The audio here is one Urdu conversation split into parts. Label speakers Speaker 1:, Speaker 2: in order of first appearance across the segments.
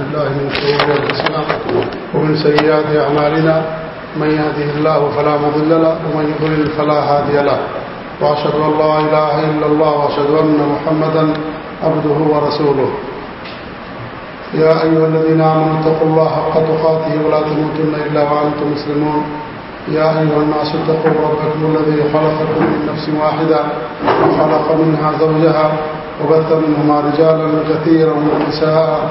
Speaker 1: بالله من شرور أنفسنا ومن سيئات أعمالنا من يهده الله فلا مضل له ومن يضلل فلا هادي له وأشهد أن لا إله إلا الله وأشهد أن محمدا عبده ورسوله يا أيها الذين آمنوا اتقوا الله حق تقاته ولا تموتن إلا وأنتم مسلمون يا أيها الناس اتقوا ربكم الذي خلقكم من نفس واحدة وخلق منها زوجها وبث منهما رجالا كثيرا ونساء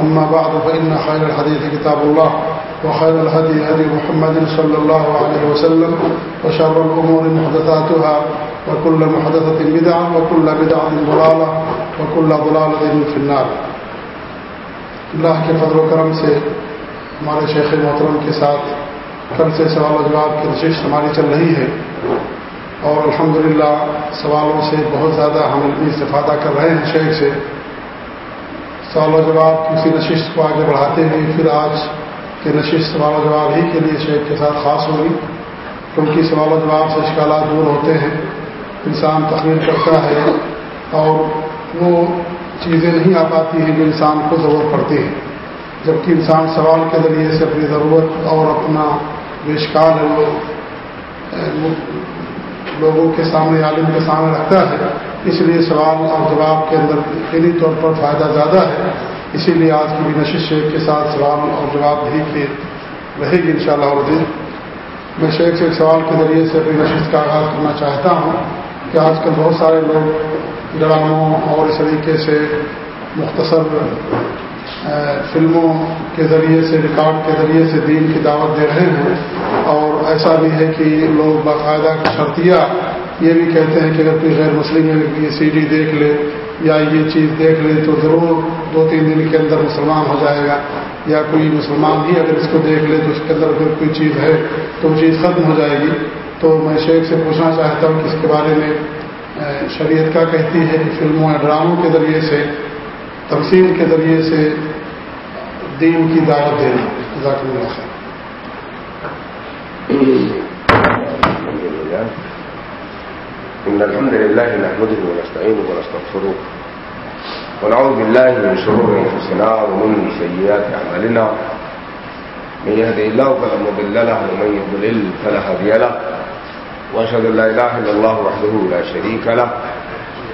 Speaker 1: أما بعد، فإن خير الحديث كتاب الله، وخير الهدي هدي محمد صلى الله عليه وسلم، وشر الأمور محدثاتها، وكل محدثة بدعة، وكل بدعة ضلالة، وكل ضلالة في النار. اللہ کے فضل و کرم سے، ہمارے شیخ محترم کے ساتھ کل سے سوال و جواب کی نشست ہماری چل رہی ہے۔ اور الحمدللہ، سوالوں سے بہت زیادہ ہم استفادہ کر رہے ہیں شیخ سے۔ سوال و جواب کسی نشست کو آگے بڑھاتے ہوئے پھر آج کے نشست سوال و جواب ہی کے لیے شیخ کے ساتھ خاص ہوگی کیونکہ سوال و جواب سے اشکالات دور ہوتے ہیں، انسان تقریر کرتا ہے اور وہ چیزیں نہیں آ پاتی ہیں جو انسان کو ضرورت پڑتی ہے جبکہ انسان سوال کے ذریعے سے اپنی ضرورت اور اپنا اشکال ہے وہ لوگوں کے سامنے، عالم کے سامنے رکھتا ہے۔ اس لیے سوال اور جواب کے اندر یقینی طور پر فائدہ زیادہ ہے۔ اسی لیے آج کی بھی نشست شیخ کے ساتھ سوال اور جواب بھی کے رہے گی ان شاء اللہ دن۔ میں شیخ سے ایک سوال کے ذریعے سے اپنی نشست کا آغاز کرنا چاہتا ہوں کہ آج کل بہت سارے لوگ ڈراموں اور اس طریقے سے مختصر فلموں کے ذریعے سے، ریکارڈ کے ذریعے سے دین کی دعوت دے رہے ہیں اور ایسا بھی ہے کہ لوگ باقاعدہ شرطیہ یہ بھی کہتے ہیں کہ اگر کوئی غیر مسلم یعنی یہ سی ڈی دیکھ لے یا یہ چیز دیکھ لے تو ضرور دو تین دن کے اندر مسلمان ہو جائے گا یا کوئی مسلمان بھی اگر اس کو دیکھ لے تو اس کے اندر اگر کوئی چیز ہے تو وہ چیز ختم ہو جائے گی۔ تو میں شیخ سے پوچھنا چاہتا ہوں کہ اس کے بارے میں شریعت کا کہتی ہے کہ فلموں یا ڈراموں کے ذریعے سے تمثیل کے ذریعے سے دین کی دعوت دینا. ذاکر اللہ خیر.
Speaker 2: إن الحمد لله نحمده ونستعينه ونستغفره ونعوذ بالله من شرور أنفسنا ومن سيئات أعمالنا من يهدي الله فلا مضل له ومن يضلل فلا هادي له. وأشهد أن لا إله إلا الله وحده لا شريك له.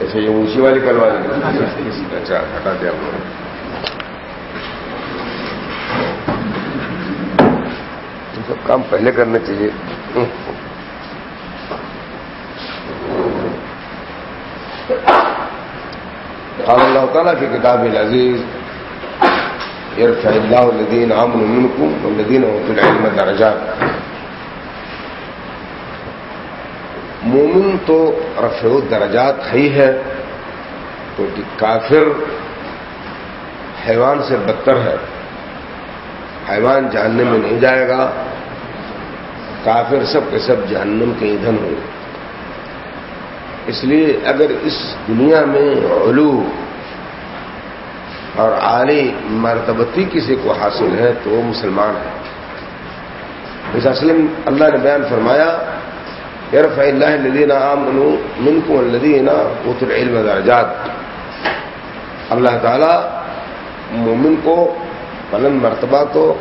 Speaker 2: ایسے یہ اونچی والی کروا دیں اچھا ہٹا دیا ہم سب کام پہلے کرنا چاہیے قال اللہ تعالیٰ کی کتاب العزیز یرفع اللہ الدین عامن منکم والذین اوتوا العلم درجات مومن تو رفع درجات ہی ہے، تو کافر حیوان سے بدتر ہے۔ حیوان جہنم میں نہیں جائے گا، کافر سب کے سب جہنم کے ایندھن ہوں اس لیے اگر اس دنیا میں علو اور عالی مرتبتی کسی کو حاصل ہے تو وہ مسلمان ہے۔ اس اسلم اللہ نے بیان فرمایا یرف اللہ ندینہ عام من کو الدینہ ات العلم درجات۔ اللہ تعالی مومن کو بلند مرتبہ تو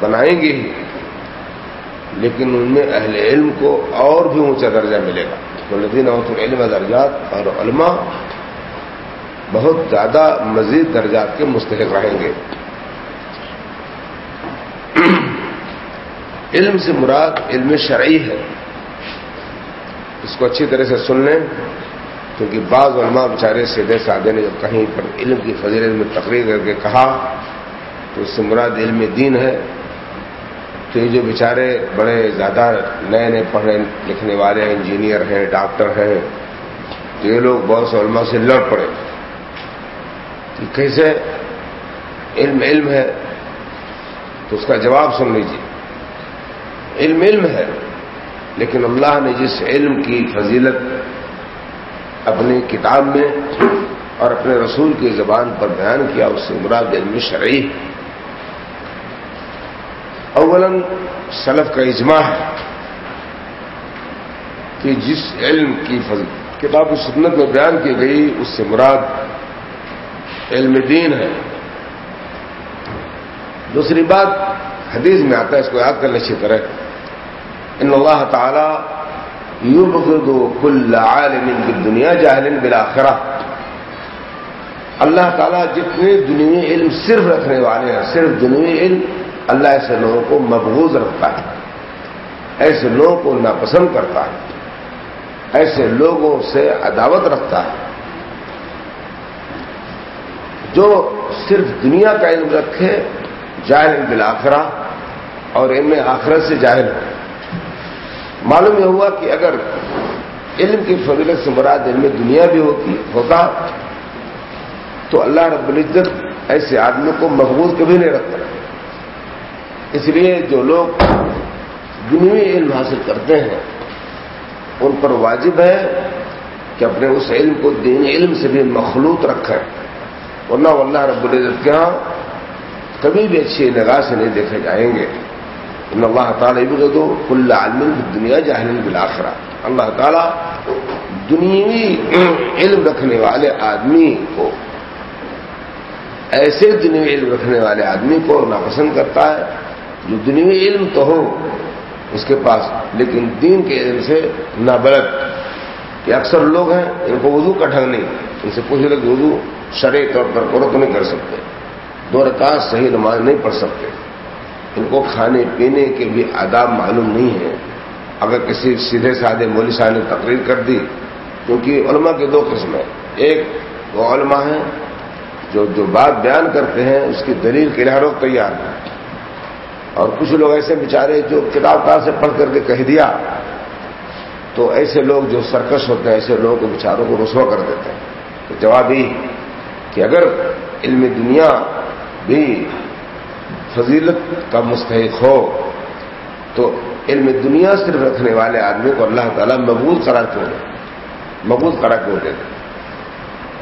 Speaker 2: بنائیں گے ہی، لیکن ان میں اہل علم کو اور بھی اونچا درجہ ملے گا۔ الدین اوت العلم درجات اور علماء بہت زیادہ مزید درجات کے مستحق رہیں گے۔ علم سے مراد علم شرعی ہے۔ اس کو اچھی طرح سے سن لیں، کیونکہ بعض علماء بیچارے سیدھے سادے نے جب کہیں پر علم کی فضیلت میں تقریر کر کے کہا، تو اس سے مراد علم دین ہے۔ تو یہ جو بیچارے بڑے زیادہ نئے نئے پڑھنے لکھنے والے ہیں، انجینئر ہیں، ڈاکٹر ہیں، تو یہ لوگ بہت سے علماء سے لڑ پڑے۔ کہ کیسے؟ علم علم ہے۔ تو اس کا جواب سن لیجیے علم علم ہے۔ لیکن اللہ نے جس علم کی فضیلت اپنی کتاب میں اور اپنے رسول کی زبان پر بیان کیا، اس سے مراد علم شرعی اولا سلف کا اجماع ہے کہ جس علم کی کتاب و سنت میں بیان کی گئی، اس سے مراد علم دین ہے۔ دوسری بات حدیث میں آتا ہے، اس کو یاد کرنے اچھی طرح۔ ان اللہ تعالی کل عالم دنیا جاہل بلاخرہ اللہ تعالیٰ جتنے دنوی علم صرف رکھنے والے ہیں، صرف دنوی علم اللہ ایسے لوگوں کو مقبوض رکھتا ہے، ایسے لوگوں کو ناپسند کرتا ہے، ایسے لوگوں سے عداوت رکھتا ہے۔ جو صرف دنیا کا علم رکھے جاہل بلاخرہ اور علم آخرت سے جاہل ہو معلوم یہ ہوا کہ اگر علم کی فضیلت سے مراد علم دنیا بھی ہوتی، ہوتا، تو اللہ رب العزت ایسے آدمی کو محبوظ کبھی نہیں رکھتا۔ اس لیے جو لوگ دنوی علم حاصل کرتے ہیں، ان پر واجب ہے کہ اپنے اس علم کو دین علم سے بھی مخلوط رکھیں۔ ورنہ اللہ رب العزت کے ہاں کبھی بھی اچھی نگاہ سے نہیں دیکھے جائیں گے۔ ان اللہ تعالیٰ بھی دو کل عالم دنیا جاہل بلاخرا اللہ تعالیٰ دنیوی علم رکھنے والے آدمی کو ایسے دنوی علم رکھنے والے آدمی کو ناپسند کرتا ہے جو دنوی علم تو ہو اس کے پاس، لیکن دین کے علم سے نہ بلد کہ اکثر لوگ ہیں، ان کو وضو کا ڈھنگ نہیں، ان سے پوچھ لے کہ وضو شرح طور پر کرو تو نہیں کر سکتے، دو رکعت صحیح نماز نہیں پڑھ سکتے۔ ان کو کھانے پینے کے بھی آداب معلوم نہیں ہے اگر کسی سیدھے سادے مولی صاحب نے تقریر کر دی، کیونکہ علماء کے دو قسم ہیں۔ ایک وہ علماء ہیں جو جو بات بیان کرتے ہیں، اس کی دلیل کے روک تیار ہیں۔ اور کچھ لوگ ایسے بیچارے جو کتاب کار سے پڑھ کر کے کہہ دیا، تو ایسے لوگ جو سرکش ہوتے ہیں، ایسے لوگوں کو بیچاروں کو رسوا کر دیتے ہیں۔ تو جواب ہی کہ اگر علم دنیا بھی فضیلت کا مستحق ہو تو علم دنیا صرف رکھنے والے آدمی کو اللہ تعالیٰ مقبول کرا کیوں دے؟ مقبول کرا کیوں دے؟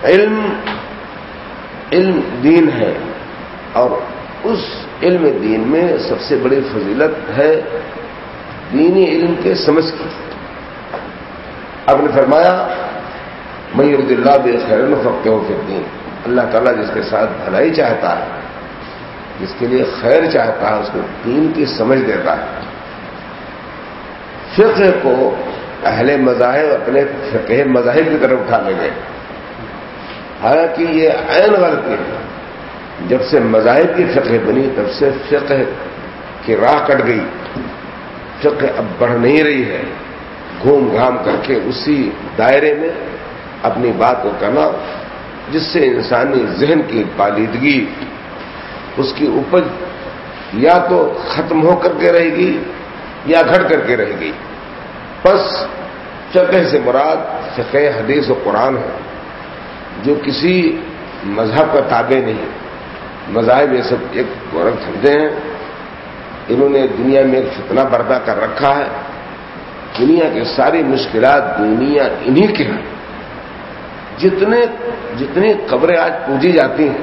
Speaker 2: علم علم دین ہے اور اس علم دین میں سب سے بڑی فضیلت ہے دینی علم کے سمجھ کی۔ آپ نے فرمایا میور اللہ بے خیر فقتے ہو پھر دین اللہ تعالیٰ جس کے ساتھ بھلائی چاہتا ہے جس کے لیے خیر چاہتا ہے، اس کو دین کی سمجھ دیتا ہے۔ فقہ کو اہل مذاہب اپنے فقہ مذاہب کی طرف اٹھا لے گئے حالانکہ یہ عین غلطی ہے۔ جب سے مذاہب کی فقہ بنی، تب سے فقہ کی راہ کٹ گئی۔ فقہ اب بڑھ نہیں رہی ہے۔ گھوم گھام کر کے اسی دائرے میں اپنی بات کو کرنا، جس سے انسانی ذہن کی پالیدگی اس کی اپج یا تو ختم ہو کر کے رہے گی یا گھٹ کر کے رہے گی۔ بس فقہ سے مراد فقہ حدیث و قرآن ہے، جو کسی مذہب کا تابع نہیں مذاہب یہ سب ایک غورت سمجھتے ہیں، انہوں نے دنیا میں ایک فتنہ بردا کر رکھا ہے۔ دنیا کی ساری مشکلات دنیا انہی کے ہیں۔ جتنے، جتنی قبریں آج پوجی جاتی ہیں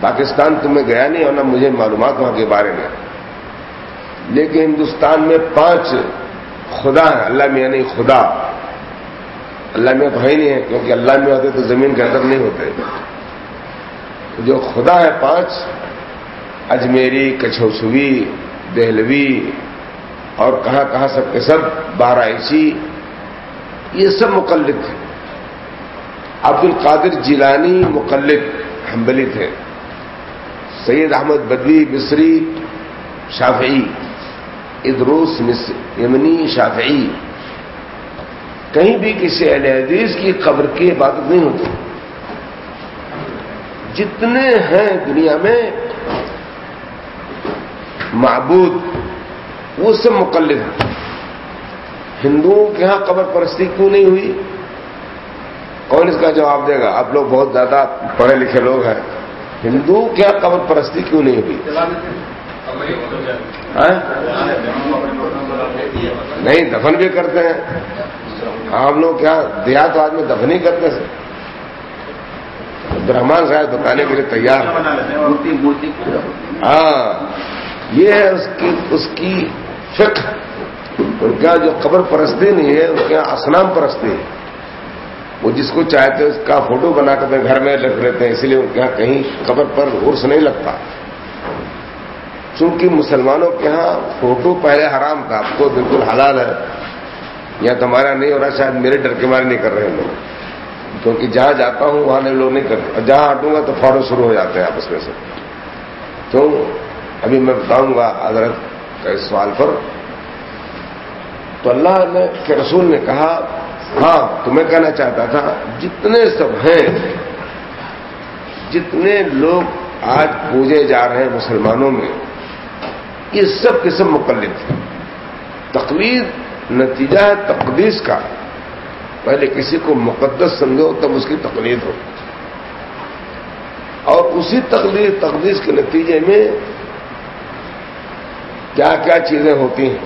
Speaker 2: پاکستان تو میں گیا نہیں اور نہ مجھے معلومات وہاں کے بارے میں۔ لیکن ہندوستان میں پانچ خدا ہیں، اللہ میں نہیں، خدا۔ اللہ میں تو ہے ہی نہیں ہے، کیونکہ اللہ میں ہوتے تو زمین کے اندر نہیں ہوتے۔ جو خدا ہے پانچ، اجمیری، کچھوسوی، دہلوی اور کہاں کہاں سب کے سب، بارائچی، یہ سب مقلد تھے۔ عبد القادر جیلانی مقلد، ہمبلی تھے۔ سید احمد بدوی مصری، شافعی، ادروس یمنی، شافعی۔ کہیں بھی کسی اہل حدیث کی قبر کی عبادت نہیں ہوتی۔ جتنے ہیں دنیا میں، معبود، وہ سب مقلد ہیں۔ ہندوؤں کے ہاں قبر پرستی کیوں نہیں ہوئی؟ کون اس کا جواب دے گا؟ آپ لوگ بہت زیادہ پڑھے لکھے لوگ ہیں۔ ہندو کیا قبر پرستی کیوں نہیں ہوئی؟ ہاں؟ نہیں، دفن بھی کرتے ہیں۔ ہم لوگ کیا دیہات آدمی دفن ہی کرتے ہیں؟ برہمان صاحب بتانے کے لیے تیار ہاں یہ ہے اس کی اس کی فکر ان کا جو قبر پرستی نہیں ہے ان کے یہاں اسنام پرستی ہے۔ وہ جس کو چاہتے اس کا فوٹو بنا کر گھر میں رکھ لیتے ہیں، اسی لیے ان کے یہاں کہیں قبر پر عرس نہیں لگتا۔ چونکہ مسلمانوں کے ہاں فوٹو پہلے حرام تھا، اب تو بالکل حلال ہے۔ یا تمہارا نہیں ہو رہا، شاید میرے ڈر کے مارے نہیں کر رہے لوگ۔ کیونکہ جہاں جاتا ہوں، وہاں لوگ نہیں کرتے۔ جہاں ہٹوں گا تو فوٹو شروع ہو جاتے ہیں آپس میں سے۔ کیوں ابھی میں بتاؤں گا حضرت کا اس سوال پر۔ تو اللہ نے کے رسول نے کہا ہاں تمہیں کہنا چاہتا تھا، جتنے سب ہیں، جتنے لوگ آج پوجے جا رہے ہیں مسلمانوں میں، یہ سب کے سب مقلد ہیں۔ تقلید نتیجہ ہے تقدیس کا۔ پہلے کسی کو مقدس سمجھو تب اس کی تقلید ہو۔ اور اسی تقلید، تقدیس کے نتیجے میں کیا کیا چیزیں ہوتی ہیں؟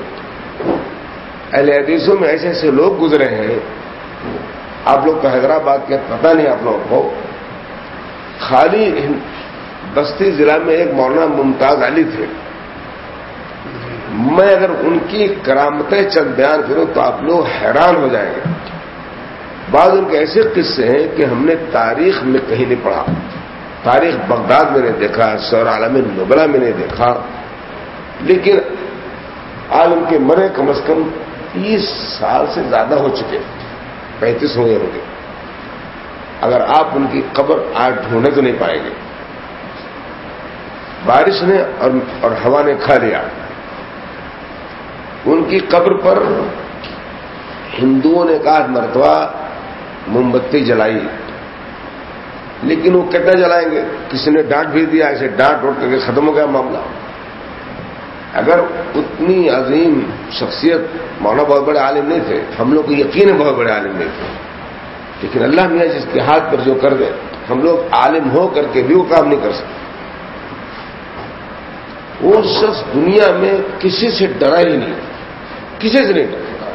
Speaker 2: اہل حدیثوں میں ایسے ایسے لوگ گزرے ہیں آپ لوگ تو حیدرآباد کے پتہ نہیں آپ لوگوں کو۔ خالی بستی ضلع میں ایک مولانا ممتاز علی تھے۔ میں اگر ان کی کرامتیں چند بیان کروں تو آپ لوگ حیران ہو جائیں گے۔ بعض ان کے ایسے قصے ہیں کہ ہم نے تاریخ میں کہیں نہیں پڑھا۔ تاریخ بغداد میں نے دیکھا، سور عالم نبلا میں نے دیکھا۔ لیکن آج ان کے مرے کم از کم تیس سال سے زیادہ ہو چکے۔ ہیں پینتیس ہوئے ہوں گے اگر آپ ان کی قبر آج ڈھونڈے تو نہیں پائیں گے۔ بارش نے اور اور ہوا نے کھا لیا۔ ان کی قبر پر ہندوؤں نے کہا، مرتبہ موم بتی جلائی۔ لیکن وہ کتنا جلائیں گے؟ کسی نے ڈانٹ بھی دیا، ایسے ڈانٹ ڈوٹ کر کے ختم ہو گیا معاملہ۔ اگر اتنی عظیم شخصیت مولانا بہت بڑے عالم نہیں تھے، ہم لوگ کو یقین بہت بڑے عالم نہیں تھے۔ لیکن اللہ میاں جس کے ہاتھ پر جو کر دے، ہم لوگ عالم ہو کر کے بھی وہ کام نہیں کر سکتے۔ وہ شخص دنیا میں کسی سے ڈرا ہی نہیں، کسی سے نہیں ڈرا۔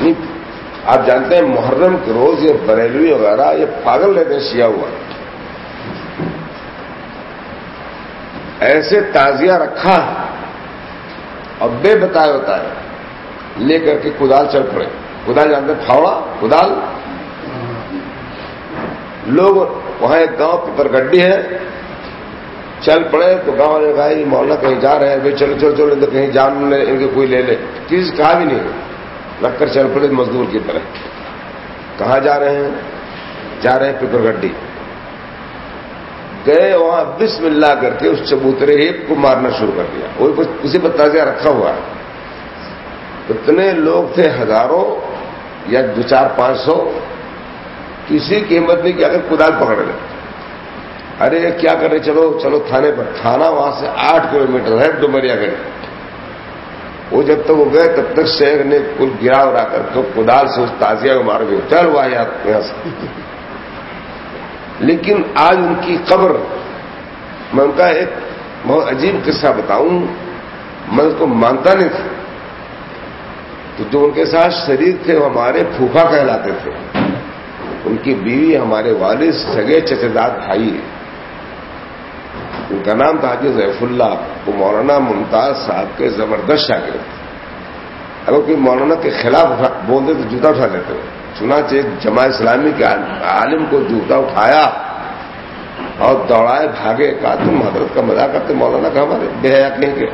Speaker 2: یعنی آپ جانتے ہیں محرم کے روز یہ بریلوی وغیرہ یہ پاگل رہتے ہیں سیا ہوا۔ ایسے تازیہ رکھا اور بے بتایا ہوتا ہے لے کر کے کدال چل پڑے۔ کدال جانتے پھاوڑا کدال۔ لوگ وہاں ایک گاؤں پیپر گڈی ہے۔ چل پڑے تو گاؤں والے بھائی مولانا کہیں جا رہے ہیں۔ بھائی، چلو چلو چلو تو کہیں جان لے، ان کے کوئی لے لے۔ کسی کہا بھی نہیں۔ رکھ کر چل پڑے مزدور کی طرح۔ کہاں جا رہے ہیں؟ جا رہے ہیں پیپر گڈی۔ گئے وہاں بسم اللہ کر کے اس چبوترے ایک کو مارنا شروع کر دیا۔ وہ کسی پر تازیہ رکھا ہوا ہے۔ اتنے لوگ تھے ہزاروں یا دو چار پانچ سو۔ کسی قیمت نہیں کیا اگر کدال پکڑ لے۔ ارے کیا کرے چلو چلو تھانے پر۔ تھانہ وہاں سے آٹھ کلو میٹر ہے ڈومریا گڑھ وہ جب تک وہ گئے، تب تک شہر نے کل گرا ارا کر تو کدال سے اس تازیہ کو مار گئے۔ چل ہوا یہاں سے۔ لیکن آج ان کی قبر میں ان کا ایک بہت عجیب قصہ بتاؤں، میں اس کو مانتا نہیں تھا۔ تو جو ان کے ساتھ شریک تھے، وہ ہمارے پھوپھا کہلاتے تھے۔ ان کی بیوی ہمارے والد سگے چچےدار بھائی ان کا نام تھا حاجی ضیف اللہ، وہ مولانا ممتاز صاحب کے زبردست شاگرد۔ اگر کوئی مولانا کے خلاف بول دے تو جوتا اٹھا لیتے۔ چنانچہ ایک جمع اسلامی کے عالم کو جوتا اٹھایا اور دوڑائے بھاگے، کہا، تم حضرت کا مزاق کرتے مولانا کا ہمارے بے حیا کہیں گے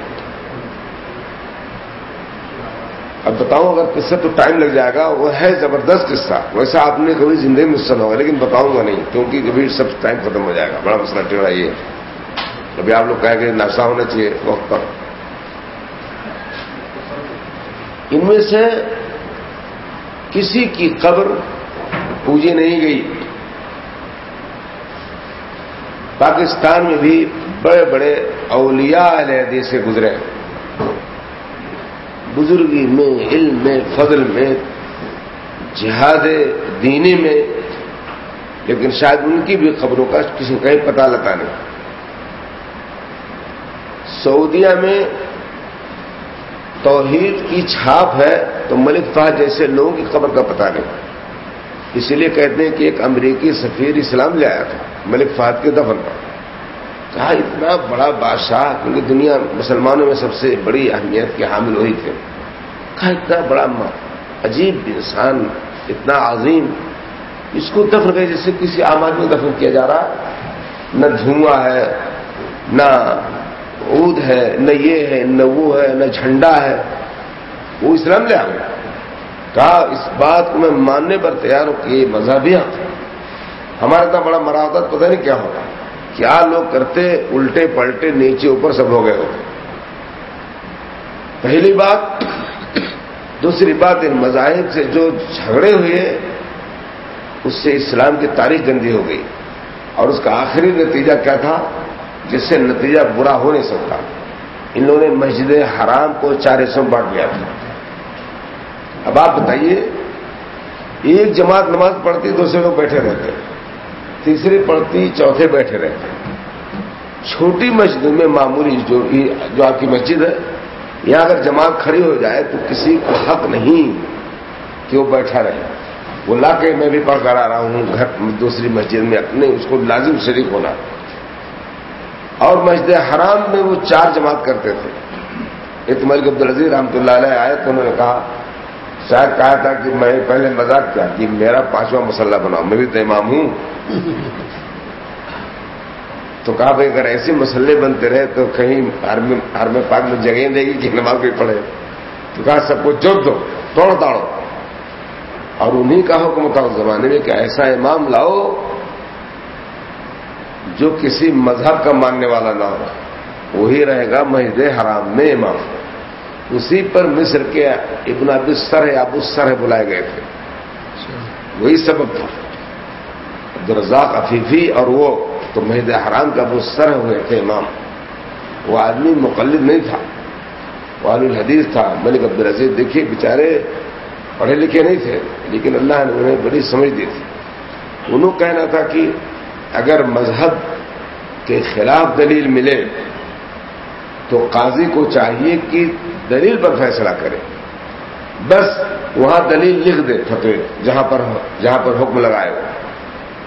Speaker 2: اب بتاؤں، اگر قصہ تو ٹائم لگ جائے گا، وہ ہے زبردست قصہ۔ ویسے آپ نے کبھی زندگی میں سنا ہوگا لیکن بتاؤں گا نہیں، کیونکہ کبھی سب ٹائم ختم ہو جائے گا۔ بڑا مسئلہ ٹیڑھا یہ ابھی آپ لوگ کہیں گے ناشتہ ہونا چاہیے وقت پر۔ ان میں سے کسی کی قبر پوجی نہیں گئی۔ پاکستان میں بھی بڑے بڑے اولیاء علیہ سے گزرے۔ بزرگی میں، علم میں، فضل میں، جہاد دینی میں، لیکن شاید ان کی بھی خبروں کا کسی کا پتہ لگا نہیں۔ سعودیہ میں توحید کی چھاپ ہے۔ تو ملک فہد جیسے لوگوں کی خبر کا پتہ نہیں۔ اسی لیے کہتے ہیں کہ ایک امریکی سفیر اسلام لے آیا تھا، ملک فہد کے دفن پر۔ کہا، اتنا بڑا بادشاہ، کیونکہ دنیا مسلمانوں میں سب سے بڑی اہمیت کے حامل ہوئی تھے۔ کہا، اتنا بڑا عجیب انسان، اتنا عظیم۔ اس کو دفن گئے جیسے کسی عام آدمی دفن کیا جا رہا۔ نہ دھواں ہے، نہ عود ہے، نہ یہ ہے، نہ وہ ہے، نہ جھنڈا ہے۔ وہ اسلام لے آؤں کہا، اس بات کو میں ماننے پر تیار ہوں کہ یہ مذہبیاں ہمارا اتنا بڑا مراوت پتہ نہیں کیا ہوگا کیا لوگ کرتے، الٹے پلٹے نیچے اوپر سب ہو گئے ہوتے۔ پہلی بات۔ دوسری بات، ان مذاہب سے جو جھگڑے ہوئے، اس سے اسلام کی تاریخ گندی ہو گئی۔ اور اس کا آخری نتیجہ کیا تھا؟ جس سے نتیجہ برا ہو نہیں سکتا۔ ان لوگوں نے مسجد حرام کو چار حصوں بانٹ لیا تھا۔ اب آپ بتائیے، ایک جماعت نماز پڑھتی، دوسرے لوگ بیٹھے رہتے تیسری پڑھتی، چوتھے بیٹھے رہتے چھوٹی مسجد میں معمولی جو جو آپ کی مسجد ہے، یہاں اگر جماعت کھڑی ہو جائے تو کسی کو حق نہیں کہ وہ بیٹھا رہے۔ وہ لا کے میں بھی پڑھ کر آ رہا ہوں، گھر دوسری مسجد میں اپنے اس کو لازم شریک ہونا۔ اور مسجد حرام میں وہ چار جماعت کرتے تھے۔ اتمل عبدالعزیز رحمۃ اللہ علیہ آئے تو انہوں نے کہا شاید کہا تھا کہ میں پہلے مذاق کیا کہ میرا پانچواں مسلح بناؤں میں بھی تو امام ہوں۔ تو کہا بھائی، اگر ایسے مسلح بنتے رہے تو کہیں ہر میں پاک میں جگہ دے گی کہ نماز بھی پڑھے۔ تو کہا سب کو چوک دو توڑ تاڑو اور انہیں کا حکم تھا اس زمانے میں کہ ایسا امام لاؤ جو کسی مذہب کا ماننے والا نہ ہو۔ وہی رہے گا مسجد حرام میں امام۔ اسی پر مصر کے ابن ابو سر ہے ابو سر ہے بلائے گئے تھے۔ وہی سبب تھا۔ عبدالرزاق عفیفی اور وہ تو مہد حرام کا ابو سر ہوئے تھے امام۔ وہ آدمی مقلد نہیں تھا۔ وہ الحدیث تھا۔ ملک عبدالعزیز دیکھیے، بیچارے پڑھے لکھے نہیں تھے، لیکن اللہ نے انہیں بڑی سمجھ دی تھی۔ انہوں کہنا تھا کہ اگر مذہب کے خلاف دلیل ملے تو قاضی کو چاہیے کہ دلیل پر فیصلہ کرے۔ بس وہاں دلیل لکھ دے فتوے، جہاں پر جہاں پر حکم لگائے ہو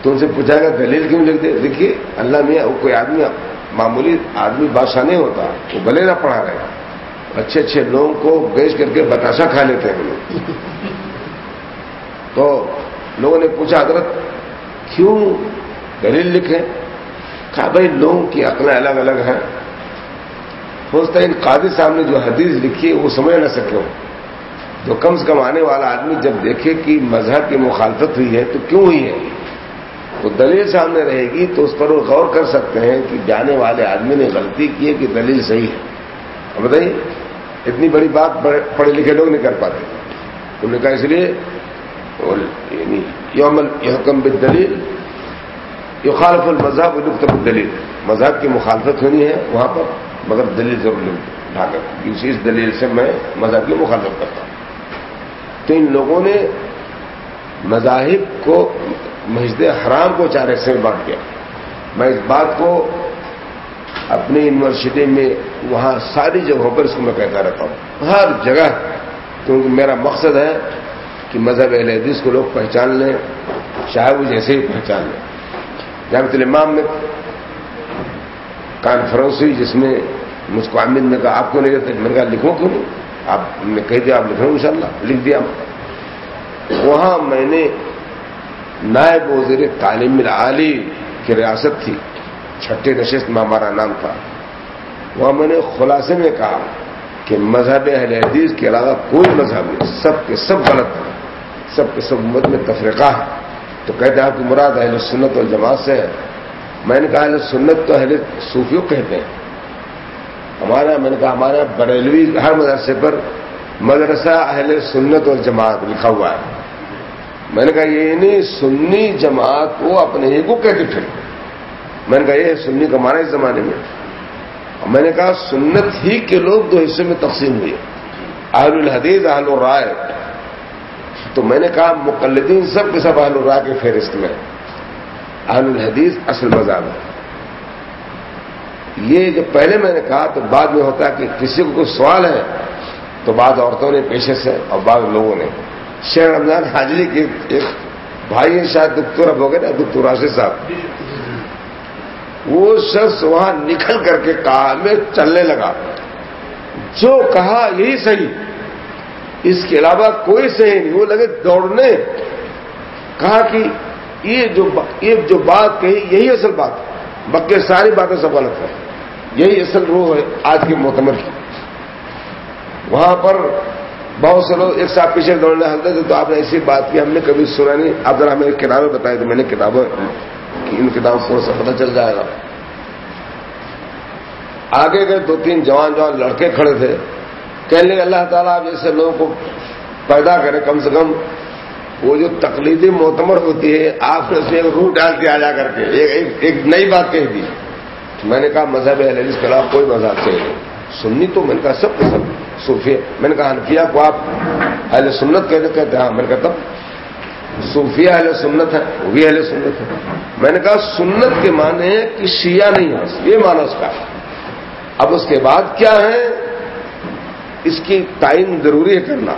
Speaker 2: تو ان سے پوچھا گا دلیل کیوں لکھ دے؟ دیکھیے، اللہ میں کوئی آدمی، معمولی آدمی بادشاہ نہیں ہوتا، وہ بھلے نہ پڑھا رہے۔ اچھے اچھے لوگوں کو بیچ کر کے بتاشا کھا لیتے ہیں لوگ۔ تو لوگوں نے پوچھا، حضرت، کیوں دلیل لکھیں کہا، بھائی، لوگوں کی عقلیں الگ الگ ہیں۔ سوچتا ہے ان قاضی صاحب نے جو حدیث لکھی ہے، وہ سمجھ نہ سکے ہو جو کم سے کم آنے والا آدمی جب دیکھے کہ مذہب کی مخالفت ہوئی ہے، تو کیوں ہوئی ہے؟ تو دلیل سامنے رہے گی تو اس پر وہ غور کر سکتے ہیں کہ جانے والے آدمی نے غلطی کی ہے کہ دلیل صحیح ہے۔ اب بتائیے، اتنی بڑی بات پڑھے لکھے لوگ نہیں کر پاتے۔ انہوں نے کہا اس لیے یعنی یوم یحکم دلیل یو خالف المذہب نقطب دلیل مذہب کی مخالفت ہونی ہے وہاں پر۔ مگر دلیل ضرور ڈھا کر اس دلیل سے میں مذہب کی مخالفت کرتا ہوں۔ تو ان لوگوں نے مذاہب کو مسجد حرام کو چار حصے میں بانٹ دیا۔ میں اس بات کو اپنی یونیورسٹی میں وہاں ساری جگہوں پر اس کو میں کہتا رہتا ہوں۔ ہر جگہ، کیونکہ میرا مقصد ہے کہ مذہب اہل حدیث کو لوگ پہچان لیں چاہے وہ جیسے ہی پہچان لیں۔ جامع الامام میں کانفرنس ہوئی جس میں مجھ کو عامد نے کہا، آپ کو نہیں رہتے میں نے کہا لکھوں کیوں نہیں؟ آپ نے کہہ دیا، آپ لکھیں ان شاء اللہ لکھ دیا وہاں میں نے نائب وزیر تعلیم العالی کی ریاست تھی، چھٹے نشست میں ہمارا نام تھا۔ وہاں میں نے خلاصے میں کہا کہ مذہب اہل حدیث کے علاوہ کوئی مذہب نہیں، سب کے سب غلط ہیں۔ سب کے سب امت میں تفریقہ ہے۔ تو کہتے ہیں آپ کی مراد اہل سنت والجماعت سے ہے۔ میں نے کہا سنت تو اہل صوفیوں کہتے ہیں۔ ہمارا میں نے کہا ہمارا بریلوی ہر مدرسے پر مدرسہ اہل سنت اور جماعت لکھا ہوا ہے۔ میں نے کہا یہ نہیں سنی جماعت کو اپنے ہی کو کہتے پھر میں نے کہا یہ سنی کا مانا اس زمانے میں۔ میں نے کہا سنت ہی کے لوگ دو حصے میں تقسیم ہوئے اہل الحدیث، اہل الرائے۔ تو میں نے کہا مقلدین سب کے سب اہل الرائے کے فہرست میں۔ اہل الحدیث اصل مذہب ہے یہ جو پہلے میں نے کہا تو بعد میں ہوتا ہے کہ کسی کو کوئی سوال ہے تو بعض عورتوں نے پیشے سے اور بعض لوگوں نے۔ شیر رمضان حاضری کے ایک بھائی ہیں، شاید دکتور اب ہو گئے نا، دکتور راشد صاحب۔ وہ شخص وہاں نکل کر کے کہا میں چلنے لگا۔ جو کہا یہی صحیح۔ اس کے علاوہ کوئی صحیح نہیں، وہ لگے دوڑنے۔ کہا کہ یہ جو یہ جو بات کہی، یہی اصل بات بقیہ ساری باتیں سب غلط ہیں۔ یہی اصل روح ہے آج کے معتمر کی وہاں پر بہت سے لوگ ایک ساتھ پیچھے دوڑنے ہلتے تھے تو آپ نے ایسی بات کی، ہم نے کبھی سنا نہیں۔ آپ ذرا ہمیں کتابیں بتائی تو میں نے کتابیں ان کتابوں کو پتہ چل جائے گا۔ آگے گئے دو تین جوان جوان لڑکے کھڑے تھے۔ کہنے لگے، اللہ تعالیٰ آپ جیسے لوگوں کو پیدا کرے کم سے کم وہ جو تقلیدی معتمر ہوتی ہے، آپ نے اس میں ایک روح ڈال دیا جا کر کے، ایک نئی بات کہہ دی۔ میں نے کہا، مذہب کے خلاف کوئی مذہب سے سننی تو میں نے کہا، سب کے سب صوفیہ۔ میں نے کہا، حنفیہ کو آپ اہل سنت کہتے کہتے ہاں میں نے کہا، تب صوفیہ اہل سنت ہے وہ بھی اہل سنت ہے میں نے کہا، سنت کے معنی ہے کہ شیعہ نہیں ہے یہ معنی اس کا اب اس کے بعد کیا ہے؟ اس کی تعین ضروری ہے کرنا۔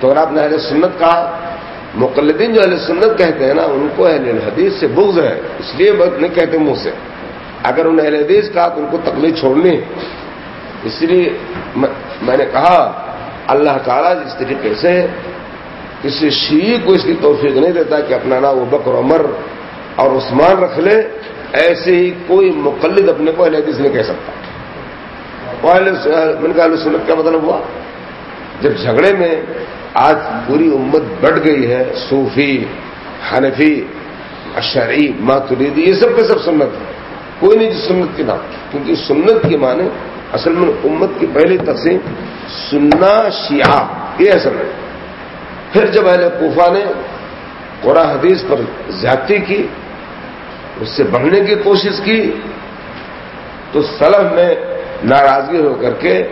Speaker 2: تو اگر آپ نے اہل سنت کہا مقلدین جو اہل سنت کہتے ہیں نا، ان کو اہل الحدیث سے بغض ہے، اس لیے بات نہیں کہتے منہ سے۔ اگر انہیں اہل حدیث کہا تو ان کو تکلیف چھوڑنی۔ اس لیے میں نے کہا، اللہ تعالیٰ جس طریقے سے کسی شیعہ کو اس کی توفیق نہیں دیتا کہ اپنا نام وہ بکر، عمر اور عثمان رکھ لے، ایسے ہی کوئی مقلد اپنے کو اہل حدیث نہیں کہہ سکتا۔ میں نے کہا سنت کا مطلب ہوا۔ جب جھگڑے میں آج پوری امت بڑھ گئی ہے، صوفی، حنفی اشری ماتریدی، یہ سب کے سب سنت ہے کوئی نہیں جس سنت کے نام، کیونکہ سنت کے معنی اصل میں امت کی پہلی تقسیم سننا شیعہ، یہ اصل ہے۔ پھر جب اہل کوفہ نے قرآن حدیث پر زیادتی کی، اس سے بڑھنے کی کوشش کی، تو سلف میں ناراضگی ہو کر کے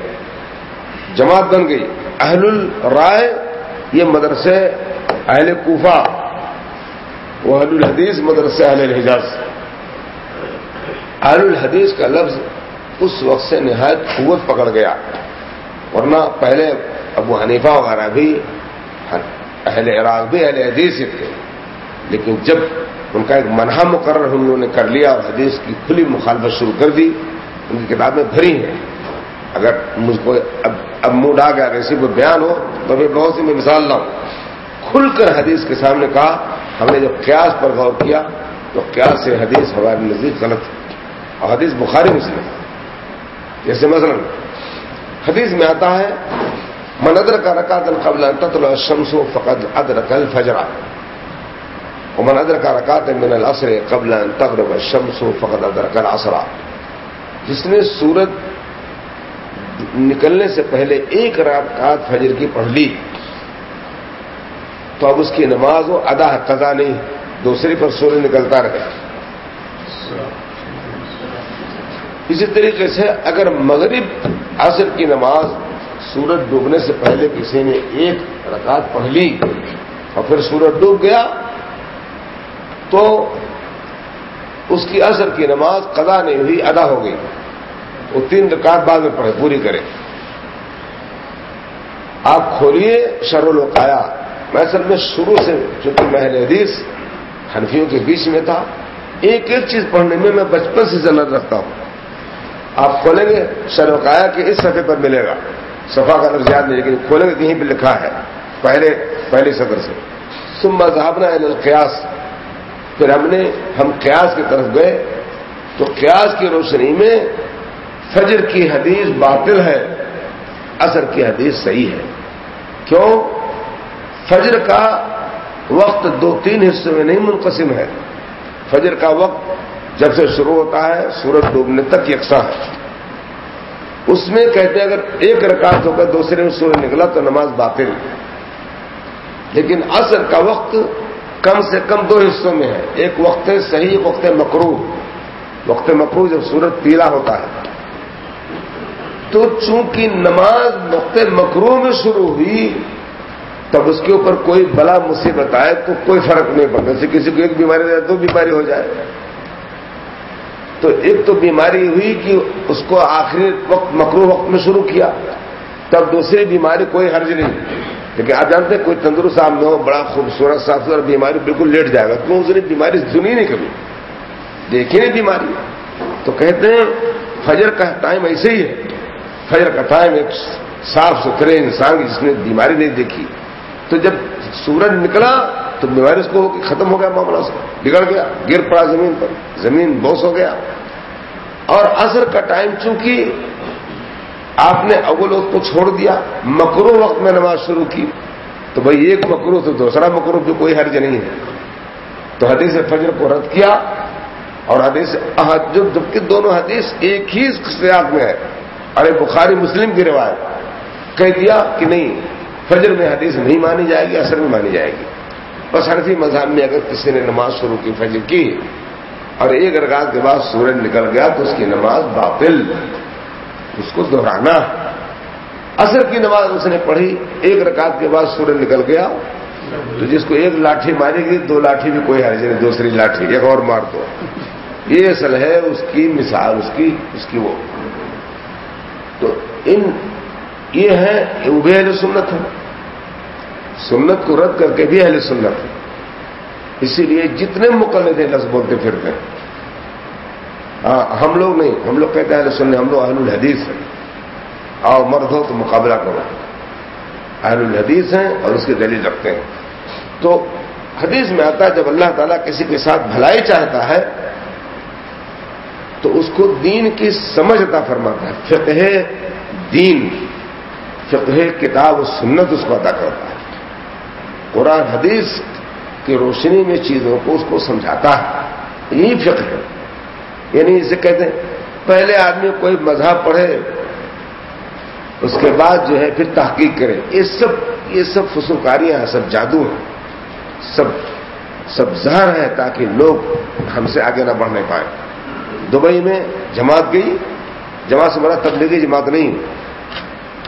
Speaker 2: جماعت بن گئی۔ اہل الرائے یہ مدرسے اہل کوفہ وہ اہل الحدیث مدرسے اہل الحجاز اہل الحدیث کا لفظ اس وقت سے نہایت قوت پکڑ گیا، ورنہ پہلے ابو حنیفہ وغیرہ بھی اہل عراق بھی اہل حدیث ہی تھے۔ لیکن جب ان کا ایک منہا مقرر ہم لوگوں نے کر لیا اور حدیث کی کھلی مخالفت شروع کر دی، ان کی کتابیں بھری ہیں۔ اگر مجھ کو اب اب موڈ آ گیا اگر کوئی بیان ہو تو پھر بہت سی میں مثال لاؤں۔ کھل کر حدیث کے سامنے کہا، ہم نے جب قیاس پر غور کیا تو قیاس سے حدیث ہمارے نزدیک غلط اور حدیث بخاری مسلم جیسے مثلا حدیث میں آتا ہے منظر کا رکعت القبل تطلع الشمس فقد ادرک الفجر. ومن ادرک رکعت من العصر قبل ان تغرب الشمس فقد ادرک العصر. جس نے سورج نکلنے سے پہلے ایک رکعت فجر کی پڑھ لی۔ تو اب اس کی نماز وہ ادا، قضا نہیں، دوسری پر سورج نکلتا رہے۔ اسی طریقے سے اگر مغرب عصر کی نماز سورج ڈوبنے سے پہلے کسی نے ایک رکعت پڑھ لی اور پھر سورج ڈوب گیا، تو اس کی اثر کی نماز قضا نہیں ہوئی، ادا ہو گئی۔ وہ تین رکعت بعد میں پڑھے پوری کرے آپ کھولیے شر الوقایا۔ میں اصل میں شروع سے چونکہ محل حدیث، حنفیوں کے بیچ میں تھا، ایک ایک چیز پڑھنے میں میں بچپن سے جنت رکھتا ہوں۔ آپ کھولیں گے شروقایا کے اس صفحے پر ملے گا۔ صفا کا لفظ یاد نہیں، لیکن کھولیں گے کہیں پہ لکھا ہے، پہلے، پہلی سطر سے۔ سم مذہبنا القیاس پھر ہم نے، ہم قیاس کی طرف گئے۔ تو قیاس کی روشنی میں فجر کی حدیث باطل ہے اثر کی حدیث صحیح ہے۔ کیوں؟ فجر کا وقت دو تین حصوں میں نہیں منقسم ہے۔ فجر کا وقت جب سے شروع ہوتا ہے، سورج ڈوبنے تک یکساں ہے۔ اس میں کہتے ہیں اگر ایک رکعت ہو کر دوسرے میں سورج نکلا تو نماز باطل۔ لیکن عصر کا وقت کم سے کم دو حصوں میں ہے۔ ایک وقت صحیح وقت مکرو وقت مکرو جب سورج پیلا ہوتا ہے۔ تو چونکہ نماز وقت مکرو میں شروع ہوئی، تب اس کے اوپر کوئی بلا مصیبت آئے تو کوئی فرق نہیں پڑتا۔ جیسے کسی کو ایک بیماری جائے دو بیماری ہو جائے۔ تو ایک تو بیماری ہوئی کہ اس کو آخری وقت مکرو وقت میں شروع کیا، تب دوسری بیماری کوئی حرج نہیں۔ لیکن آپ جانتے ہیں کوئی تندرست میں ہو، بڑا خوبصورت صاف ستھرا بیماری بالکل لیٹ جائے گا۔ کیوں؟ اس نے بیماری سنی نہیں کبھی۔ دیکھی نہیں بیماری۔ تو کہتے ہیں، فجر کا ٹائم ایسے ہی ہے۔ فجر کا ٹائم ایک صاف ستھرے انسان کی جس نے بیماری نہیں دیکھی۔ تو جب سورج نکلا تو بیماری اس کو ختم ہو گیا معاملہ سے بگڑ گیا، گر پڑا زمین پر۔ زمین بوس ہو گیا۔ اور اثر کا ٹائم، چونکہ آپ نے اول وقت کو چھوڑ دیا، مکرو وقت میں نماز شروع کی، تو بھائی ایک مکرو تو دوسرا مکرو بھی کوئی حرج نہیں ہے۔ تو حدیث فجر کو رد کیا اور حدیث جبکہ دونوں حدیث ایک ہی سیاق میں ہے۔ ارے بخاری مسلم کی روایت کہہ دیا کہ نہیں، فجر میں حدیث نہیں مانی جائے گی اثر میں مانی جائے گی۔ بس حنفی مذہب میں اگر کسی نے نماز شروع کی، فجر کی، اور ایک رکعت کے بعد سورج نکل گیا تو اس کی نماز باطل، اس کو دہرانا۔ اثر کی نماز اس نے پڑھی، ایک رکعت کے بعد سورج نکل گیا تو جس کو ایک لاٹھی مارے گی، دو لاٹھی بھی کوئی حرج نہیں، دوسری لاٹھی، ایک اور مار دو۔ یہ اصل ہے، اس کی مثال، اس کی اس کی وہ۔ تو ان یہ ہے وہ بھی اہل سنت ہے سنت کو رد کر کے بھی اہل سنت ہے اسی لیے جتنے مقلد ہیں لفظ بولتے پھرتے ہیں۔ ہاں ہم لوگ نہیں، ہم لوگ کہتے ہیں اہل سننے ہم لوگ اہل الحدیث ہیں۔ آؤ مرد ہو تو مقابلہ کرو۔ اہل الحدیث ہیں اور اس کی دلیل رکھتے ہیں۔ تو حدیث میں آتا ہے، جب اللہ تعالیٰ کسی کے ساتھ بھلائی چاہتا ہے تو اس کو دین کی سمجھ عطا فرماتا ہے۔ فقہ دین، فقہ کتاب و سنت اس کو ادا کرتا ہے۔ قرآن، حدیث کی روشنی میں چیزوں کو اس کو سمجھاتا ہے۔ یہی فقہ ہے۔ یعنی اسے کہتے ہیں، پہلے آدمی کوئی مذہب پڑھے، اس کے بعد جو ہے پھر تحقیق کرے۔ یہ سب یہ سب فسوکاریاں ہیں، سب جادو ہیں۔ سب سب زہر ہے تاکہ لوگ ہم سے آگے نہ بڑھنے پائیں۔ دبئی میں جماعت گئی، جماعت سے بڑا تبلیغی جماعت نہیں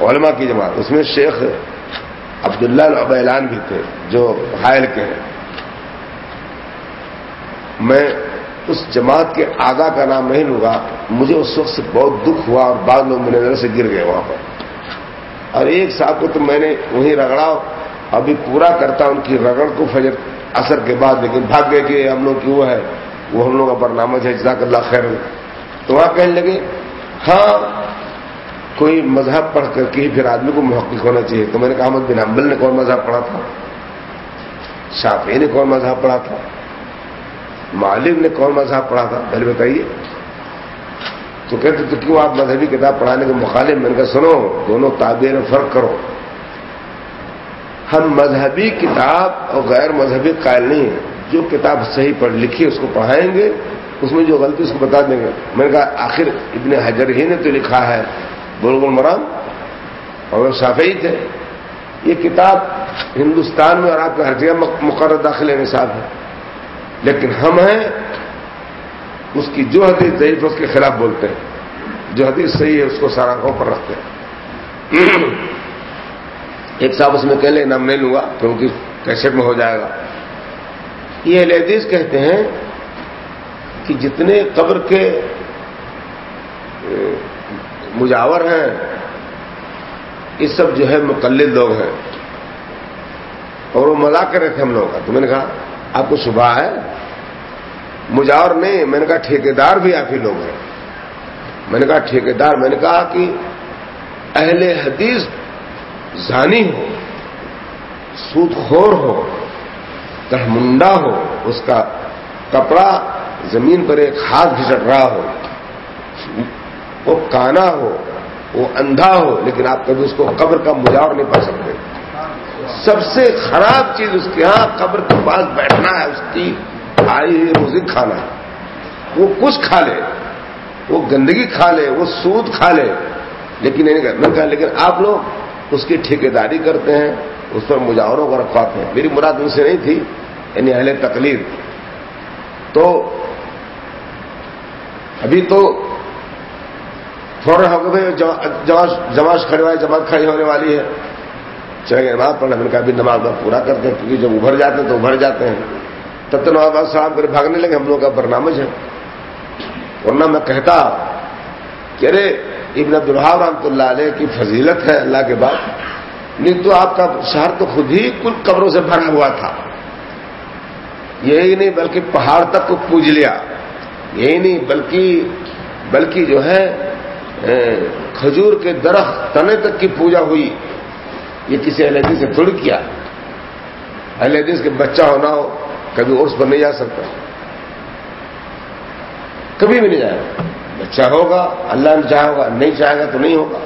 Speaker 2: علماء کی جماعت، اس میں شیخ عبداللہ اب اعلان بھی تھے، جو حائل کے ہیں۔ میں اس جماعت کے آگا کا نام نہیں لوں گا، مجھے اس وقت سے بہت دکھ ہوا اور بعض لوگ میرے نظر سے گر گئے وہاں پر۔ اور ایک صاحب کو تو میں نے وہیں رگڑا، ابھی پورا کرتا ان کی رگڑ کو فجر اثر کے بعد، لیکن بھاگ گئے کہ ہم لوگ کی وہ ہے وہ ہم لوگ کا برنامج ہے، جزاک اللہ خیر۔ تو وہاں کہنے لگے ہاں کوئی مذہب پڑھ کر کے پھر آدمی کو محقق ہونا چاہیے۔ تو میں نے کہا، احمد بن حنبل نے کون مذہب پڑھا تھا؟ شافی نے کون مذہب پڑھا تھا؟ مالک نے کون مذہب پڑھا تھا؟ پہلے بتائیے۔ تو کہتے تو کیوں آپ مذہبی کتاب پڑھانے کے مخالف؟ میں نے کہا، سنو، دونوں تعبیر فرق کرو۔ ہم مذہبی کتاب اور غیر مذہبی قائل نہیں ہیں۔ جو کتاب صحیح پڑھ لکھی اس کو پڑھائیں گے، اس میں جو غلطی اس کو بتا دیں گے۔ میں نے کہا، آخر ابن حجر ہی نے تو لکھا ہے بلغ المرام، اور وہ صافی تھے۔ یہ کتاب ہندوستان میں اور آپ کا ہر جگہ مقرر داخل نصاب ہے۔ لیکن ہم ہیں، اس کی جو حدیث ضعیف اس کے خلاف بولتے ہیں۔ جو حدیث صحیح ہے، اس کو سارا گاؤں پر رکھتے ہیں۔ ایک صاحب اس میں کہہ لیں، نام نہیں لوں گا، کیونکہ کیسٹ میں ہو جائے گا۔ یہ حدیث کہتے ہیں کہ جتنے قبر کے مجاور ہیں یہ سب جو ہے مقلد لوگ ہیں۔ اور وہ مذاق کر رہے تھے ہم لوگوں کا۔ تو میں نے کہا، آپ کو صبح ہے۔ مجاور نہیں، میں نے کہا ٹھیکیدار بھی آپ ہی لوگ ہیں۔ میں نے کہا ٹھیکیدار، میں نے کہا کہ اہل حدیث زانی ہو، سود خور ہو تہمنڈا ہو، اس کا کپڑا زمین پر ایک ہاتھ گھسٹ رہا ہو، وہ کانا ہو، وہ اندھا ہو، لیکن آپ کبھی اس کو قبر کا مجاور نہیں پا سکتے۔ سب سے خراب چیز اس کے ہاں قبر کے پاس بیٹھنا ہے، اس کی آئی ہوئی روزی کھانا وہ کچھ کھا لے، وہ گندگی کھا لے، وہ سود کھا لے، لیکن یعنی نہیں کہا، لیکن آپ لوگ اس کی ٹھیکیداری کرتے ہیں، اس پر مجاوروں کو رکھواتے ہیں۔ میری مراد ان سے نہیں تھی۔ یعنی اہل تقلید۔ تو ابھی تو فوراً ہو گئے جماعت کھڑے والے جماعت کھڑی ہونے والی ہے۔ چلے گئے نماز پڑھنا میں نے کہا ابھی نماز پورا کرتے ہیں کیونکہ جب ابھر جاتے ہیں تو ابھر جاتے ہیں۔ تب تو نواز صاحب کر بھاگنے لگے، ہم لوگ کا برنامج ہے۔ ورنہ میں کہتا کہ ارے، ابن عبد الحاب رحمۃ اللہ علیہ کی فضیلت ہے اللہ کے بعد۔ نہیں تو آپ کا شہر تو خود ہی کل قبروں سے بھرا ہوا تھا۔ یہی نہیں بلکہ پہاڑ تک کو پوج لیا۔ یہی نہیں، بلکہ بلکہ جو ہے کھجور کے درخت تنے تک کی پوجا ہوئی۔ یہ کسی حدیث سے تھوڑی کیا۔ حدیث کے بچہ ہونا ہو، کبھی عرص پر نہیں جا سکتا۔ کبھی بھی نہیں جائے گا۔ بچہ ہوگا، اللہ نے چاہے ہوگا، نہیں چاہے گا تو نہیں ہوگا۔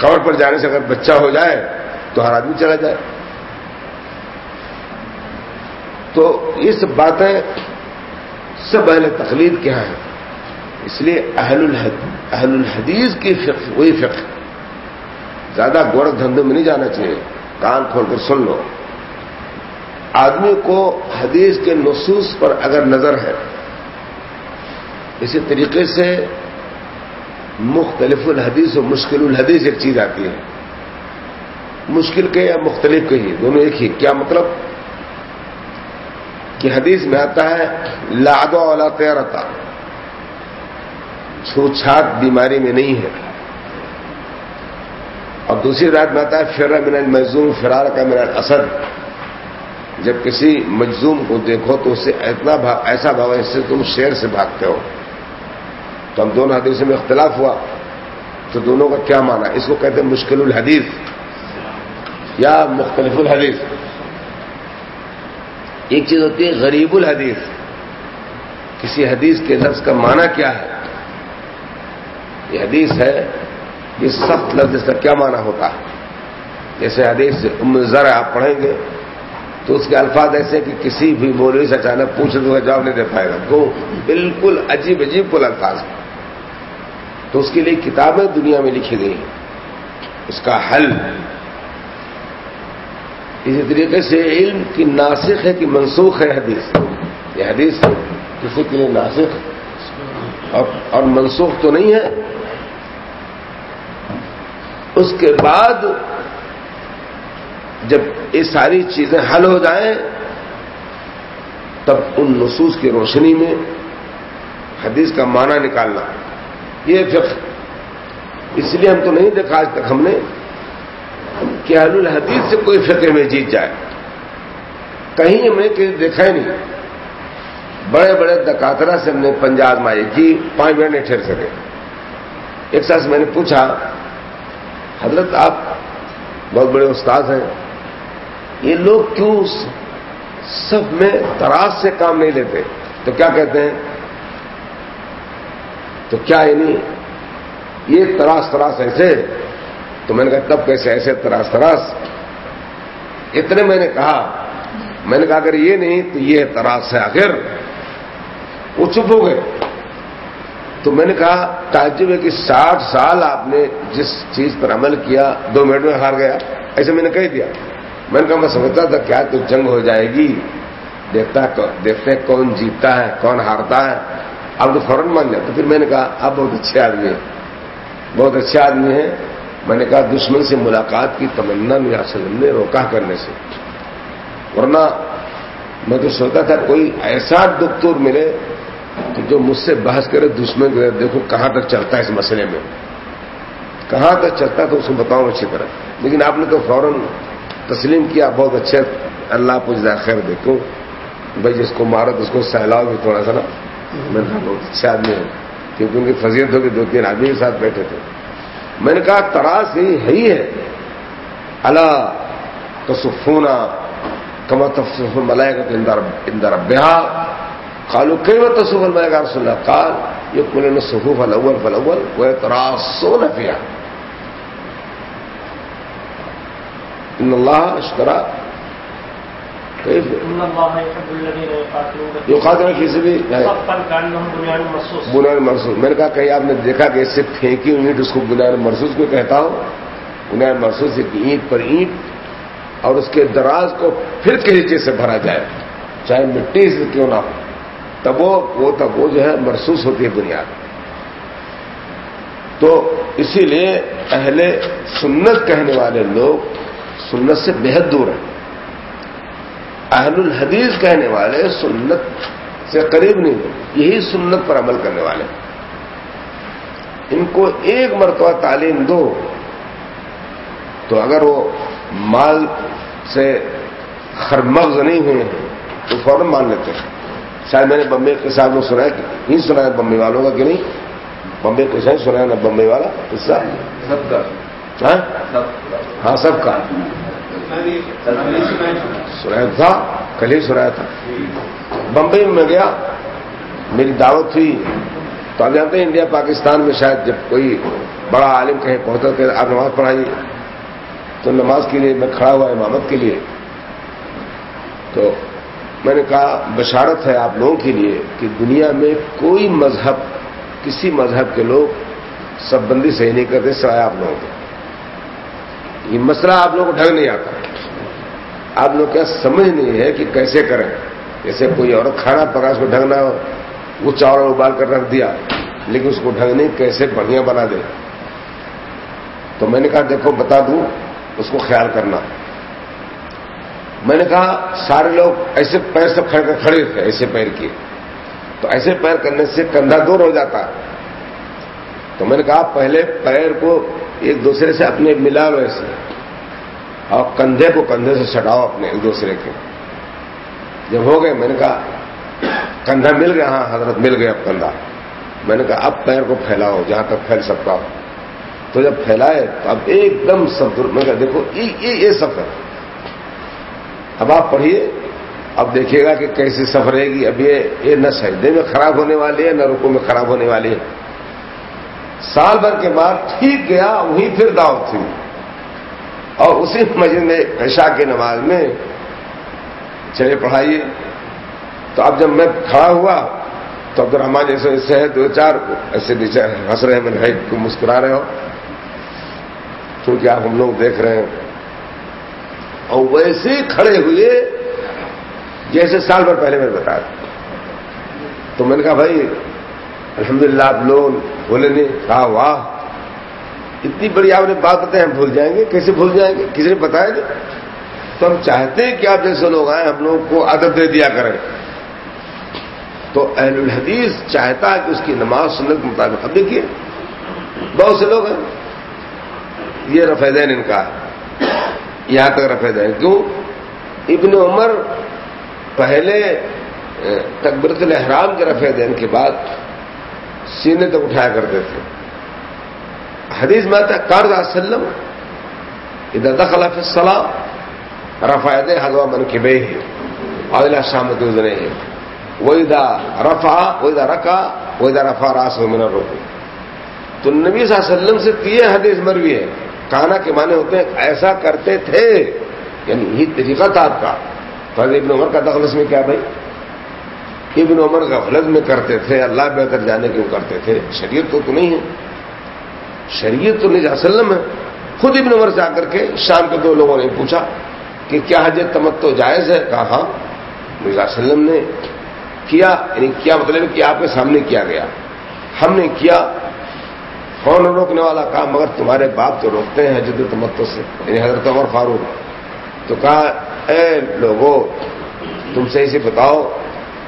Speaker 2: کور پر جانے سے اگر بچہ ہو جائے تو ہر آدمی چلا جائے۔ تو یہ سب باتیں سب اہل تقلید کے ہاں ہیں۔ اس لیے اہل الحد اہل الحدیث کی فقہ، وہی فقہ۔ زیادہ گورکھ دھندے میں نہیں جانا چاہیے۔ کان کھول کر سن لو۔ آدمی کو حدیث کے نصوص پر اگر نظر ہے، اسی طریقے سے مختلف الحدیث و مشکل الحدیث ایک چیز آتی ہے۔ مشکل کے یا مختلف کے ہی، دونوں ایک ہی۔ کیا مطلب؟ کہ حدیث میں آتا ہے لاد والا تیرتا چھو چھات بیماری میں نہیں ہے۔ اور دوسری رات میں آتا ہے، فر من المزوم فرار کا میرا اثر جب کسی مجزوم کو دیکھو تو اس سے اتنا ایسا بھاگ اس سے تم شیر سے بھاگتے ہو۔ تو ہم دونوں حدیثوں میں اختلاف ہوا۔ تو دونوں کا کیا مانا اس کو کہتے ہیں مشکل الحدیث۔ یا مختلف الحدیث۔ ایک چیز ہوتی ہے غریب الحدیث۔ کسی حدیث کے لفظ کا معنی کیا ہے؟ یہ حدیث ہے یہ سخت لفظ اس کا کیا معنی ہوتا ہے؟ جیسے حدیث ام ذرا آپ پڑھیں گے تو اس کے الفاظ ایسے کہ کسی بھی مولوی سے اچانک پوچھ دوں گا جواب نہیں دے پائے گا۔ تو بالکل عجیب عجیب کل الفاظ تو اس کے لیے کتابیں دنیا میں لکھی گئی ہیں۔ اس کا حل اسی طریقے سے علم کی ناسخ ہے کہ منسوخ ہے حدیث۔ یہ حدیث کسی کے لیے ناسخ اور منسوخ تو نہیں ہے۔ اس کے بعد جب یہ ساری چیزیں حل ہو جائیں، تب ان نصوص کی روشنی میں حدیث کا معنی نکالنا۔ یہ فقہ۔ اس لیے ہم تو نہیں دیکھا آج تک ہم نے۔ کہ اہل الحدیث سے کوئی فقہ میں جیت جائے۔ کہیں ہم نے کہیں دیکھا ہی نہیں۔ بڑے بڑے دکاترا سے ہم نے پنجاب مائی جی، کی پانچ منٹ نہیں ٹھہر سکے۔ ایک ساتھ میں نے پوچھا، حضرت آپ بہت بڑے استاد ہیں۔ یہ لوگ کیوں سب میں تراس سے کام نہیں لیتے؟ تو کیا کہتے ہیں؟ تو کیا یعنی یہ تراس تراس ایسے تو میں نے کہا تب کیسے ایسے تراس تراس؟ اتنے میں نے کہا، میں نے کہا اگر یہ نہیں تو یہ تراس ہے آخر۔ وہ چپ ہو گئے۔ تو میں نے کہا، تعجب ہے کہ ساٹھ سال آپ نے جس چیز پر عمل کیا، دو منٹ میں ہار گیا۔ ایسے میں نے کہہ دیا۔ میں نے کہا، میں سمجھتا تھا، کیا تو جنگ ہو جائے گی۔ دیکھتا دیکھتے کون جیتتا ہے، کون ہارتا ہے۔ اب تو فوراً مان جاتا پھر میں نے کہا، آپ بہت اچھے آدمی ہیں۔ بہت اچھے آدمی ہیں۔ میں نے کہا دشمن سے ملاقات کی تمنا میرا سلم نے روکا کرنے سے۔ ورنہ میں تو سوچتا تھا کوئی ایسا ڈاکٹر ملے کہ جو مجھ سے بحث کرے دشمن کے دیکھو کہاں تک چلتا ہے اس مسئلے میں۔ کہاں تک چلتا ہے تو اس کو بتاؤں اچھی طرح۔ لیکن آپ نے تو فوراً تسلیم کیا، بہت اچھے اللہ پوچھ جائے خیر دیکھو بھائی جس کو مارا تو اس کو سہلاؤ بھی تھوڑا سا نا۔ میں بہت اچھے آدمی ہے کیونکہ ان کی فضیت ہوگی، دو تین آدمی کے ساتھ بیٹھے تھے۔ میں نے کہا تراس ہی ہے ہی ہے۔ اللہ تصفونا کما تفصف ملائے گا تو اندر ابیا کالو کئی وہ تصف الملائے گا رسول اللہ؟ کال یہ کل صحوف الاول فلاول وہ تراسو نفیا ان اللہ اشترا کسی بھی بنیاد مرسوس۔ میں نے کہا کہیں آپ نے دیکھا کہ اس سے پھینکی اینٹ اس کو بنیاد مرسوس کو کہتا ہوں۔ بنیاد مرسوس اینٹ پر اینٹ اور اس کے دراز کو پھر کسی چیز سے بھرا جائے۔ چاہے مٹی سے کیوں نہ ہو۔ تب وہ تب وہ جو ہے محسوس ہوتی ہے بنیاد۔ تو اسی لیے اہل سنت کہنے والے لوگ سنت سے بےحد دور ہیں۔ اہل الحدیث کہنے والے سنت سے قریب نہیں یہی سنت پر عمل کرنے والے ان کو ایک مرتبہ تعلیم دو تو اگر وہ مال سے خرمغز نہیں ہوئے ہیں تو فوراً مان لیتے ہیں۔ شاید میں نے بمبے کے ساتھ میں سنا ہے ہی سنا ہے بمبئی والوں کا کہ نہیں؟ بمبے کے ساتھ سنا ہے نا بمبئی والا؟ حصہ سب کا۔ ہاں, ہاں، سب کا۔ سنایا تھا کل ہی سنایا تھا۔ بمبئی میں گیا، میری دعوت ہوئی تو آپ جانتے ہیں، انڈیا، پاکستان میں شاید جب کوئی بڑا عالم کہیں پہنچا کہ آپ نماز پڑھائیے۔ تو نماز کے لیے میں کھڑا ہوا امامت کے لیے۔ تو میں نے کہا، بشارت ہے آپ لوگوں کے لیے کہ دنیا میں کوئی مذہب، کسی مذہب کے لوگ سب بندی صحیح نہیں کرتے، سوائے آپ لوگوں کو یہ مسئلہ آپ لوگوں کو ڈھنگ نہیں آتا۔ آپ لوگ کیا سمجھ نہیں ہے کہ کیسے کریں؟ جیسے کوئی اور کھانا پکا اس کو ڈھنگ نہ وہ چاول ابال کر رکھ دیا، لیکن اس کو ڈھنگ نہیں، کیسے بڑھیا بنا دے؟ تو میں نے کہا، دیکھو، بتا دوں، اس کو خیال کرنا۔ میں نے کہا، سارے لوگ ایسے پیر سے کھڑ کر کھڑے تھے، ایسے پیر کیے تو ایسے پیر کرنے سے کندھا دور ہو جاتا۔ ہے تو میں نے کہا، پہلے پیر کو ایک دوسرے سے اپنے ملا ویسے اور کندھے کو کندھے سے سٹاؤ اپنے ایک دوسرے کے۔ جب ہو گئے، میں نے کہا، کندھا مل گیا ہاں حضرت مل گیا اب کندھا۔ میں نے کہا، اب پیر کو پھیلاؤ، جہاں تک پھیل سکتا ہو تو جب پھیلائے، تو اب ایک دم سب میں کہا، دیکھو، یہ سفر۔ اب آپ پڑھیے۔ اب دیکھیے گا کہ کیسی سفر رہے گی۔ اب یہ نہ سجدے میں خراب ہونے والی ہے، نہ رکو میں خراب ہونے والی ہے۔ سال بھر کے بعد ٹھیک گیا وہی پھر دعوت تھی اور اسی مسجد میں عشاء کی نماز میں چلے پڑھائیے۔ تو اب جب میں کھڑا ہوا، تو عبد الرحمان جیسے ایسے ہے، دو چار ایسے نیچے ہنس رہے ہیں، میں نے تم مسکرا رہے ہو؟ کیونکہ آپ ہم لوگ دیکھ رہے ہیں۔ اور ویسے کھڑے ہوئے، جیسے سال بھر پہلے میں بتایا۔ تو میں نے کہا، بھائی، الحمدللہ، آپ لوگ بولے نہیں، کہا، واہ اتنی بڑی آپ نے بات بتائی، ہم بھول جائیں گے۔ کیسے بھول جائیں گے؟ کسی نے بتایا نہیں؟ تو ہم چاہتے ہیں کہ آپ جیسے لوگ آئیں، ہم لوگوں کو عادت دے دیا کریں۔ تو اہل الحدیث چاہتا ہے کہ اس کی نماز سنت کے مطابق۔ اب دیکھیے، بہت سے لوگ ہیں۔ یہ رفع دین ان کا یہاں تک رفع دین۔ کیوں؟ ابن عمر پہلے تقبرت الحرام کے رفع دین کے بعد سینے تک اٹھایا کرتے تھے۔ حدیث میں آتا ہے کارز وسلم ادھر دخلا فی السلام رفا دے حضوا من کے بے ہی اگلا شامت ہے وہ ادا رفا وہ ادا رکا وہ ادا رفا راس ہو من روکو تو نبی صلی اللہ علیہ وسلم سے یہ حدیث مروی ہے کانا کے معنی ہوتے ہیں ایسا کرتے تھے یعنی یہ طریقہ تھا آپ کا۔ تو ابن عمر کا دخل اس میں کیا بھائی؟ ابن عمر کا میں کرتے تھے اللہ بہتر جانے کیوں کرتے تھے شریعت تو, تو نہیں ہے۔ شریعت تو نہیں وسلم ہے۔ خود ابن عمر سے آ کر کے شام کے دو لوگوں نے پوچھا کہ کیا حج تمت تو جائز ہے؟ کہا ہاں۔ مرزا وسلم نے کیا یعنی کیا مطلب کہ آپ کے سامنے کیا گیا؟ ہم نے کیا۔ کون روکنے والا کہا، مگر تمہارے باپ تو روکتے ہیں حجت تمتو سے یعنی حضرت عمر فاروق۔ تو کہا، اے لوگوں تم سے اسے بتاؤ،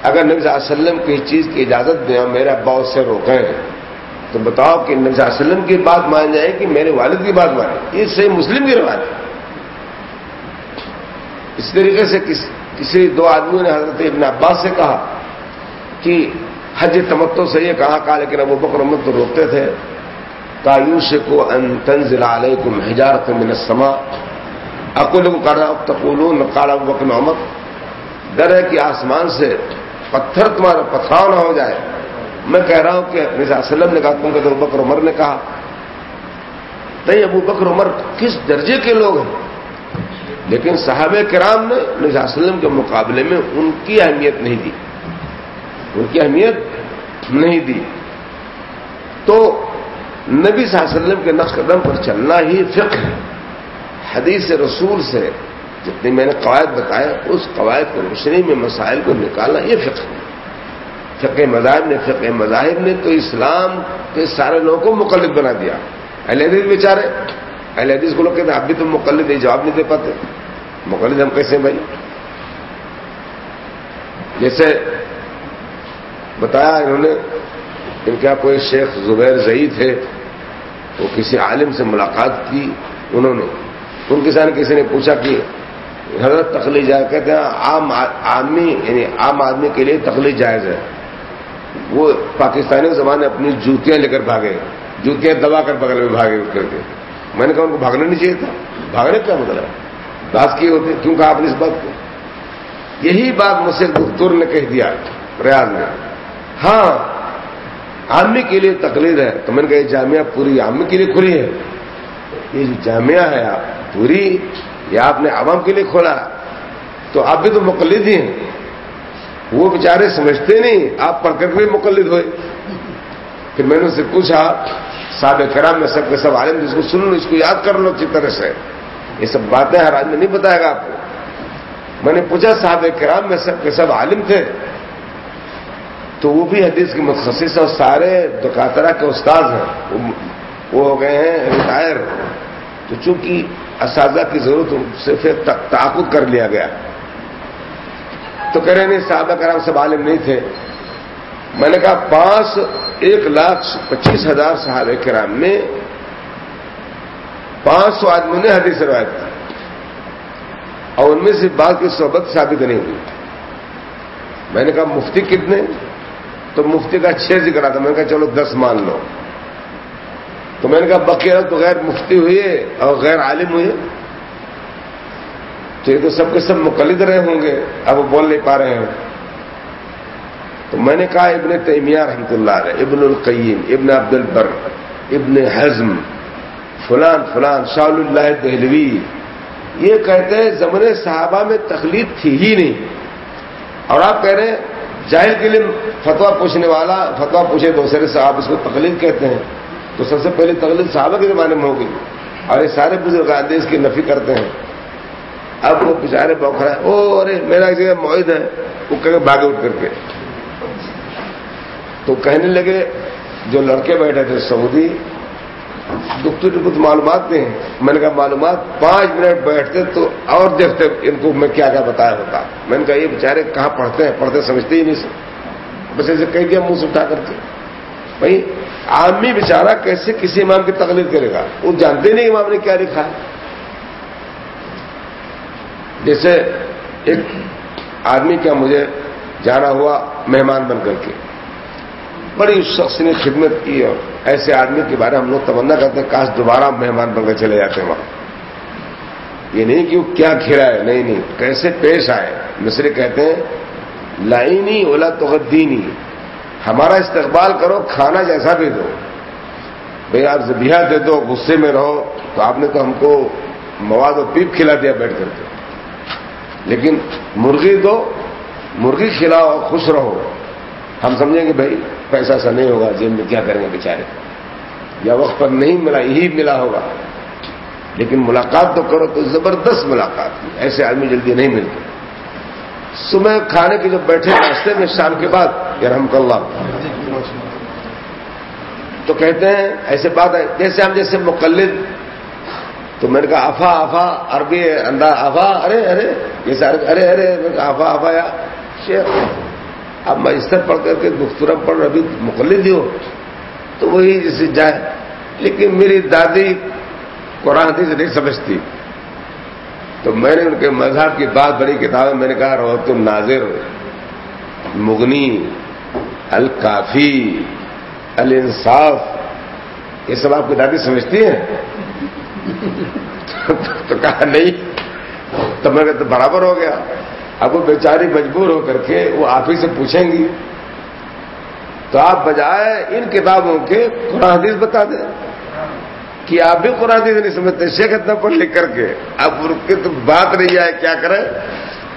Speaker 2: اگر نبی صلی اللہ علیہ وسلم کی چیز کی اجازت دیں میرے ابا اس سے روکیں۔ تو بتاؤ کہ نبی صلی اللہ علیہ وسلم کی بات مان جائے کہ میرے والد کی بات مانے یہ صحیح مسلم کی روایت ہے۔ اس طریقے سے کسی دو آدمیوں نے حضرت ابن عباس سے کہا کہ حج تمتو سے یہ کہا کہا، لیکن ابو بکر امت تو روکتے تھے۔ تایوش کو ان تنزل علیکم حجارت من السماء۔ اکول کو کہا تقولون قال ابو بکر محمد، ڈر ہے کہ آسمان سے پتھر تمہارا پتھراؤ نہ ہو جائے۔ میں کہہ رہا ہوں کہ مرزا وسلم نے کہا تم کہ ابو بکر عمر نے کہا۔ نہیں ابو بکر عمر کس درجے کے لوگ ہیں؟ لیکن صحابہ کرام نے مرزا وسلم کے مقابلے میں ان کی اہمیت نہیں دی۔ ان کی اہمیت نہیں دی۔ تو نبی صلی اللہ علیہ وسلم کے نقش قدم پر چلنا ہی فقہ ہے۔ حدیث رسول سے جتنے میں نے قواعد بتایا، اس قواعد کو روشنی میں مسائل کو نکالنا یہ فقہ ہے۔ فقہ مذاہب نے فقہ مذاہب نے تو اسلام کے سارے لوگوں کو مقلد بنا دیا۔ اہل حدیث بیچارے، اہل حدیث کو لوگ کہتے ہیں، اب بھی تم مقلد یہ جواب نہیں دے پاتے۔ مقلد ہم کیسے بھائی؟ جیسے بتایا انہوں نے ان کے کوئی شیخ زبیر زئی تھے وہ کسی عالم سے ملاقات کی انہوں نے۔ ان کے ساتھ کسی نے پوچھا کہ حضرت تخلیق جائز کہتے ہیں، عام آدمی یعنی عام آدمی کے لیے تخلیق جائز ہے۔ وہ پاکستانی زمانے اپنی جوتیاں لے کر بھاگے، جوتیاں دبا کر بغل میں بھاگے کر کے میں نے کہا ان کو بھاگنا نہیں چاہیے تھا۔ بھاگنے کا مطلب ہے؟ بات کی ہوتی، کیوں کہا آپ نے اس بات کو؟ یہی بات مجھ سے دکتور نے کہہ دیا ریاض میں۔ ہاں عامی کے لیے تقلید ہے۔ تو میں نے کہا یہ جامعہ پوری عامی کے لیے کھلی ہے۔ یہ جو جامعہ ہے، آپ پوری، یہ آپ نے عوام کے لیے کھولا۔ تو آپ بھی تو مقلد ہی ہیں۔ وہ بیچارے سمجھتے نہیں، آپ پڑھ کر بھی مقلد ہوئے۔ پھر میں نے اس سے پوچھا، صاحب کرام میں سب کے سب عالم جس کو سن لو اس کو یاد کر لو اچھی طرح سے۔ یہ سب باتیں ہر آدمی نہیں بتائے گا آپ کو۔ میں نے پوچھا، صاحب کرام میں سب کے سب عالم تھے؟ تو وہ بھی حدیث کے متخصص اور سارے دکاترہ کے استاد ہیں۔ وہ ہو گئے ہیں، ریٹائر۔ تو چونکہ اساتذہ کی ضرورت سے پھر تعاقد کر لیا گیا۔ تو کہہ رہے نہیں، صحابہ کرام سب عالم نہیں تھے۔ میں نے کہا، پانچ ایک لاکھ پچیس ہزار صحابہ کرام میں پانچ سو آدمیوں نے حدیث روایت کی۔ اور ان میں سے بعض کی صحبت ثابت نہیں ہوئی۔ میں نے کہا، مفتی کتنے؟ تو مفتی کا چھ ذکر آتا۔ میں نے کہا، چلو دس مان لو۔ تو میں نے کہا، بقیہ تو غیر مفتی ہوئے اور غیر عالم ہوئے۔ تو یہ تو سب کے سب مقلد رہے ہوں گے، اب وہ بول نہیں پا رہے ہیں۔ تو میں نے کہا ابن تیمیہ رحمۃ اللہ علیہ، ابن القیم، ابن عبد البر ابن حزم، فلان فلان، شاہ اللہ دہلوی۔ یہ کہتے ہیں زمن صحابہ میں تخلیق تھی ہی نہیں۔ اور آپ کہہ رہے ہیں، جاہل کے لیے فتوا پوچھنے والا فتوا پوچھے دوسرے سے آپ اس کو تقلید کہتے ہیں۔ تو سب سے پہلے تقلید صحابہ کے زمانے میں ہوگی اور یہ سارے بزرگ آدمی اس کی نفی کرتے ہیں۔ اب وہ بچارے بوکھرا ہے۔ او، ارے، میرا ایک جگہ معاہد ہے۔ وہ کہ بھاگے اٹھ کر کے۔ تو کہنے لگے، جو لڑکے بیٹھے تھے سعودی دکھ کچھ معلومات نہیں میں نے کہا، معلومات پانچ منٹ بیٹھتے تو اور دیکھتے ان کو میں کیا کیا بتایا ہوتا۔ میں نے کہا، یہ بےچارے کہاں پڑھتے ہیں؟ پڑھتے سمجھتے ہی نہیں بس ایسے کہہ دیا، منہ سے اٹھا کر کے۔ بھائی، عامی بیچارہ کیسے کسی امام کی تکلیف کرے گا؟ وہ جانتے نہیں امام نے کیا لکھا ہے۔ جیسے ایک آدمی کا مجھے جانا ہوا مہمان بن کر کے۔ بڑی اس شخص نے خدمت کی اور ایسے آدمی کے بارے میں ہم لوگ تمنا کرتے ہیں، کاش دوبارہ مہمان بن کر چلے جاتے ہیں وہاں۔ یہ نہیں کہ وہ کیا کھیرا ہے، نہیں نہیں، کیسے پیش آئے؟ مصری کہتے ہیں لائنی اولا تو دینی ہمارا استقبال کرو، کھانا جیسا بھی دو۔ بھائی، آپ زبیہ دے دو، غصے میں رہو۔ تو آپ نے تو ہم کو مواد و پیپ کھلا دیا بیٹھ کر کے۔ لیکن مرغی دو، مرغی کھلاؤ، خوش رہو۔ ہم سمجھیں گے بھائی پیسہ ایسا نہیں ہوگا، جیب میں کیا کریں گے بیچارے؟ یا وقت پر نہیں ملا، یہی ملا ہوگا۔ لیکن ملاقات تو کرو تو زبردست ملاقات ایسے آدمی جلدی نہیں ملتے۔ صبح کھانے کے جو بیٹھے راستے میں، شام کے بعد یا رحمت اللہ۔ تو کہتے ہیں، ایسے بات ہے جیسے ہم جیسے مقلد تو میں نے کہا آفا آفا عربی انداز آفا ارے ارے، یہ ارے ارے آفا آفا یا شیخ، اب مجسٹر پڑھ کر کے دخترم پڑھ ابھی مقلد ہو تو وہی جیسے جائے. لیکن میری دادی قرآن حدیث نہیں سمجھتی۔ تو میں نے ان کے مذہب کی بات بڑی کتابیں میں نے کہا روحت الناظر، مغنی، الکافی، الانصاف، یہ سب آپ کی دادی سمجھتی ہیں؟ تو کہا، نہیں. تو میں تو برابر ہو گیا. اب وہ بیچاری مجبور ہو کر کے وہ آپ ہی سے پوچھیں گی. تو آپ بجائے ان کتابوں کے قرآن حدیث بتا دیں. کہ آپ بھی قرآن حدیث نہیں سمجھتے. شیخ اتنا پڑھ لکھ کر کے اب ان کی تو بات نہیں آئے، کیا کریں؟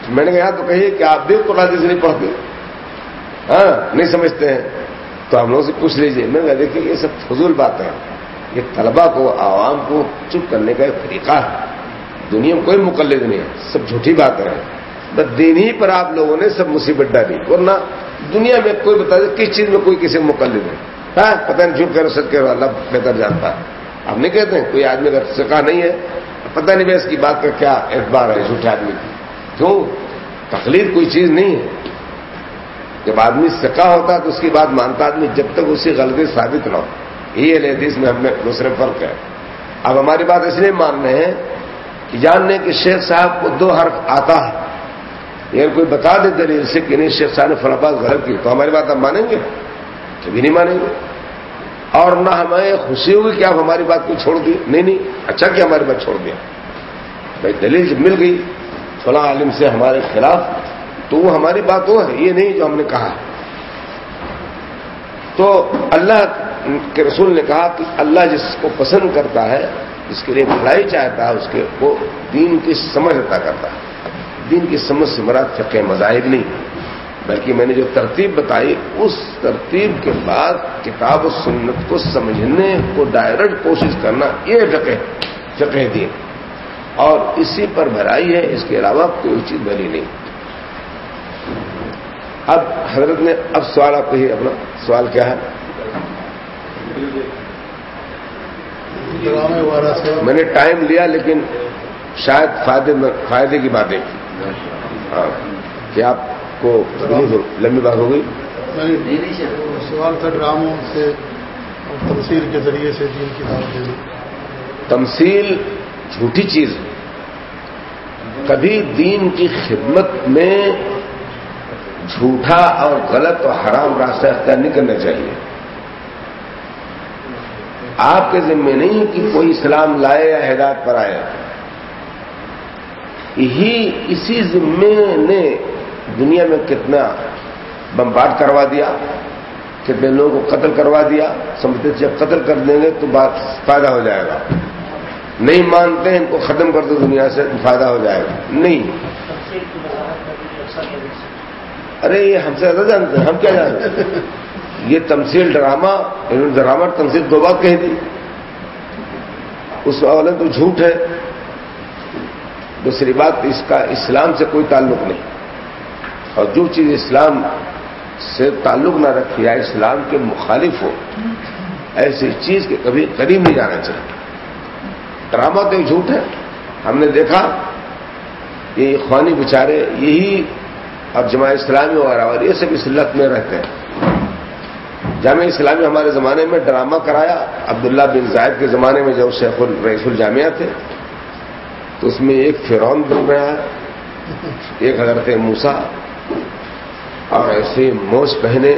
Speaker 2: میں نے کہا ہاں، تو کہیے کہ آپ بھی قرآن حدیث نہیں پڑھتے. ہاں نہیں سمجھتے ہیں. تو ہم لوگوں سے پوچھ لیجیے میں نے دیکھیے، یہ سب فضول بات ہے یہ طلبا کو، عوام کو چپ کرنے کا ایک طریقہ ہے۔ دنیا میں کوئی مقلد نہیں ہے، سب جھوٹی بات ہے بس دین ہی پر آپ لوگوں نے سب مصیبت ڈالی، ورنہ دنیا میں کوئی بتا دے کس چیز میں کوئی کسی مقلد ہے ہاں پتہ نہیں جھوٹ کرو سچ کرو اللہ بہتر جانتا ہے۔ آپ نہیں کہتے ہیں، کوئی آدمی اگر سکا نہیں ہے، پتہ نہیں بھائی اس کی بات کا کیا اعتبار ہے جھوٹے آدمی کی۔ کیوں؟ تقلید کوئی چیز نہیں ہے۔ جب آدمی سکا ہوتا ہے تو اس کی بات مانتا آدمی، جب تک اسی غلطی ثابت نہ ہو۔ یہ حدیث میں ہم میں دوسرے فرق ہے۔ اب ہماری بات اس لیے مان رہے ہیں کہ جاننے کہ شیخ صاحب کو دو حرف آتا ہے۔ اگر کوئی بتا دے دلیل سے کہ نہیں، شیخ صاحب نے فلاباد غلط کی، تو ہماری بات آپ مانیں گے؟ کبھی نہیں مانیں گے۔ اور نہ ہمیں خوشی ہوگی کہ آپ ہماری بات کو چھوڑ دی۔ نہیں نہیں اچھا کہ ہماری بات چھوڑ دیا۔ بھائی، دلیل جب مل گئی، فلاں عالم سے ہمارے خلاف، تو وہ ہماری بات وہ ہے یہ نہیں جو ہم نے کہا۔ تو اللہ کے رسول نے کہا کہ اللہ جس کو پسند کرتا ہے، جس کے لیے بھلائی چاہتا ہے، اس کے وہ دین کی سمجھ عطا کرتا ہے۔ دین کی سمجھ سے مراد فقہ مذاہب نہیں بلکہ میں نے جو ترتیب بتائی، اس ترتیب کے بعد کتاب و سنت کو سمجھنے کو ڈائریکٹ کوشش کرنا یہ فقہ فقہ دین۔ اور اسی پر بھرائی ہے، اس کے علاوہ کوئی چیز بھری نہیں۔ اب حضرت نے، اب سوال آپ کہیے اپنا سوال کیا ہے۔ میں نے ٹائم لیا لیکن شاید فائدے فائدے کی باتیں کی۔ ہاں۔ کہ آپ کو لمبی بات ہو گئی۔
Speaker 1: سوال تھا ڈراموں سے تمثیل کے ذریعے سے دین کی دعوت
Speaker 2: تمثیل جھوٹی چیز۔ ہے کبھی دین کی خدمت میں جھوٹا اور غلط اور حرام راستہ اختیار نہیں کرنا چاہیے۔ آپ کے ذمے نہیں کہ کوئی اسلام لائے یا ہدایت پر آئے یہی اسی ذمے نے دنیا میں کتنا بمبارڈ کروا دیا، کتنے لوگوں کو قتل کروا دیا، سمجھتے جب قتل کر دیں گے تو بات فائدہ ہو جائے گا۔ نہیں مانتے ہیں ان کو ختم کر دو دنیا سے، فائدہ ہو جائے گا۔ نہیں۔ ارے یہ ہم سے زیادہ جانتے ہیں، ہم کیا جانتے ہیں؟ یہ تمثیل ڈرامہ، انہوں نے ڈرامہ تمثیل دو بات کہہ دی۔ اس والے تو جھوٹ ہے۔ دوسری بات، اس کا اسلام سے کوئی تعلق نہیں۔ اور جو چیز اسلام سے تعلق نہ رکھے یا اسلام کے مخالف ہو، ایسی چیز کے کبھی قریب نہیں جانا چاہیے۔ ڈرامہ تو جھوٹ ہے۔ ہم نے دیکھا، یہ اخوانی بچارے یہی اب جماع اسلامی وغیرہ اور یہ سب اس لت میں رہتے ہیں۔ جامع اسلامی ہمارے زمانے میں ڈرامہ کرایا، عبداللہ بن زائد کے زمانے میں جب شیخ الرئیس الجامعہ تھے، تو اس میں ایک فرون بن رہا ہے ایک حضرت موسا اور ایسے موج پہنے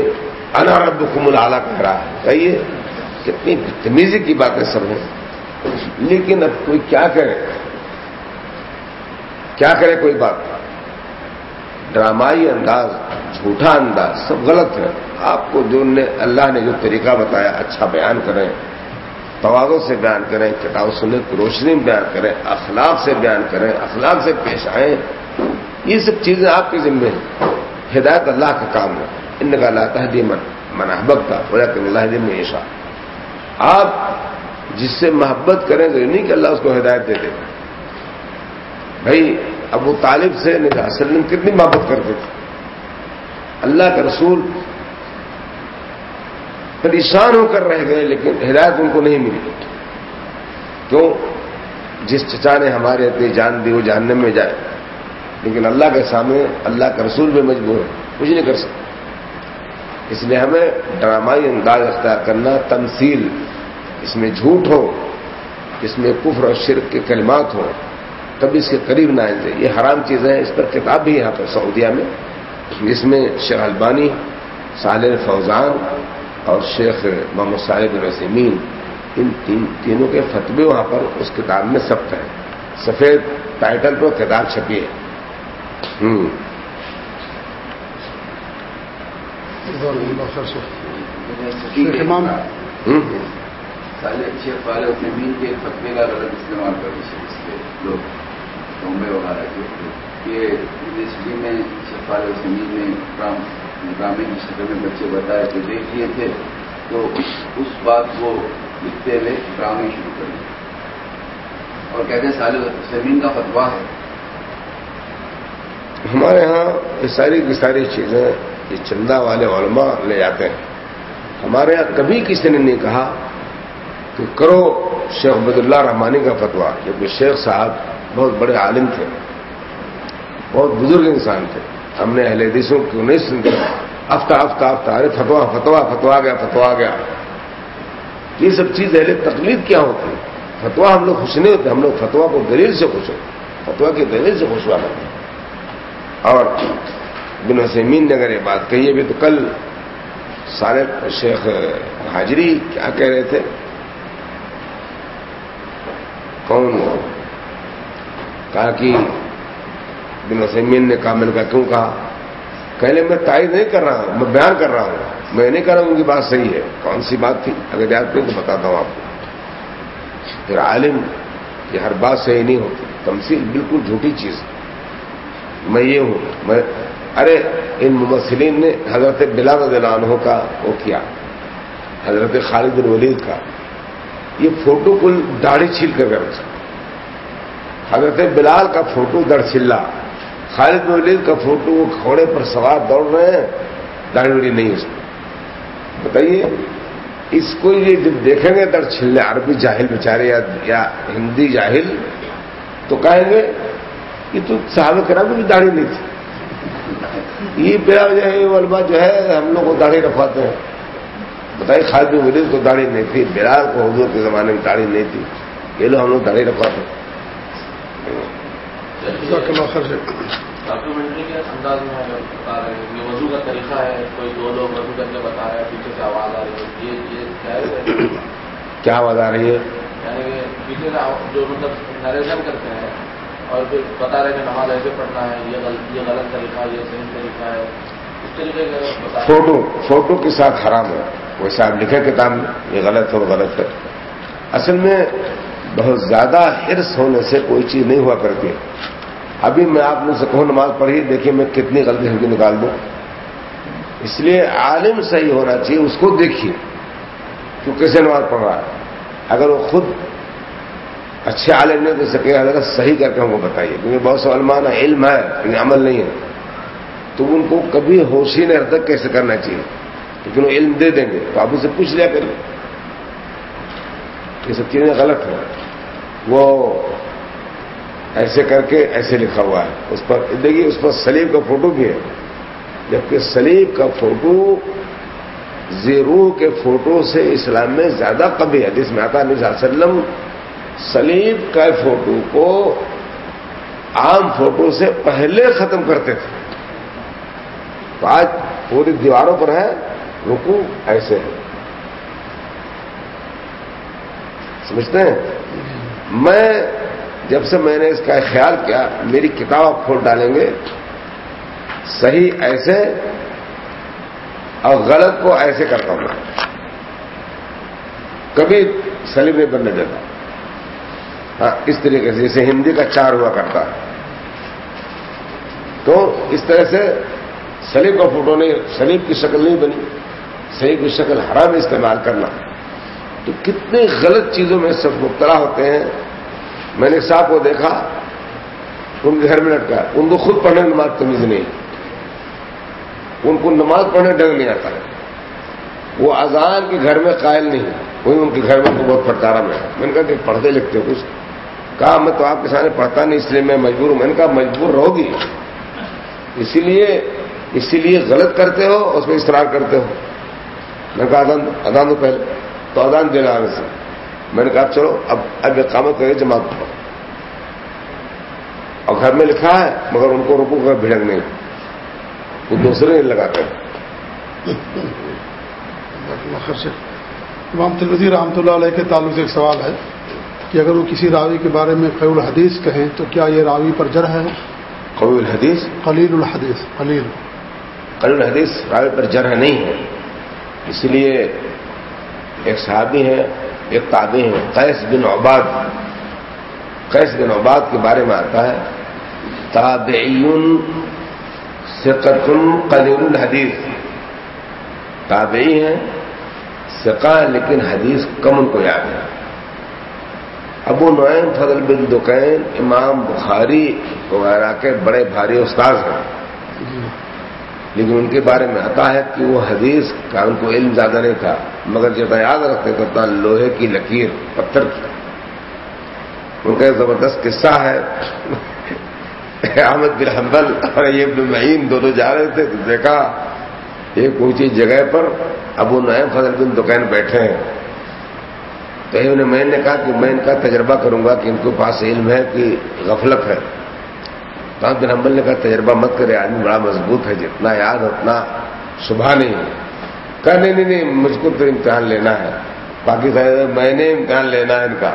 Speaker 2: انارب کم العلیٰ کہہ رہا ہے۔ کہیے، کتنی بدتمیزی کی باتیں سب ہیں۔ لیکن اب کوئی کیا کرے؟ کیا کرے کوئی بات؟ ڈرامائی انداز۔ جھوٹا انداز، سب غلط ہے۔ آپ کو جو نے اللہ نے جو طریقہ بتایا اچھا بیان کریں توازوں سے بیان کریں، کتاب سنت کی روشنی میں بیان کریں، اخلاق سے بیان کریں، اخلاق سے پیش آئیں۔ یہ سب چیزیں آپ کے ذمے ہیں۔ ہدایت اللہ کا کام ہے۔ ان کا اللہ تحدی منحبت کا وجہ کہ اللہ دن ایشا آپ جس سے محبت کریں تو نہیں کہ اللہ اس کو ہدایت دے دے بھائی، ابو طالب سے وسلم کتنی محبت کرتے تھے؟ اللہ کا رسول پریشان ہو کر رہ گئے، لیکن ہدایت ان کو نہیں ملی۔ کیوں جس چچا نے ہمارے اتنی جان دی وہ جاننے میں جائے۔ لیکن اللہ کے سامنے، اللہ کا رسول بھی مجبور ہے۔ کچھ نہیں کر سکتے اس لیے ہمیں ڈرامائی انداز اختیار کرنا، تمثیل۔ اس میں جھوٹ ہو، اس میں کفر اور شرک کے کلمات ہوں، تب اس کے قریب نہ آئیں۔ یہ حرام چیزیں ہیں، اس پر کتاب بھی یہاں پر سعودیہ میں۔ جس میں شیخ البانی صالح فوزان اور شیخ محمد صاحب رسمین ان تین تینوں کے فتوے وہاں پر اس کتاب میں سب ہیں۔ سفید ٹائٹل پر کتاب چھپی ہے۔
Speaker 3: شیخ والے زمین کے فتوے کا غلط استعمال اس لوگ بمبے وغیرہ کے۔ یہ یونیورسٹی میں شیخ زمین میں ڈرامے کی شکل میں بچے بتائے تو دیکھ لیے تھے، تو اس بات کو لکھتے ہوئے ڈرامے شروع کر دیے اور کہتے ہیں سال زمین کا فتوا ہے۔
Speaker 2: ہمارے ہاں یہ ساری کی ساری چیزیں، یہ چندہ والے علماء لے جاتے ہیں۔ ہمارے یہاں کبھی کسی نے نہیں کہا کہ کرو شیخ عبد اللہ رحمانی کا فتوا کیونکہ شیخ صاحب بہت بڑے عالم تھے۔ بہت بزرگ انسان تھے۔ ہم نے اہل حدیثوں کیوں نہیں سنتے۔ ہفتہ ہفتہ ہفتہ ارے فتوا فتوا فتوا گیا فتوا گیا۔ یہ سب چیز اہل تکلیف کیا ہوتی فتوا ہم لوگ خوش نہیں ہوتے، ہم لوگ فتوا کو دلیل سے خوش ہوتے فتوا کی دلیل سے خوش ہوا کرتے اور بن حسمین نے اگر یہ بات کہی ابھی تو کل سارے شیخ حاجری کیا کہہ رہے تھے؟ کون؟ کہا کہ بن حسمین نے کہا، میں نے کہا، کیوں کہا؟ پہلے میں تائید نہیں کر رہا ہوں میں بیان کر رہا ہوں۔ میں نہیں کر رہا ہوں ان کی بات صحیح ہے، کون سی بات تھی؟ اگر یاد کریں تو بتاتا ہوں آپ کو۔ پھر عالم یہ ہر بات صحیح نہیں ہوتی، تمثیل بالکل جھوٹی چیز میں یہ ہوں، میں ارے، ان ممثلین نے حضرت بلال عنہ کا وہ کیا، حضرت خالد بن ولید کا۔ یہ فوٹو کل داڑھی چھیل کر رکھا۔ حضرت بلال کا فوٹو در چلا خالد بن ولید کا فوٹو وہ کھوڑے پر سوار دوڑ رہے ہیں، داڑھی وڑی نہیں اس کو بتائیے، اس کو یہ جب دیکھیں گے در چھلے عربی جاہل بیچارے یا ہندی جاہل تو کہیں گے کہ تو صاحب کرا بھی داڑھی نہیں تھی۔ یہ بلا وجہ علما جو ہے، ہم لوگ کو داڑھی رکھواتے ہیں۔ بتائیے، خالد بن ولید کو داڑھی نہیں تھی، بلال کو حضور کے زمانے میں داڑھی نہیں تھی۔ یہ لوگ ہم لوگ داڑھی رکھواتے ہیں۔
Speaker 4: ڈاکومنٹری کے انداز میں بتا رہے ہیں یہ وضو کا طریقہ ہے کوئی دو لوگ وضو کر کے بتا رہے ہیں پیچھے سے آواز آ رہی ہے۔ یہ یہ کیا
Speaker 2: کیا آواز آ رہی ہے؟
Speaker 4: یعنی کہ پیچھے سے جو مطلب نریشن کرتے ہیں اور پھر بتا رہے کہ نماز ایسے پڑھنا ہے یہ غلط طریقہ یہ صحیح طریقہ ہے۔ اس طریقے کا
Speaker 2: فوٹو فوٹو کے ساتھ حرام ہے۔ ویسے آپ لکھے کتاب میں یہ غلط ہے وہ غلط ہے۔ اصل میں بہت زیادہ ہرس ہونے سے کوئی چیز نہیں ہوا کرتی۔ ابھی میں آپ نے سے کہوں نماز پڑھی، دیکھیے میں کتنی غلطی ہم کی نکال دوں۔ اس لیے عالم صحیح ہونا چاہیے، اس کو دیکھیے تو کیسے نماز پڑھ رہا ہے۔ اگر وہ خود اچھے عالم نہیں دے سکے اگر صحیح کر کے ہم کو بتائیے، کیونکہ بہت سا علمانا علم ہے لیکن عمل نہیں ہے۔ تو ان کو کبھی ہوشی نے ردک کیسے کرنا چاہیے۔ لیکن وہ علم دے دیں گے، تو آپ اسے پوچھ لیا کریں۔ یہ سب چیزیں غلط ہیں۔ وہ ایسے کر کے ایسے لکھا ہوا ہے۔ اس پر دیکھیے، اس پر سلیب کا فوٹو بھی ہے۔ جبکہ سلیب کا فوٹو زیرو کے فوٹو سے اسلام میں زیادہ کبھی ہے۔ جس میں آتا علیہ وسلم سلیب کا فوٹو کو عام فوٹو سے پہلے ختم کرتے تھے۔ تو آج پوری دیواروں پر ہے، رکو ایسے ہے۔ سمجھتے ہیں؟ میں جب سے میں نے اس کا خیال کیا، میری کتاب آپ کھول ڈالیں گے۔ صحیح ایسے اور غلط کو ایسے کرتا ہوں کبھی سلیم نہیں بننے دیتا۔ ہاں اس طریقے سے، جیسے ہندی کا چار ہوا کرتا۔ تو اس طرح سے سلیب کا فوٹو نہیں سلیب کی شکل نہیں بنی۔ سلیب کی شکل حرام استعمال کرنا۔ تو کتنے غلط چیزوں میں سب مبتلا ہوتے ہیں۔ میں نے صاحب کو دیکھا، ان کے گھر میں لٹکا ان کو خود پڑھنے نماز تمیز نہیں۔ ان کو نماز پڑھنے ڈنگ نہیں آتا۔ ہے وہ اذان کے گھر میں قائل نہیں وہی ان کے گھر میں بہت پھٹکارا میں میں نے کہا کہ پڑھتے لکھتے کچھ۔ کہا، میں تو آپ کے سامنے پڑھتا نہیں، اس لیے میں مجبور ہوں۔ میں نے کہا، مجبور رہو گی۔ اسی لیے اسی لیے غلط کرتے ہو، اس میں اصرار کرتے ہو۔ میں نے کہا ادان ادان دو پہلے۔ تو ادان دینا آنے سے۔ میں نے کہا چلو اب اب کامت کرے جماعت پڑھو۔ اور گھر میں لکھا ہے مگر ان کو روکو کر بھڑک نہیں۔ وہ دوسرے نہیں لگاتے
Speaker 1: امام تلوزی رحمۃ اللہ علیہ کے تعلق سے ایک سوال ہے کہ اگر وہ کسی راوی کے بارے میں قیل الحدیث کہیں تو کیا یہ راوی پر جرح ہے؟
Speaker 2: قبول الحدیث؟
Speaker 1: قلیل الحدیث قلیل۔
Speaker 2: قلیل الحدیث راوی پر جرح نہیں ہے۔ اس لیے ایک صحابی ہے ایک تابع ہے قیس بن عباد۔ قیس بن عباد کے بارے میں آتا ہے تابعین سقت قلیل الحدیث۔ تابعی ہیں سقا لیکن حدیث کم ان کو یاد ہے۔ ابو نعیم فضل بن دکین امام بخاری وغیرہ کے بڑے بھاری استاذ ہیں۔ جی۔ لیکن ان کے بارے میں آتا ہے کہ وہ حدیث کا ان کو علم زیادہ نہیں تھا، مگر جب یاد رکھتے کرتا لوہے کی لکیر، پتھر کی۔ ان کا ایک زبردست قصہ ہے۔ احمد بن حنبل اور یہ ابن معین دونوں جا رہے تھے تو دیکھا، ایک اونچی جگہ پر ابو نعیم فضل بن دکان بیٹھے ہیں۔ تو انہیں میں نے کہا کہ میں ان کا تجربہ کروں گا کہ ان کے پاس علم ہے، کہ غفلت ہے۔ تو بن حنبل نے کہا تجربہ مت کرے، آدمی بڑا مضبوط ہے، جتنا یاد، اتنا صبح نہیں کہا نہیں نہیں نہیں، مجھ کو تو امتحان لینا ہے۔ باقی میں نے امتحان لینا ہے ان کا۔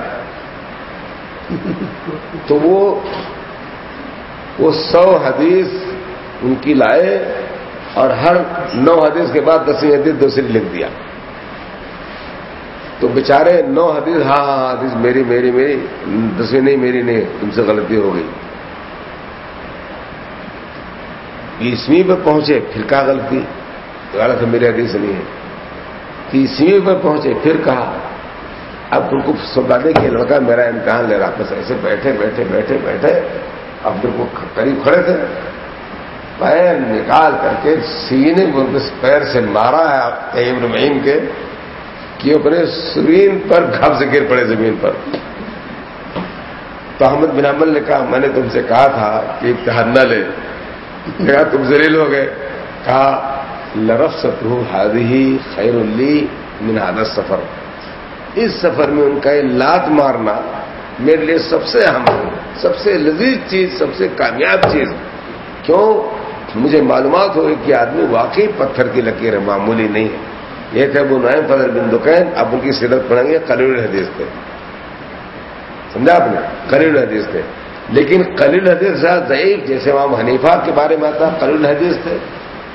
Speaker 2: تو وہ وہ سو حدیث ان کی لائے اور ہر نو حدیث کے بعد دسویں حدیث دوسری لکھ دیا۔ تو بےچارے نو حدیث ہاں،, ہاں ہاں حدیث میری میری میری دسویں نہیں، میری نہیں، تم سے غلطی ہو گئی۔ بیسویں پہ پہنچے، پھر کہا غلطی غلط ہے میری حدیث نہیں ہے۔ تیسویں پہ پہنچے، پھر کہا، اب تم کو سوگانے کے لڑکا میرا امتحان لے رہا بس ایسے بیٹھے بیٹھے بیٹھے بیٹھے، اب تم کو قریب کھڑے تھے۔ پیر نکال کر کے سینے پیر سے مارا ہے، آپ مہین کے، کہ اپنے سرین پر گھب سے گر پڑے زمین پر۔ تو احمد بن عمل نے کہا، میں نے تم سے کہا تھا کہ امتحان نہ لے۔ کہا، تم زلیل ہو گئے. کہا لرف سترو ہادی خیر اللی من حادث سفر اس سفر میں ان کا یہ لات مارنا میرے لیے سب سے اہم سب سے لذیذ چیز، سب سے کامیاب چیز۔ کیوں؟ مجھے معلومات ہوئی کہ آدمی واقعی پتھر کی لکیر ہے معمولی نہیں ہے یہ تھے ابو نائم فضل بن دکین، اب ان کی سیرت پڑھیں گے کلیل حدیث تھے سمجھا آپ نے؟ کلیل حدیث تھے لیکن کلیل حدیث زیادہ ضعیف، جیسے امام حنیفہ کے بارے میں آتا کلیل حدیث تھے۔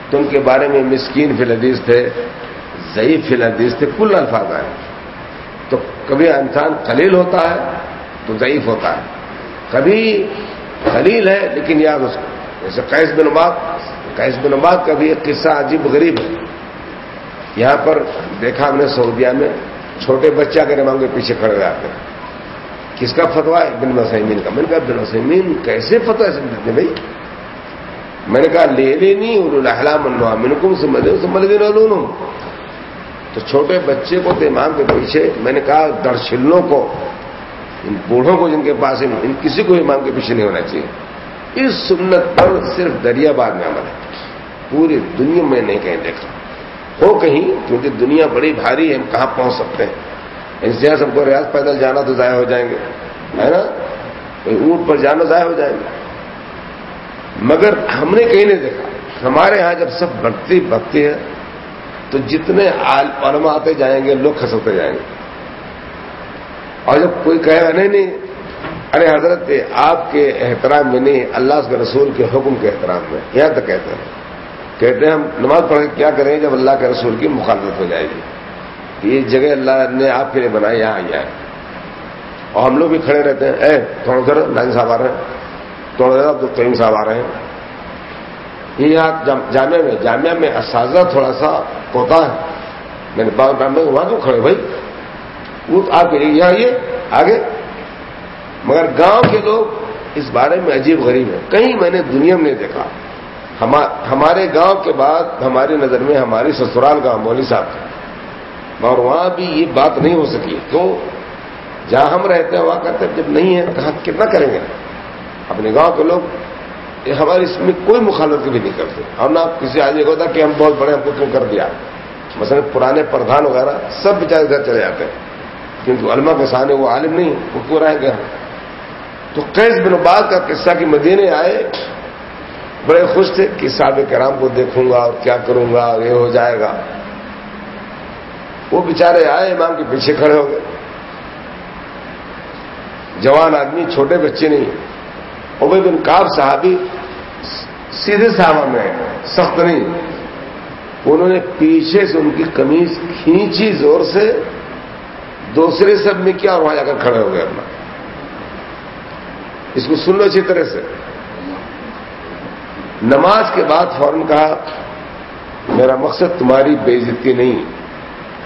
Speaker 2: تو ان کے بارے میں مسکین فی الحدیث تھے، ضعیف فی الحدیث تھے، کل الفاظ آئے۔ تو کبھی انسان خلیل ہوتا ہے تو ضعیف ہوتا ہے۔ کبھی خلیل ہے لیکن یاد اس کو۔ جیسے قیس بن عباد قیس بن عباد کا بھی ایک قصہ عجیب غریب ہے۔ یہاں پر دیکھا ہم نے سعودیہ میں، چھوٹے بچہ کے نمام کے پیچھے کھڑے جاتے ہیں۔ کس کا فتوا ہے؟ بن وسیمین کا۔ میں نے کہا بن وسیمین کیسے فتوا دیتے بھائی۔ میں نے کہا، لے لینی اور کم سمجھ دوں تو چھوٹے بچے کو امام کے پیچھے میں نے کہا، درشلوں کو، ان بوڑھوں کو جن کے پاس ان کسی کو امام کے پیچھے نہیں ہونا چاہیے۔ اس سنت پر صرف دریا باد میں عمل ہے۔ پوری دنیا میں نہیں کہیں دیکھا۔ ہو کہیں، کیونکہ دنیا بڑی بھاری ہے، ہم کہاں پہنچ سکتے ہیں؟ اس سب کو ریاض پیدل جانا تو ضائع ہو جائیں گے، ہے نا؟ اونٹ پر جانا ضائع ہو جائیں گے مگر ہم نے کہیں نہیں دیکھا۔ ہمارے ہاں جب سب بڑھتی بھگتی ہے تو جتنے علماء آتے جائیں گے، لوگ کھسکتے جائیں گے۔ اور جب کوئی کہے، نہیں نہیں، ارے حضرت آپ کے احترام میں نہیں، اللہ کے رسول کے حکم کے احترام میں، یہاں تک کہتے ہیں۔ کہتے ہیں ہم نماز پڑھ کے کیا کریں، جب اللہ کے رسول کی مخالفت ہو جائے گی۔ یہ جگہ اللہ نے آپ کے لیے بنائی، یہاں آئی ہے۔ اور ہم لوگ بھی کھڑے رہتے ہیں۔ اے، تھوڑا ادھر نائن صاحب آ رہے ہیں۔ تھوڑا ادھر، عبد القیم صاحب آ رہے ہیں۔ یہ یہاں جامعہ میں جامعہ میں اساتذہ تھوڑا سا ہوتا ہے۔ میں نے بات میں وہاں کیوں کھڑے بھائی؟ وہ آپ کے لیے یہاں یہ آگے۔ مگر گاؤں کے لوگ اس بارے میں عجیب غریب ہیں۔ کہیں میں نے دنیا میں نہیں دیکھا۔ ہمارے گاؤں کے بعد، ہماری نظر میں ہماری سسرال گاؤں مولوی صاحب کا اور وہاں بھی یہ بات نہیں ہو سکی۔ تو جہاں ہم رہتے ہیں، وہاں کرتے ہیں، جب نہیں ہے کہاں کتنا کریں گے؟ اپنے گاؤں کے لوگ ہماری اس میں کوئی مخالفت بھی نہیں کرتے۔ اور نہ کسی آدمی کو ہوتا کہ ہم بہت بڑے ہم کو کیوں کر دیا؟ مثلا پرانے پردھان وغیرہ سب بچارے ادھر چلے جاتے ہیں۔ کیونکہ علما کے سامنے وہ عالم نہیں، وہ کیوں رہیں گے تو قیس بن بعد کا قصہ کہ مدینے آئے، بڑے خوش تھے کہ صاحب کرام کو دیکھوں گا اور کیا کروں گا اور یہ ہو جائے گا۔ وہ بےچارے آئے، امام کے پیچھے کھڑے ہو گئے۔ جوان آدمی، چھوٹے بچے نہیں۔ عبید بن کاب صحابی سیدھے صحابہ میں سخت نہیں۔ انہوں نے پیچھے سے ان کی کمیز کھینچی، زور سے۔ دوسرے سب میں کیا، اور وہاں جا کر کھڑے ہو گئے۔ اپنا اس کو سن لو اچھی طرح سے۔ نماز کے بعد فوراً کہا، میرا مقصد تمہاری بے عزتی نہیں۔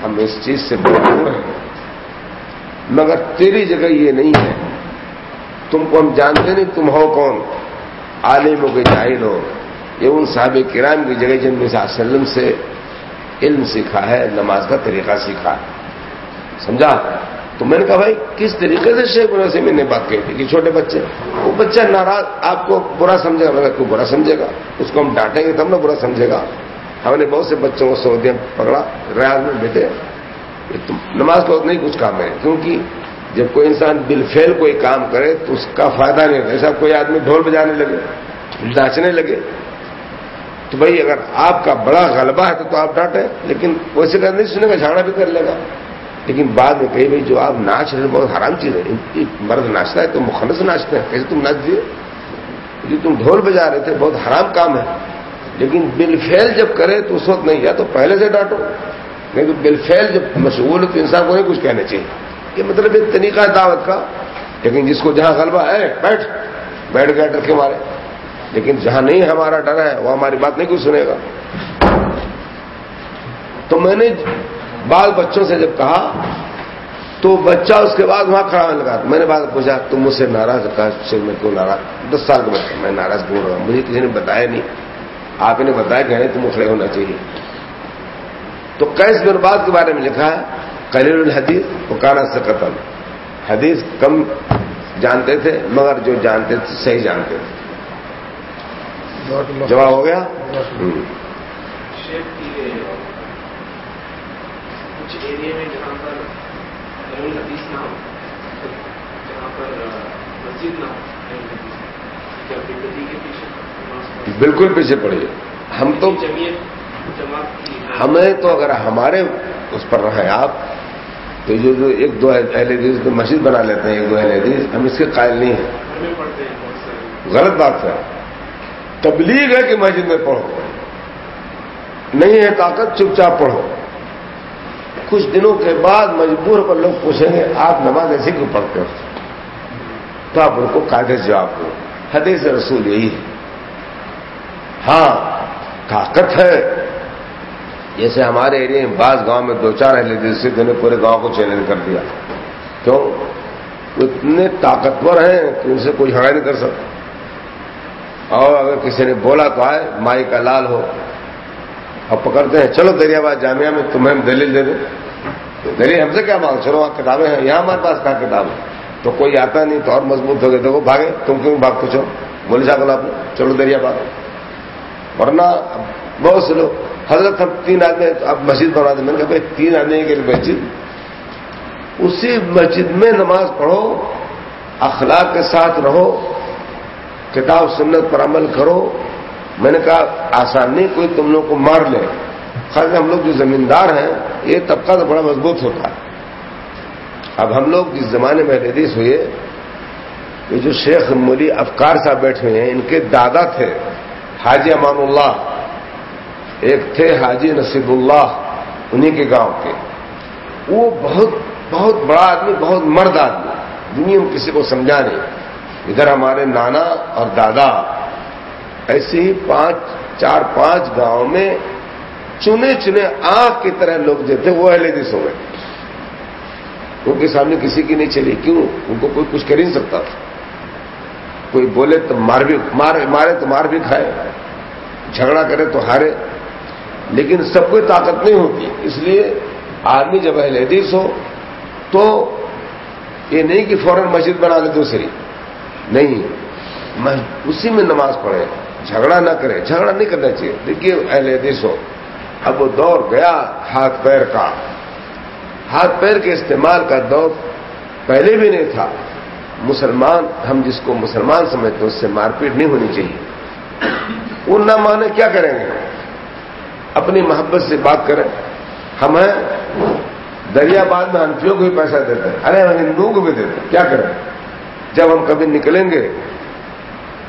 Speaker 2: ہم اس چیز سے بہت دور ہیں۔ مگر تیری جگہ یہ نہیں ہے۔ تم کو ہم جانتے نہیں تم ہو کون۔ عالم ہو کے جاہل ہو۔ یہ ان صحاب کرام کی جگہ جن میں وسلم سے علم سیکھا ہے، نماز کا طریقہ سیکھا۔ ہے سمجھا؟ تو میں نے کہا بھائی، کس طریقے سے شیخ سے میں نے بات کہی تھی کہ چھوٹے بچے، وہ بچہ ناراض، آپ کو برا سمجھے گا کو برا سمجھے گا، اس کو ہم ڈانٹیں گے تب نہ برا سمجھے گا۔ ہم نے بہت سے بچوں کو سعودیہ پکڑا، ریاض میں بیٹھے۔ نماز کو نہیں کچھ کام ہے، کیونکہ جب کوئی انسان بل فیل کوئی کام کرے تو اس کا فائدہ نہیں ہوتا۔ ایسا کوئی آدمی ڈھول بجانے لگے، ناچنے لگے۔ تو بھائی، اگر آپ کا بڑا غلبہ ہے تو آپ ڈانٹیں، لیکن ویسے کر نہیں سنے گا جھاڑا بھی کر لے گا۔ لیکن بعد میں کہی بھائی، جو آپ ناچ رہے بہت حرام چیز ہے۔ مرد ناچتا ہے تو مخلص ناچتے ہیں، کیسے تم ناچ دیے؟ جو تم ڈھول بجا رہے تھے، بہت حرام کام ہے۔ لیکن بل فیل جب کرے تو اس وقت نہیں، یا تو پہلے سے ڈانٹو، نہیں تو بل فیل جب مشغول تو انسان کو نہیں کچھ کہنا چاہیے۔ یہ مطلب ایک طریقہ ہے دعوت کا۔ لیکن جس کو جہاں غلبہ ہے، بیٹھ بیٹھ گئے ڈر کے مارے۔ لیکن جہاں نہیں، ہمارا ڈر ہے وہ ہماری بات نہیں کچھ سنے گا۔ تو میں نے بال بچوں سے جب کہا، تو بچہ اس کے بعد وہاں کھڑا ہونے لگا۔ میں نے بات پوچھا، تم مجھ سے ناراض کہا میں کیوں ناراض؟ دس سال کا بچہ میں ناراض کیوں رہا مجھے کسی نے بتایا نہیں۔ آپ نے بتایا کہ تم کھڑے ہونا چاہیے۔ تو کیس برباد کے بارے میں لکھا ہے کلیل الحدیث کانا سے قتل حدیث کم جانتے تھے، مگر جو جانتے تھے، صحیح جانتے تھے۔ جواب ہو گیا؟
Speaker 5: کچھ ایریا میں جہاں پر حدیث نہ ہو، جہاں پر مسجد نہ ہو کیا کے
Speaker 2: بالکل پیچھے پڑے۔ ہم تو ہمیں تو اگر ہمارے اس پر رہے آپ تو جو جو ایک دو اہل حدیث مسجد بنا لیتے ہیں ایک دو اہل حدیث ہم اس کے قائل نہیں ہیں۔ غلط بات ہے۔ تبلیغ ہے کہ مسجد میں پڑھو۔ نہیں ہے طاقت چپ چاپ پڑھو۔ کچھ دنوں کے بعد مجبور پر لوگ پوچھیں گے آپ نماز ایسی کیوں پڑھتے ہو؟ تو آپ ان کو قاعدے جواب دو۔ حدیث رسول یہی ہے۔ ہاں طاقت ہے۔ جیسے ہمارے ایریا میں بعض گاؤں میں دو چار اہل جیسے نے پورے گاؤں کو چیلنج کر دیا۔ کیوں اتنے طاقتور ہیں کہ ان سے کوئی جھگڑا نہیں کر سکتا۔ اور اگر کسی نے بولا تو آئے، مائی کا لال ہو۔ اب پکڑتے ہیں، چلو دریا باد جامعہ میں تمہیں دلیل دے دیں۔ دلیل ہم سے کیا مانگ؟ چلو وہاں کتابیں ہیں۔ یہاں ہمارے پاس کہاں کتاب ہے؟ تو کوئی آتا نہیں تو اور مضبوط ہو گئے دیکھو بھاگے۔ تم کیوں بھاگ پوچھو بولے صاحب آپ چلو دریا باد ورنہ بہت سے لوگ حضرت ہم تین آدمی اب مسجد بنا دیں میں نے کہا بھائی تین آدمی کے لیے مسجد؟ اسی مسجد میں نماز پڑھو، اخلاق کے ساتھ رہو، کتاب سنت پر عمل کرو۔ میں نے کہا آسان نہیں، کوئی تم لوگ کو مار لے۔ خاص ہم لوگ جو زمیندار ہیں، یہ طبقہ تو بڑا مضبوط ہوتا ہے۔ اب ہم لوگ جس زمانے میں حدیث ہوئے یہ جو شیخ مولی افکار صاحب بیٹھے ہوئے ہیں، ان کے دادا تھے۔ حاجی امان اللہ ایک تھے حاجی نصیب اللہ انہی کے گاؤں کے۔ وہ بہت بہت بڑا آدمی، بہت مرد آدمی، دنیا میں کسی کو سمجھا نہیں۔ ادھر ہمارے نانا اور دادا، ایسے ہی پانچ، چار، پانچ گاؤں میں چنے چنے آنکھ کی طرح لوگ جو تھے، وہ اہل حدیث ہو گئے۔ ان کے سامنے کسی کی نہیں چلی، کیوں؟ ان کو کوئی کچھ کر ہی نہیں سکتا۔ تھا کوئی بولے تو مار بھی مارے تو مار بھی کھائے۔ جھگڑا کرے تو ہارے۔ لیکن سب کوئی طاقت نہیں ہوتی۔ اس لیے آدمی جب اہل حدیث ہو تو یہ نہیں کہ فوراً مسجد بنا لے دوسری۔ نہیں۔ اسی میں نماز پڑھے۔ جھگڑا نہ کرے۔ جھگڑا نہیں کرنا چاہیے۔ دیکھیے اہل حدیث ہو۔ اب وہ دور گیا ہاتھ پیر کا۔ ہاتھ پیر کے استعمال کا دور پہلے بھی نہیں تھا۔ مسلمان، ہم جس کو مسلمان سمجھتے ہیں، اس سے مار پیٹ نہیں ہونی چاہیے۔ وہ نہ مانے کیا کریں گے؟ اپنی محبت سے بات کریں۔ ہم ہیں، دریا باد میں انفیوں کو بھی پیسہ دیتے ہیں۔ ارے، ہم ہندوؤں کو بھی دیتے ہیں۔ کیا کریں؟ جب ہم کبھی نکلیں گے،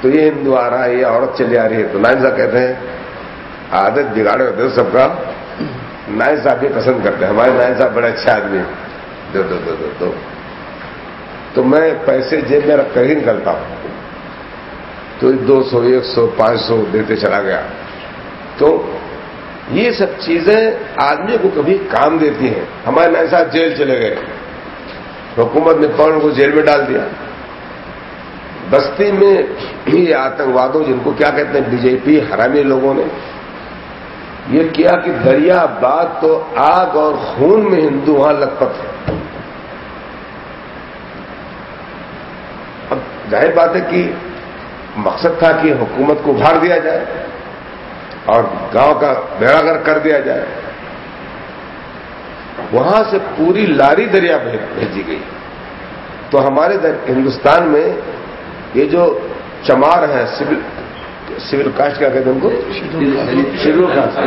Speaker 2: تو یہ ہندو آ رہا ہے، یہ عورت چلی آ رہی ہے۔ تو نائن صاحب کہتے ہیں، عادت بگاڑے ہوتے سب کا۔ نائن صاحب بھی پسند کرتے ہیں۔ ہمارے نائن صاحب بڑے اچھے آدمی دو دو دو دو دو۔ تو میں پیسے جیب میں رکھ کر ہی نکلتا ہوں۔ تو دو سو، ایک سو، پانچ سو دیتے چلا گیا۔ تو یہ سب چیزیں آدمی کو کبھی کام دیتی ہیں۔ ہمارے نائن صاحب جیل چلے گئے۔ حکومت نے پکڑ کو جیل میں ڈال دیا۔ بستی میں بھی آتنکوادوں جن کو کیا کہتے ہیں، بی جے پی، حرامی لوگوں نے۔ یہ کیا کہ دریا باد تو آگ اور خون میں ہندو وہاں لت پت ہے ظاہر بات ہے کہ مقصد تھا کہ حکومت کو ابھار دیا جائے اور گاؤں کا بیڑاگر کر دیا جائے۔ وہاں سے پوری لاری دریا بھیجی گئی۔ تو ہمارے ہندوستان میں یہ جو چمار ہیں سول سول کاسٹ کیا کہتے ہیں ان کو؟ شیڈول کاسٹ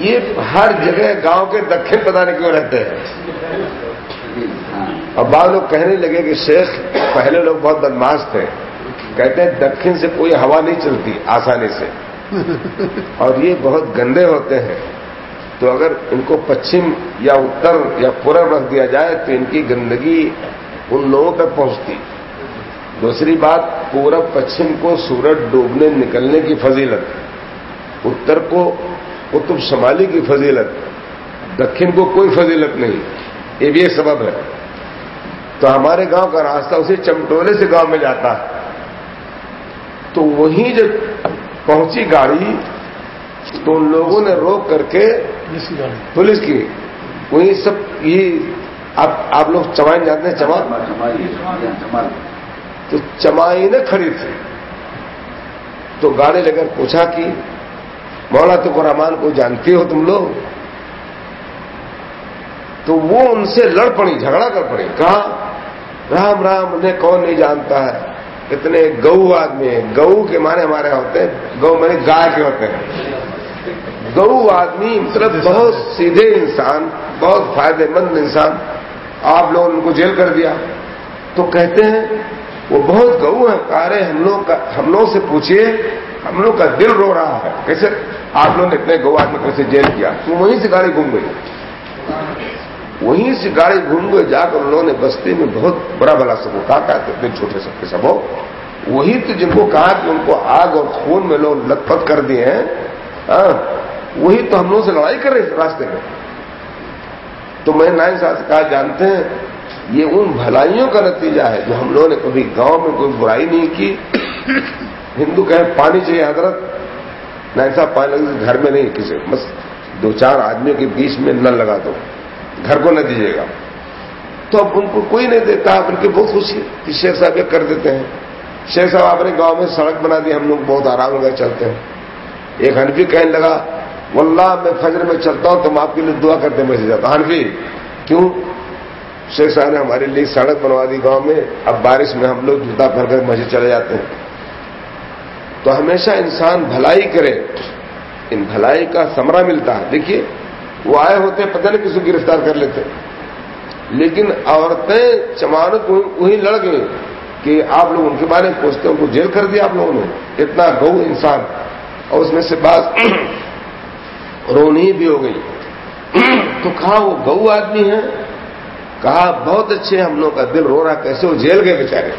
Speaker 2: یہ ہر جگہ گاؤں کے دکن پتا نہیں کیوں رہتے ہیں۔ ہاں۔ اور بعض لوگ کہنے لگے کہ شیخ، پہلے لوگ بہت بدماش تھے۔ کہتے ہیں دکن سے کوئی ہوا نہیں چلتی آسانی سے۔ اور یہ بہت گندے ہوتے ہیں۔ تو اگر ان کو پچھم یا اتر یا پورب رکھ دیا جائے تو ان کی گندگی ان لوگوں تک پہنچتی۔ دوسری بات پورب پچھم کو سورج ڈوبنے، نکلنے کی فضیلت۔ اتر کو قطب شمالی کی فضیلت۔ دکن کو کوئی فضیلت نہیں۔ یہ بھی ایک سبب ہے۔ تو ہمارے گاؤں کا راستہ اسے چمٹولے سے گاؤں میں جاتا۔ ہے تو وہیں جب پہنچی گاڑی تو ان لوگوں نے روک کر کے پولیس کی وہیں سب یہ آپ لوگ چمائن جاتے ہیں چما تو چمائی نے کھڑی تھی۔ تو گاڑی لے کر پوچھا کہ مولا تو رحمان کو جانتی ہو تم لوگ؟ تو وہ ان سے لڑ پڑی، جھگڑا کر پڑی۔ کہا، رام رام، انہیں کون نہیں جانتا ہے؟ اتنے گو آدمی ہیں۔ گو کے معنی ہمارے ہوتے ہیں۔ گو میں گائے کے ہوتے ہیں۔ گو آدمی مطلب بہت سیدھے انسان، بہت فائدے مند انسان۔ آپ لوگوں نے ان کو جیل کر دیا۔ تو کہتے ہیں، وہ بہت گو ہیں۔ کارے ہم لوگ کا، ہم لوگ سے پوچھیے ہم لوگ کا دل رو رہا ہے۔ کیسے؟ آپ لوگوں نے اتنے گو آدمی کیسے جیل کیا؟ تو وہیں سے گاڑی گھوم گئی۔ وہیں سے گاڑی گھوم گئے، جا کر انہوں نے بستی میں بہت بڑا بلا سب کہا کہ اتنے چھوٹے سب کے سب ہو وہی تو جن کو کہا کہ ان کو آگ اور خون میں لوگ لت پت کر دیے ہیں ہاں، وہی تو ہم لوگوں سے لڑائی کر رہے راستے میں۔ تو میں نائن صاحب سے کہا، جانتے ہیں، یہ ان بھلائیوں کا نتیجہ ہے جو ہم لوگوں نے کبھی گاؤں میں کوئی برائی نہیں کی۔ ہندو کہیں پانی چاہیے حضرت۔ نائن صاحب، پانی لگے گھر میں نہیں، کسی، بس دو چار آدمیوں کے بیچ میں نل لگا دو۔ گھر کو نہ دیجیے گا۔ تو اب ان کو کوئی نہیں دیتا اب ان کی بہت خوشی کہ شیخ صاحب یہ کر دیتے ہیں۔ شیخ صاحب آپ نے گاؤں میں سڑک بنا دی، ہم لوگ بہت آرام ہو گئے چلتے ہیں۔ ایک ہنفی کہنے لگا، واللہ میں فجر میں چلتا ہوں تو میں آپ کے لیے دعا کرتے میں سے جاتا ہنفی کیوں؟ شیخ صاحب نے ہمارے لیے سڑک بنوا دی گاؤں میں۔ اب بارش میں ہم لوگ جوتا پھر کر مسجد چلے جاتے ہیں۔ تو ہمیشہ انسان بھلائی کرے۔ ان بھلائی کا سمرا ملتا ہے۔ دیکھیے وہ آئے ہوتے پتہ نہیں کسی کو گرفتار کر لیتے لیکن عورتیں چمانت وہی لڑ گئی کہ آپ لوگ ان کے بارے میں پوچھتے ان کو جیل کر دیا آپ لوگوں نے۔ اتنا گو انسان۔ اور اس میں سے بعض رونی بھی ہو گئی۔ تو کہا وہ گو آدمی ہے کہا، بہت اچھے ہم لوگ کا دل رو رہا، کیسے وہ جیل گئے بیچارے۔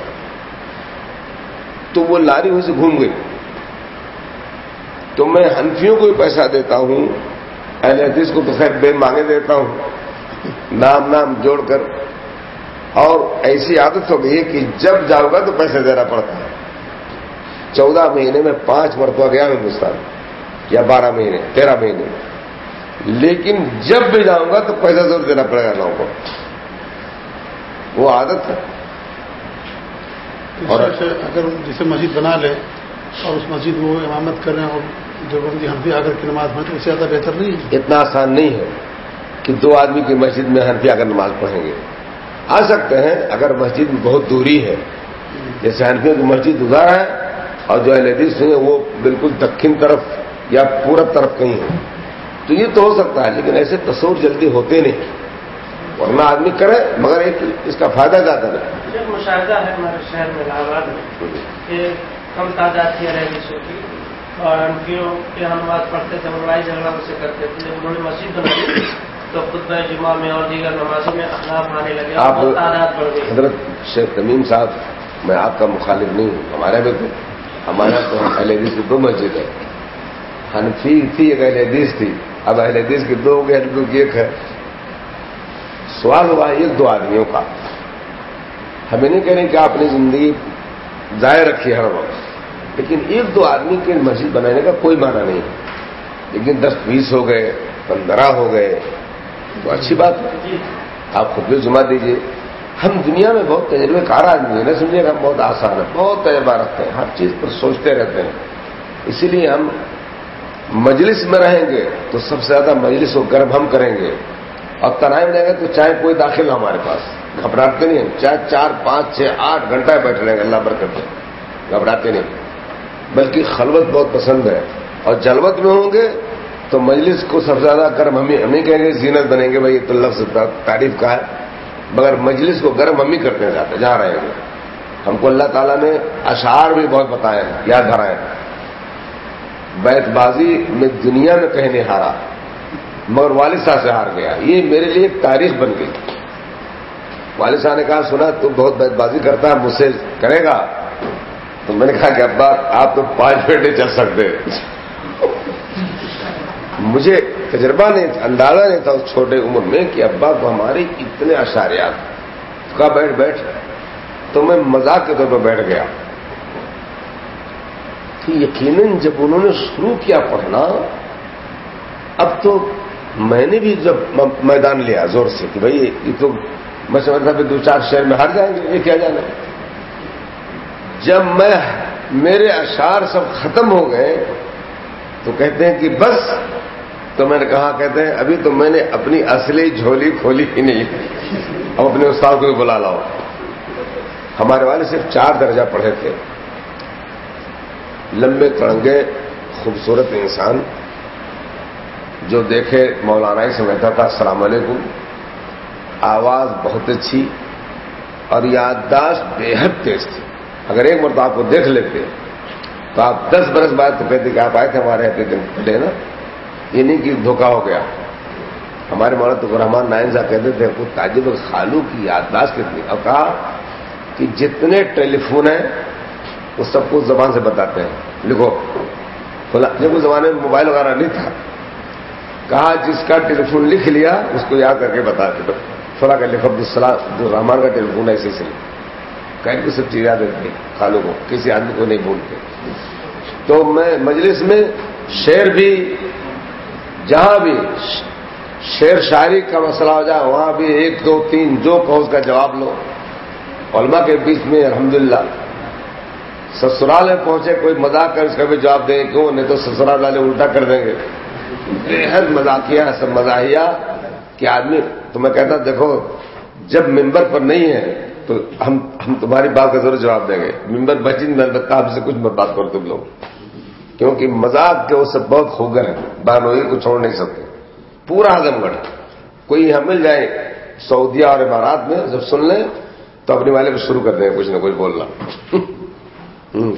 Speaker 2: تو وہ لاری ہوئی سے گھوم گئی تو میں ہنفیوں کو بھی پیسہ دیتا ہوں۔ اہل حدیث کو تو خیر بے مانگے دیتا ہوں۔ نام نام جوڑ کر۔ اور ایسی عادت ہو گئی ہے کہ جب جاؤ گا تو پیسے دینا پڑتا ہے۔ چودہ مہینے میں پانچ مرتبہ گیا ہندوستان۔ یا بارہ مہینے تیرہ مہینے۔ لیکن جب بھی جاؤں گا تو پیسہ ضرور دینا پڑے گا لوگوں کو۔ وہ عادت ہے۔
Speaker 1: اور اگر جسے مسجد بنا لے اور اس مسجد وہ امامت کریں اور جو بندی ہنفی آ کر کی نماز پڑھیں تو اس سے زیادہ بہتر نہیں ہے؟
Speaker 2: اتنا آسان نہیں ہے کہ دو آدمی کی مسجد میں ہنفی آ کر نماز پڑھیں گے۔ آ سکتے ہیں اگر مسجد میں بہت دوری ہے۔ جیسے ہنفیوں کی مسجد ادھر ہے اور جو لیڈیز ہیں وہ بالکل دکن طرف یا پورب طرف کہیں ہے تو یہ تو ہو سکتا ہے لیکن ایسے تصور جلدی ہوتے نہیں۔ ورنہ آدمی کرے مگر ایک اس کا فائدہ زیادہ
Speaker 6: نہیں۔ مشاہدہ ہے ہمارے شہر میں الہ آباد میں کم تعداد کی کی اور انفیوں کے ہم بات پڑھتے تھے لڑائی جھگڑا سے کرتے تھے۔ جب انہوں نے مسجد بنائی تو خود جمعہ میں اور دیگر نمازوں میں اخلاق آنے لگے
Speaker 2: آپ حضرت شیخ تمیم صاحب میں آپ کا مخالف نہیں ہوں ہمارے میں تو ہمارا تو اہل حدیث کی دو مسجد ہے حنفی تھی ایک اہل حدیث تھی۔ اب اہل حدیث کی دو ہو گئے کی ایک ہے۔ سوال ہوا ایک دو آدمیوں کا۔ ہمیں نہیں کہہ رہے کہ آپ اپنی زندگی ضائع رکھیے ہر وقت۔ لیکن ایک دو آدمی کے مسجد بنانے کا کوئی معنی نہیں لیکن دس بیس ہو گئے، پندرہ ہو گئے۔ تو اچھی بات ہے۔ آپ خود بھی ذمہ دیجیے ہم دنیا میں بہت تجربے کار آدمی ہیں نا سمجھے گا، بہت آسان ہے، بہت تجربہ رکھتے ہیں، ہر چیز پر سوچتے رہتے ہیں۔ اسی لیے ہم مجلس میں رہیں گے تو سب سے زیادہ مجلس کو گرم ہم کریں گے۔ اور تنہائی میں رہیں گے تو چاہے کوئی داخل ہو ہمارے پاس۔ گھبراتے نہیں ہیں چاہے چار، پانچ، چھ، آٹھ گھنٹہ بیٹھ رہے ہیں اللہ برکت گھبراتے نہیں۔ بلکہ خلوت بہت پسند ہے اور جلوت میں ہوں گے تو مجلس کو سب سے زیادہ گرم ہم ہم کہیں گے زینت بنیں گے بھائی تو لفظ تعریف کا ہے۔ مگر مجلس کو گرم ہم ہی کرتے جاتے جہاں رہے گے۔ ہم کو اللہ تعالیٰ نے اشعار بھی بہت بتائے ہیں، یاد دھرائے بیت بازی میں دنیا میں کہیں نہیں ہارا، مگر والد صاحب سے ہار گیا۔ یہ میرے لیے ایک تاریخ بن گئی۔ والد صاحب نے کہا، سنا، تو بہت بیت بازی کرتا ہے، مجھ سے کرے گا؟ تو میں نے کہا کہ ابا، آپ تو پانچ منٹ نہیں چل سکتے۔ مجھے تجربہ نہیں اندازہ نہیں تھا اس چھوٹے عمر میں کہ ابا کو ہمارے اتنے اشاریات کا بیٹھ بیٹھ۔ تو میں مذاق کے طور پر بیٹھ گیا۔ کہ یقیناً جب انہوں نے شروع کیا پڑھنا، اب تو میں نے بھی جب میدان لیا زور سے کہ بھائی، یہ تو میں سمجھتا کہ دو چار شہر میں ہار جائیں گے، یہ کیا جانا جب میں میرے اشعار سب ختم ہو گئے تو کہتے ہیں کہ بس تو میں نے کہا، کہتے ہیں، ابھی تو میں نے اپنی اصلی جھولی کھولی ہی نہیں۔ اب اپنے استاد کو بھی بلا لاؤ۔ ہمارے والے صرف چار درجہ پڑھے تھے۔ لمبے تڑنگے، خوبصورت انسان جو دیکھے، مولانا ہی سمجھتا تھا، السلام علیکم۔ آواز بہت اچھی اور یادداشت بے حد تیز تھی۔ اگر ایک مرتبہ آپ کو دیکھ لیتے تو آپ دس برس بعد تو کہتے کہ آپ آئے تھے ہمارے یہاں دن پہلے نا۔ یہ نہیں کہ دھوکا ہو گیا۔ ہمارے مولانا تو رحمان نائن صاحب کہتے تھے، وہ تاجب خالو کی یادداشت کتنی۔ اور کہا کہ جتنے ٹیلی فون ہیں، وہ سب کچھ زبان سے بتاتے ہیں۔ لکھو جب اس زمانے میں موبائل وغیرہ نہیں تھا، کہا جس کا ٹیلی فون لکھ لیا، اس کو یاد کر کے بتا دے۔ فلاں کا لکھ عبد جو رحمان کا ٹیلی فون ہے، اسی سے کہیں کو سب چیز یاد رہتی خالو کو، کسی آدمی کو نہیں بھولتے۔ تو میں مجلس میں شعر بھی، جہاں بھی شعر شاعری کا مسئلہ ہو جائے، وہاں بھی ایک، دو، تین، جو کہو اس کا جواب لو۔ علماء کے بیچ میں الحمدللہ سسرال میں پہنچے، کوئی مذاق کر، اس کا بھی جواب دیں، کیوں؟ نہیں تو سسرال والے الٹا کر دیں گے۔ بے حد مذاقیہ، سب مزاحیہ کہ آدمی، تو میں کہتا دیکھو، جب ممبر پر نہیں ہے تو ہم ہم تمہاری بات کا ضرور جواب دیں گے۔ ممبر بچین میں البتہ آپ سے کچھ مت بات کرو تم لوگ۔ کیونکہ مذاق کے وہ سب بہت خوگر ہیں۔ بانوئی کو چھوڑ نہیں سکتے۔ پورا ہزم گڑھ کوئی یہاں مل جائے سعودیہ اور امارات میں جب سن لیں تو اپنے والے کو شروع کر دیں کچھ نہ کچھ بولنا۔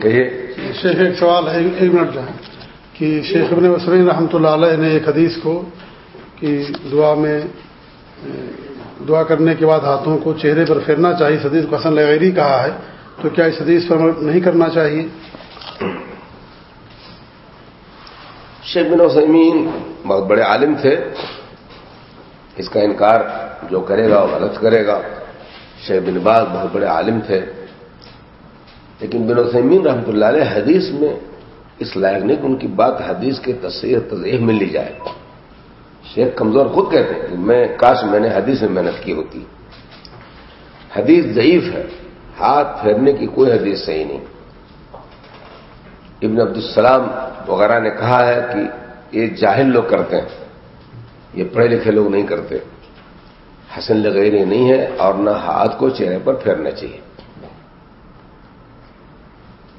Speaker 2: کہیے۔
Speaker 1: شیخ، ایک سوال ہے، ایک منٹ جائیں۔ کہ شیخ ابن وسلم رحمۃ اللہ علیہ نے ایک حدیث کو کہ دعا میں دعا کرنے کے بعد ہاتھوں کو چہرے پر پھیرنا چاہیے، حدیث کو حسن لغیری کہا ہے، تو کیا اس حدیث پر نہیں کرنا چاہیے؟
Speaker 2: شیخ بن وسمین بہت بڑے عالم تھے۔ اس کا انکار جو کرے گا وہ غلط کرے گا۔ شیخ بن باز بہت بڑے عالم تھے۔ لیکن بن وسمین رحمۃ اللہ علیہ حدیث میں اس لائق نہیں کہ ان کی بات حدیث کے تصحیح تضیح میں لی جائے۔ شیخ کمزور خود کہتے ہیں کہ میں کاش میں نے حدیث میں محنت کی ہوتی۔ حدیث ضعیف ہے، ہاتھ پھیرنے کی کوئی حدیث صحیح نہیں۔ ابن عبد السلام وغیرہ نے کہا ہے کہ یہ جاہل لوگ کرتے ہیں، یہ پڑھے لکھے لوگ نہیں کرتے۔ حسن لغیری نہیں ہے اور نہ ہاتھ کو چہرے پر پھیرنا چاہیے۔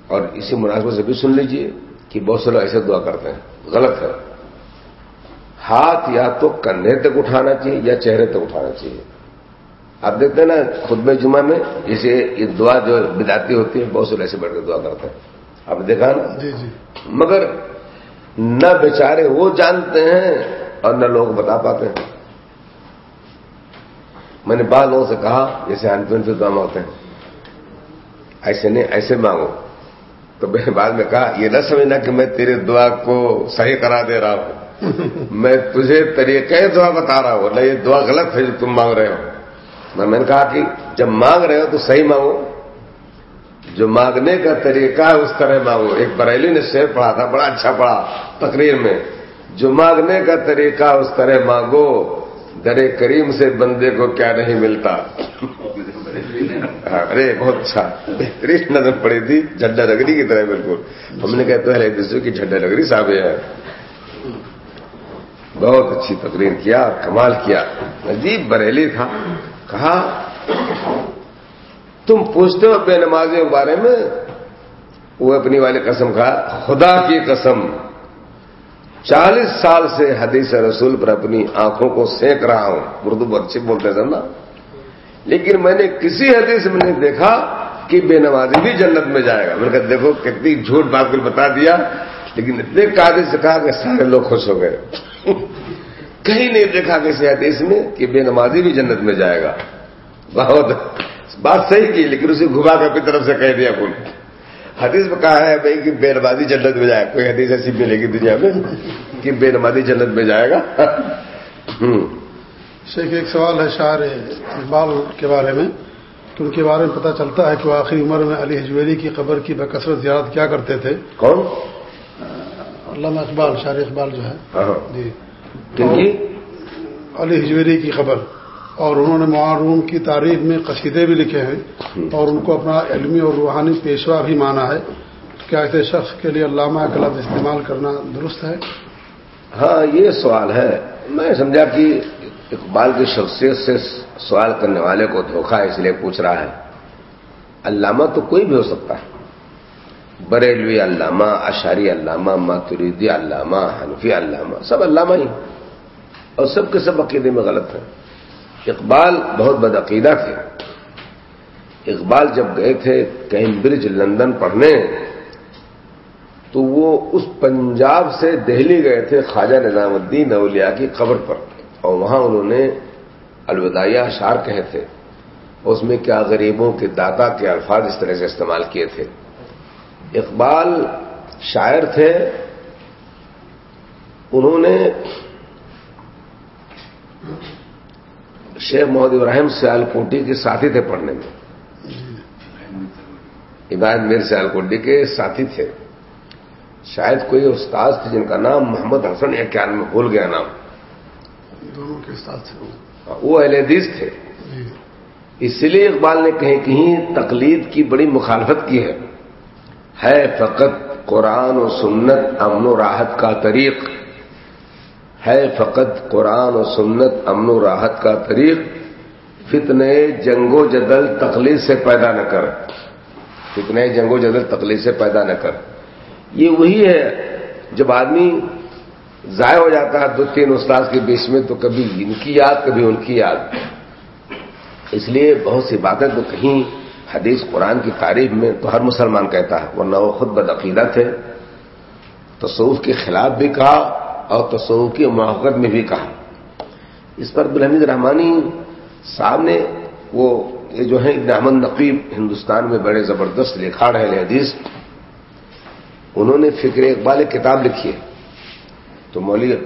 Speaker 2: اور اسی مناسبت سے بھی سن لیجیے کہ بہت سے لوگ ایسے دعا کرتے ہیں۔ غلط ہے۔ ہاتھ یا تو کندھے تک اٹھانا چاہیے یا چہرے تک اٹھانا چاہیے۔ آپ دیکھتے ہیں نا خود میں جمعہ میں جسے یہ دعا جو بداتی ہوتی ہے بہت سے ایسے بیٹھ کر دعا کرتے ہیں۔ آپ نے دیکھا نا؟
Speaker 1: جی جی۔
Speaker 2: مگر نہ بیچارے وہ جانتے ہیں اور نہ لوگ بتا پاتے ہیں۔ میں نے بعض لوگوں سے کہا جیسے ہنپین سے دعا مانگتے ہیں۔ ایسے نہیں ایسے مانگو۔ تو میں نے بعد میں کہا یہ نہ سمجھنا کہ میں تیرے دعا کو صحیح کرا دے رہا ہوں۔ میں تجھے طریقے دعا بتا رہا ہوں نہ یہ دعا غلط ہے جو تم مانگ رہے ہو۔ میں نے کہا کہ جب مانگ رہے ہو تو صحیح مانگو۔ جو مانگنے کا طریقہ ہے، اس طرح مانگو۔ ایک بریلی نے شعر پڑھا تھا، بڑا اچھا پڑھا تقریر میں۔ جو مانگنے کا طریقہ اس طرح مانگو۔ درے کریم سے بندے کو کیا نہیں ملتا۔ ہاں، ارے، بہت اچھا۔ بہترین نظر پڑی تھی جھڈا نگری کی طرح بالکل۔ ہم نے کہتے ہیں دوسرے کی جھڈا نگری صاحب ہے بہت اچھی تقریر کیا اور کمال کیا۔ عجیب بریلی تھا، کہا، تم پوچھتے ہو بے نمازوں کے بارے میں؟ وہ اپنی والی قسم کہا، خدا کی قسم، چالیس سال سے حدیث رسول پر اپنی آنکھوں کو سینک رہا ہوں۔ اردو بہت اچھی بولتے سر نا لیکن میں نے کسی حدیث میں نہیں دیکھا کہ بے نمازی بھی جنت میں جائے گا۔ میں نے کہا، دیکھو، کتنی جھوٹ بات کو بتا دیا۔ لیکن اتنے قادر سے کہا کہ سارے لوگ خوش ہو گئے۔ کہیں نہیں دیکھا کسی حدیث میں کہ بے نمازی بھی جنت میں جائے گا۔ بہت بات صحیح کی لیکن اسے گھما کر اپنی طرف سے کہہ دیا کل حدیث میں کہا ہے بھائی کہ بے نمازی جنت میں جائے۔ گا کوئی حدیث ایسی ملے گی دنیا میں کہ بے نمازی جنت میں جائے گا۔
Speaker 1: شیخ ایک سوال ہے شاعر اقبال کے بارے میں۔ کہ ان کے بارے میں پتہ چلتا ہے کہ وہ آخری عمر میں علی حجویری کی قبر کی بکثرت زیارت کیا کرتے تھے۔
Speaker 2: کون؟
Speaker 1: علامہ اقبال شاعر اقبال جو ہے۔
Speaker 2: ہاں۔
Speaker 1: جی۔ علی حجویری کی خبر۔ اور انہوں نے معروم کی تعریف میں قصیدے بھی لکھے ہیں۔ اور ان کو اپنا علمی اور روحانی پیشوا بھی مانا ہے۔ کیا ایسے شخص کے لیے علامہ کا لفظ استعمال کرنا درست ہے؟
Speaker 2: ہاں یہ سوال ہے۔ میں سمجھا کہ اقبال کی شخصیت سے سوال کرنے والے کو دھوکہ اس لیے پوچھ رہا ہے۔ علامہ تو کوئی بھی ہو سکتا ہے۔ بریلوی علامہ اشاری علامہ، ماتریدی علامہ، حنفی علامہ، سب علامہ ہی اور سب کے سب عقیدے میں غلط ہیں۔ اقبال بہت بدعقیدہ تھے۔ اقبال جب گئے تھے کیمبرج، لندن پڑھنے، تو وہ اس پنجاب سے دہلی گئے تھے خواجہ نظام الدین اولیاء کی قبر پر۔ اور وہاں انہوں نے الوداعیہ اشار کہے تھے۔ اس میں کیا غریبوں کے داتا کے الفاظ اس طرح سے استعمال کیے تھے۔ اقبال شاعر تھے انہوں نے شیخ محمد ابراہیم سیال کوٹی کے ساتھی تھے پڑھنے میں۔ ابراہیم میر سیال کوٹی کے ساتھی تھے۔ شاید کوئی استاد تھے جن کا نام محمد حسن یا کیا میں بھول گیا نام۔
Speaker 1: دونوں کے ساتھ تھے۔
Speaker 2: وہ اہل حدیث تھے۔
Speaker 1: جی۔
Speaker 2: اس لیے اقبال نے کہیں کہیں تقلید کی بڑی مخالفت کی ہے۔ ہے فقط قرآن و سنت امن و راحت کا طریق۔ ہے فقط قرآن و سنت امن و راحت کا طریق۔ فتنے جنگ و جدل تقلید سے پیدا نہ کر۔ فتنے جنگ و جدل تقلید سے پیدا نہ کر۔ یہ وہی ہے، جب آدمی ضائع ہو جاتا ہے دو تین استاد کے بیچ میں، تو کبھی ان کی یاد، کبھی ان کی یاد۔ اس لیے بہت سی باتیں تو کہیں حدیث قرآن کی تعریف میں تو ہر مسلمان کہتا ہے، ورنہ وہ خود بدعقیدہ تھے۔ تصوف کے خلاف بھی کہا اور تصوف کی محقت میں بھی کہا۔ اس پر عبدالحمید رحمانی صاحب نے وہ یہ جو ہے، ابن احمد نقیب ہندوستان میں بڑے زبردست لکھا رہے حدیث۔ انہوں نے فکر اقبال ایک کتاب لکھی ہے۔ تو مولوی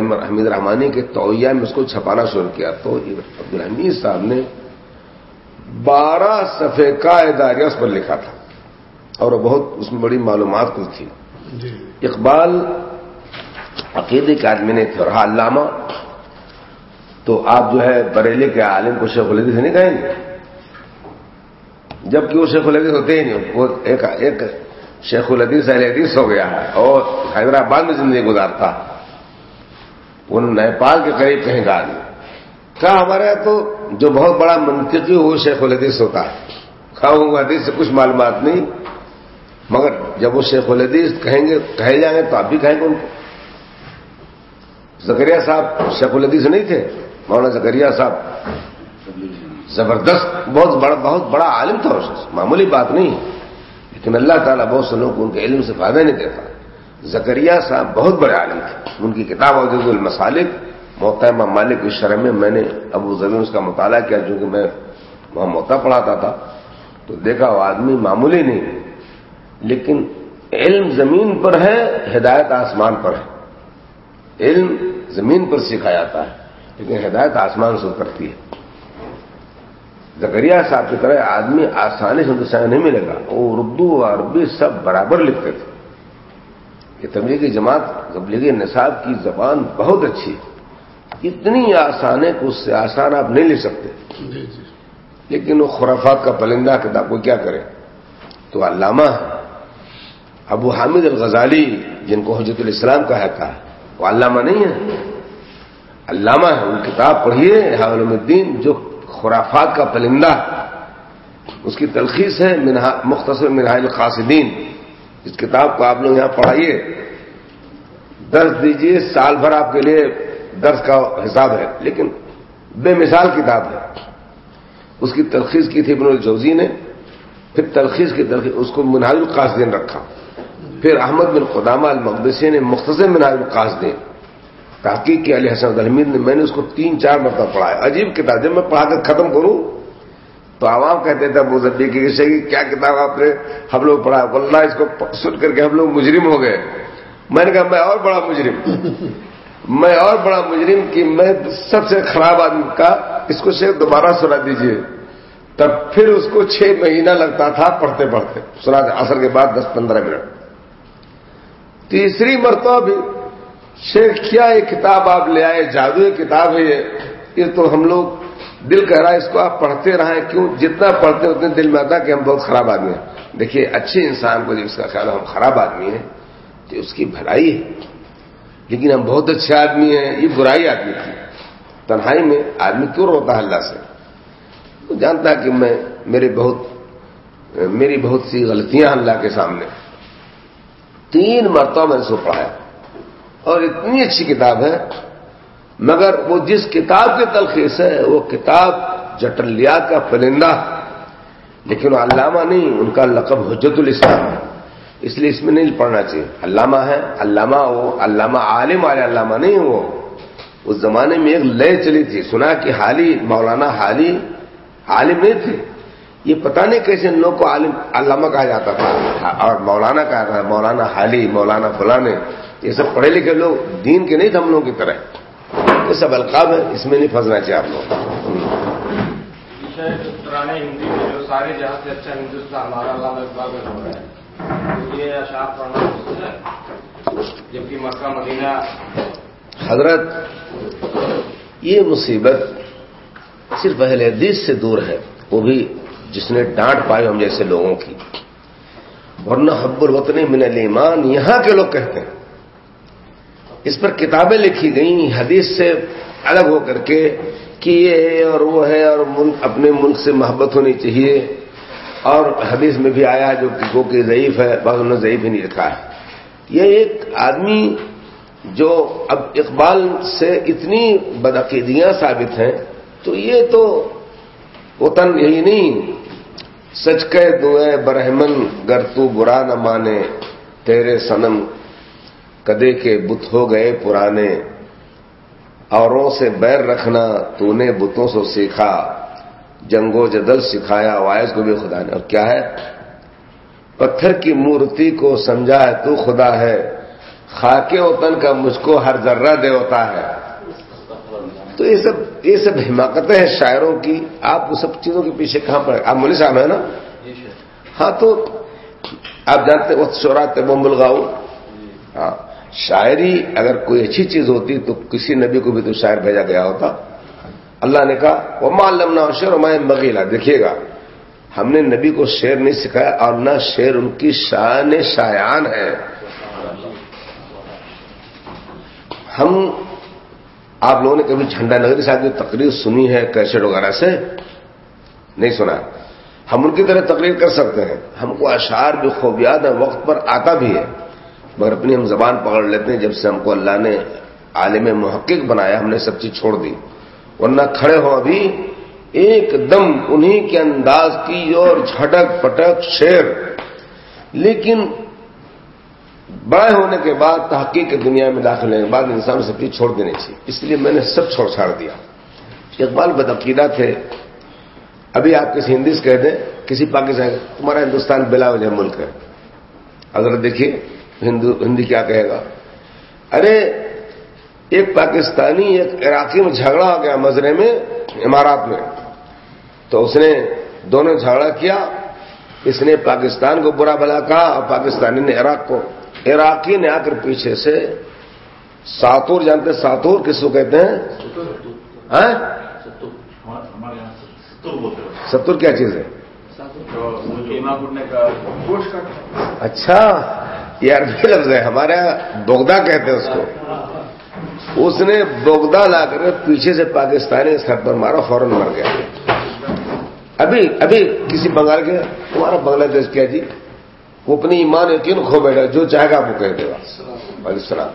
Speaker 2: مولانا رحمانی کے تویا میں اس کو چھپانا شروع کیا۔ تو عبدالحمید صاحب نے بارہ صفحے کا اداریہ اس پر لکھا تھا اور بہت اس میں بڑی معلومات کچھ تھی۔
Speaker 1: جی۔
Speaker 2: اقبال عقیدے کے آدمی نہیں تھے رہا علامہ۔ تو آپ جو ہے بریلی کے عالم کو شیخ الدی سے نہیں کہیں گے؟ جبکہ وہ شیخ الدیث ہوتے ہی نہیں وہ ایک ایک شیخ الحدیث اہل حدیث ہو گیا ہے اور حیدرآباد میں زندگی گزارتا۔ وہ نیپال کے قریب کہیں گا آدمی۔ کہا ہمارے تو جو بہت بڑا منطقی وہ شیخ الحدیث ہوتا ہے۔ کہا وہ حدیث سے کچھ معلومات نہیں، مگر جب وہ شیخ الحدیث کہیں گے، کہے جائیں گے تو آپ بھی کہیں گے ان کو۔ زکریہ صاحب شیخ الحدیث نہیں تھے، مولانا زکریہ صاحب زبردست، بہت بڑا بہت بڑا عالم تھا اس معمولی بات نہیں۔ لیکن اللہ تعالیٰ بہت سے لوگوں کو ان کے علم سے فائدہ نہیں دیتا۔ زکریہ صاحب بہت بڑے عالم تھے، ان کی کتاب عزیز المسالک محتمہ مالک کی شرح میں میں نے ابو زمین اس کا مطالعہ کیا چونکہ میں وہاں موتا پڑھاتا تھا۔ تو دیکھا، وہ آدمی معمولی نہیں لیکن علم زمین پر ہے، ہدایت آسمان پر ہے۔ علم زمین پر سیکھا جاتا ہے، لیکن ہدایت آسمان سے اترتی ہے۔ زکریہ صاحب کی طرح آدمی آسانی سے ہندوستان نہیں ملے گا۔ وہ اردو عربی سب برابر لکھتے تھے۔ یہ تبلیغی جماعت، تبلیغی نصاب کی زبان بہت اچھی ہے۔ اتنی آسان ہے کہ اس سے آسان آپ نہیں لکھ سکتے۔
Speaker 1: جی جی۔
Speaker 2: لیکن وہ خرافات کا پلندہ کتاب کو کیا کرے تو علامہ ابو حامد الغزالی جن کو حجت الاسلام کہا ہے وہ علامہ نہیں ہے۔ علامہ ہے ان کتاب پڑھیے علم الدین جو خرافات کا پلندہ اس کی تلخیص ہے مختصر منہاج القاصدین اس کتاب کو آپ لوگ یہاں پڑھائیے۔ درس دیجیے سال بھر آپ کے لیے درس کا حساب ہے، لیکن بے مثال کتاب ہے۔ اس کی تلخیص کی تھی ابن الجوزی نے، پھر تلخیص کی تلخیص، اس کو منہاج القاصدین رکھا۔ پھر احمد بن قدامہ المقدسی نے مختصر منہاج القاصدین تحقیق کی علی حسن الحمید نے، میں نے اس کو تین چار مرتبہ پڑھا ہے۔ عجیب کتاب، جب میں پڑھا کر ختم کروں، تو عوام کہتے تھے ابو ذبی کی کی کیا کتاب آپ نے ہم لوگ پڑھا واللہ اس کو سن کر کے ہم لوگ مجرم ہو گئے۔ میں نے کہا، میں اور بڑا مجرم۔ میں اور بڑا مجرم کہ میں سب سے خراب آدمی کا اس کو صرف دوبارہ سنا دیجیے۔ تب پھر اس کو چھ مہینہ لگتا تھا پڑھتے پڑھتے۔ سنا اثر کے بعد دس پندرہ منٹ۔ تیسری مرتبہ بھی شیخ، کیا یہ کتاب آپ لے آئے؟ جادو کتاب ہے یہ۔ تو ہم لوگ دل کہہ رہا ہے، اس کو آپ پڑھتے رہیں۔ کیوں؟ جتنا پڑھتے اتنے دل میں آتا کہ ہم بہت خراب آدمی ہیں۔ دیکھیے، اچھے انسان کو جس کا خیال ہم خراب آدمی ہیں، تو اس کی بھلائی ہے۔ لیکن ہم بہت اچھے آدمی ہیں، یہ برائی آدمی کی تنہائی میں آدمی کیوں روتا ہے اللہ سے؟ وہ جانتا کہ میں، میرے بہت، میری بہت سی غلطیاں اللہ کے سامنے۔ تین مرتبہ میں نے سو پڑھایا اور اتنی اچھی کتاب ہے۔ مگر وہ جس کتاب کی تلخیص ہے، وہ کتاب جٹلیا کا پرندہ۔ لیکن علامہ نہیں، ان کا لقب حجت الاسلام ہے۔ اس لیے اس میں نہیں پڑھنا چاہیے۔ علامہ ہے، علامہ وہ، علامہ عالم والے علامہ نہیں وہ۔ اس زمانے میں ایک لیے چلی تھی، سنا کہ حالی، مولانا حالی عالم نہیں تھے۔ یہ پتہ نہیں کیسے ان لوگ کو عالم، علامہ کہا جاتا تھا۔ اور مولانا کہا تھا، مولانا حالی، مولانا فلانے۔ یہ سب پڑھے لکھے لوگ، دین کے نہیں تھے ہم لوگوں کی طرح۔ یہ سب القاب ہے اس میں نہیں پھنسنا چاہیے آپ لوگ۔
Speaker 4: ہندی میں جو سارے جہاں سے اچھا ہندوستان، ہمارا علامہ اقبال میں ہو رہا ہے۔ یہ اشعار پڑھنا جبکہ مکہ، مدینہ۔
Speaker 2: حضرت، یہ مصیبت صرف اہل حدیث سے دور ہے، وہ بھی جس نے ڈانٹ پائی ہم جیسے لوگوں کی۔ ورنہ حب الوطن من الایمان، یہاں کے لوگ کہتے ہیں۔ اس پر کتابیں لکھی گئیں، حدیث سے الگ ہو کر کے کہ یہ ہے اور وہ ہے اور ملک، اپنے ملک سے محبت ہونی چاہیے۔ اور حدیث میں بھی آیا جو کہ کہ ضعیف ہے بس انہوں نے ضعیف ہی نہیں لکھا ہے۔ یہ ایک آدمی جو اب اقبال سے اتنی بدعقیدیاں ثابت ہیں، تو یہ تو وطن یہی نہیں، سچ کہ دعیں برہمن، گر تو برا نہ مانے، تیرے سنم کدے کے بت ہو گئے پرانے، اوروں سے بیر رکھنا تو نے بتوں سے سیکھا۔ جنگو جدل سکھایا وائز کو بھی خدا نے۔ اور کیا ہے؟ پتھر کی مورتی کو سمجھا ہے، تو خدا ہے۔ خاکے وطن کا مجھ کو ہر ذرہ دے ہوتا ہے۔ تو یہ سب یہ سب حماقتیں ہیں شاعروں کی۔ آپ وہ سب چیزوں کے پیچھے کہاں پر آپ مولے صاحب ہیں نا؟ ہاں تو آپ جانتے وقت شورا تم بلگاؤ ہاں شاعری اگر کوئی اچھی چیز ہوتی تو کسی نبی کو بھی تو شاعر بھیجا گیا ہوتا۔ اللہ نے کہا وہ مالمنا شعر میں مغیلا دیکھیے گا، ہم نے نبی کو شعر نہیں سکھایا اور نہ شعر ان کی شان شایان ہے۔ ہم آپ لوگوں نے کبھی جھنڈا نگری صاحب کی تقریر سنی ہے کیسٹ وغیرہ سے؟ نہیں سنا۔ ہم ان کی طرح تقریر کر سکتے ہیں۔ ہم کو اشعار جو خوبیات ہے وقت پر آتا بھی ہے، مگر اپنی ہم زبان پکڑ لیتے ہیں۔ جب سے ہم کو اللہ نے عالم محقق بنایا، ہم نے سب چیز چھوڑ دی۔ ورنہ کھڑے ہو ابھی ایک دم انہی کے انداز کی اور جھٹک پٹک شیر۔ لیکن بڑے ہونے کے بعد تحقیق کی دنیا میں داخل ہونے کے بعد انسان سب چیز چھوڑ دینی چاہیے۔ اس لیے میں نے سب چھوڑ چھاڑ دیا۔ اقبال بدعقیدہ تھے۔ ابھی آپ کسی ہندی سے کہہ دیں، کسی پاکستان تمہارا ہندوستان بلا وجہ ملک ہے۔ اگر دیکھیے، ہندو ہندی کیا کہے گا؟ ارے ایک پاکستانی ایک عراقی میں جھگڑا ہو گیا مزرے میں، امارات میں۔ تو اس نے دونوں جھگڑا کیا۔ اس نے پاکستان کو برا بلا کہا اور پاکستانی نے عراق کو۔ عراقی نے آ کر پیچھے سے ساتور، جانتے ساتور کس کو کہتے ہیں؟ ہاں؟ ستر کیا چیز ہے؟ اچھا یہ عربی لفظ ہے، ہمارے یہاں بوگدا کہتے ہیں اس کو۔ اس نے بوگدا لا کر پیچھے سے پاکستانی سر پر مارا، فوراً مر گیا۔ ابھی ابھی کسی بنگال کے تمہارا بنگلہ دیش کیا جی؟ وہ اپنی ایمان یقین کھو بیٹھا، جو چاہے گا وہ کہہ دے گا۔ السلام۔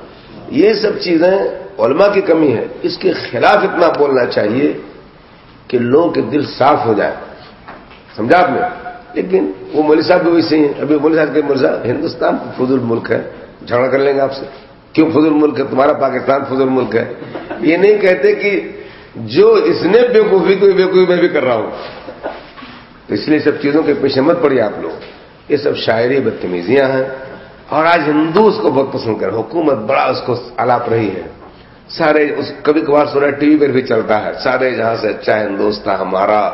Speaker 2: یہ سب چیزیں علماء کی کمی ہے۔ اس کے خلاف اتنا بولنا چاہیے کہ لوگوں کے دل صاف ہو جائے۔ سمجھا آپ نے؟ لیکن وہ مولوی صاحب بھی ویسے ہیں۔ ابھی مولوی صاحب کے مرزا، ہندوستان فضول ملک ہے۔ جھگڑا کر لیں گے آپ سے۔ کیوں فضول ملک ہے؟ تمہارا پاکستان فضول ملک ہے۔ یہ نہیں کہتے کہ جو اس نے بےقوفی کو بےقوفی میں بھی کر رہا ہوں۔ اس لیے سب چیزوں کے پیچھے مت پڑی آپ لوگ۔ یہ سب شاعری بدتمیزیاں ہیں۔ اور آج ہندو اس کو بہت پسند کر حکومت بڑا اس کو آلاپ رہی ہے۔ سارے اس کبھی کبھار سنا ٹی وی پر بھی چلتا ہے۔ سارے جہاں سے اچھا ہندوستان ہمارا،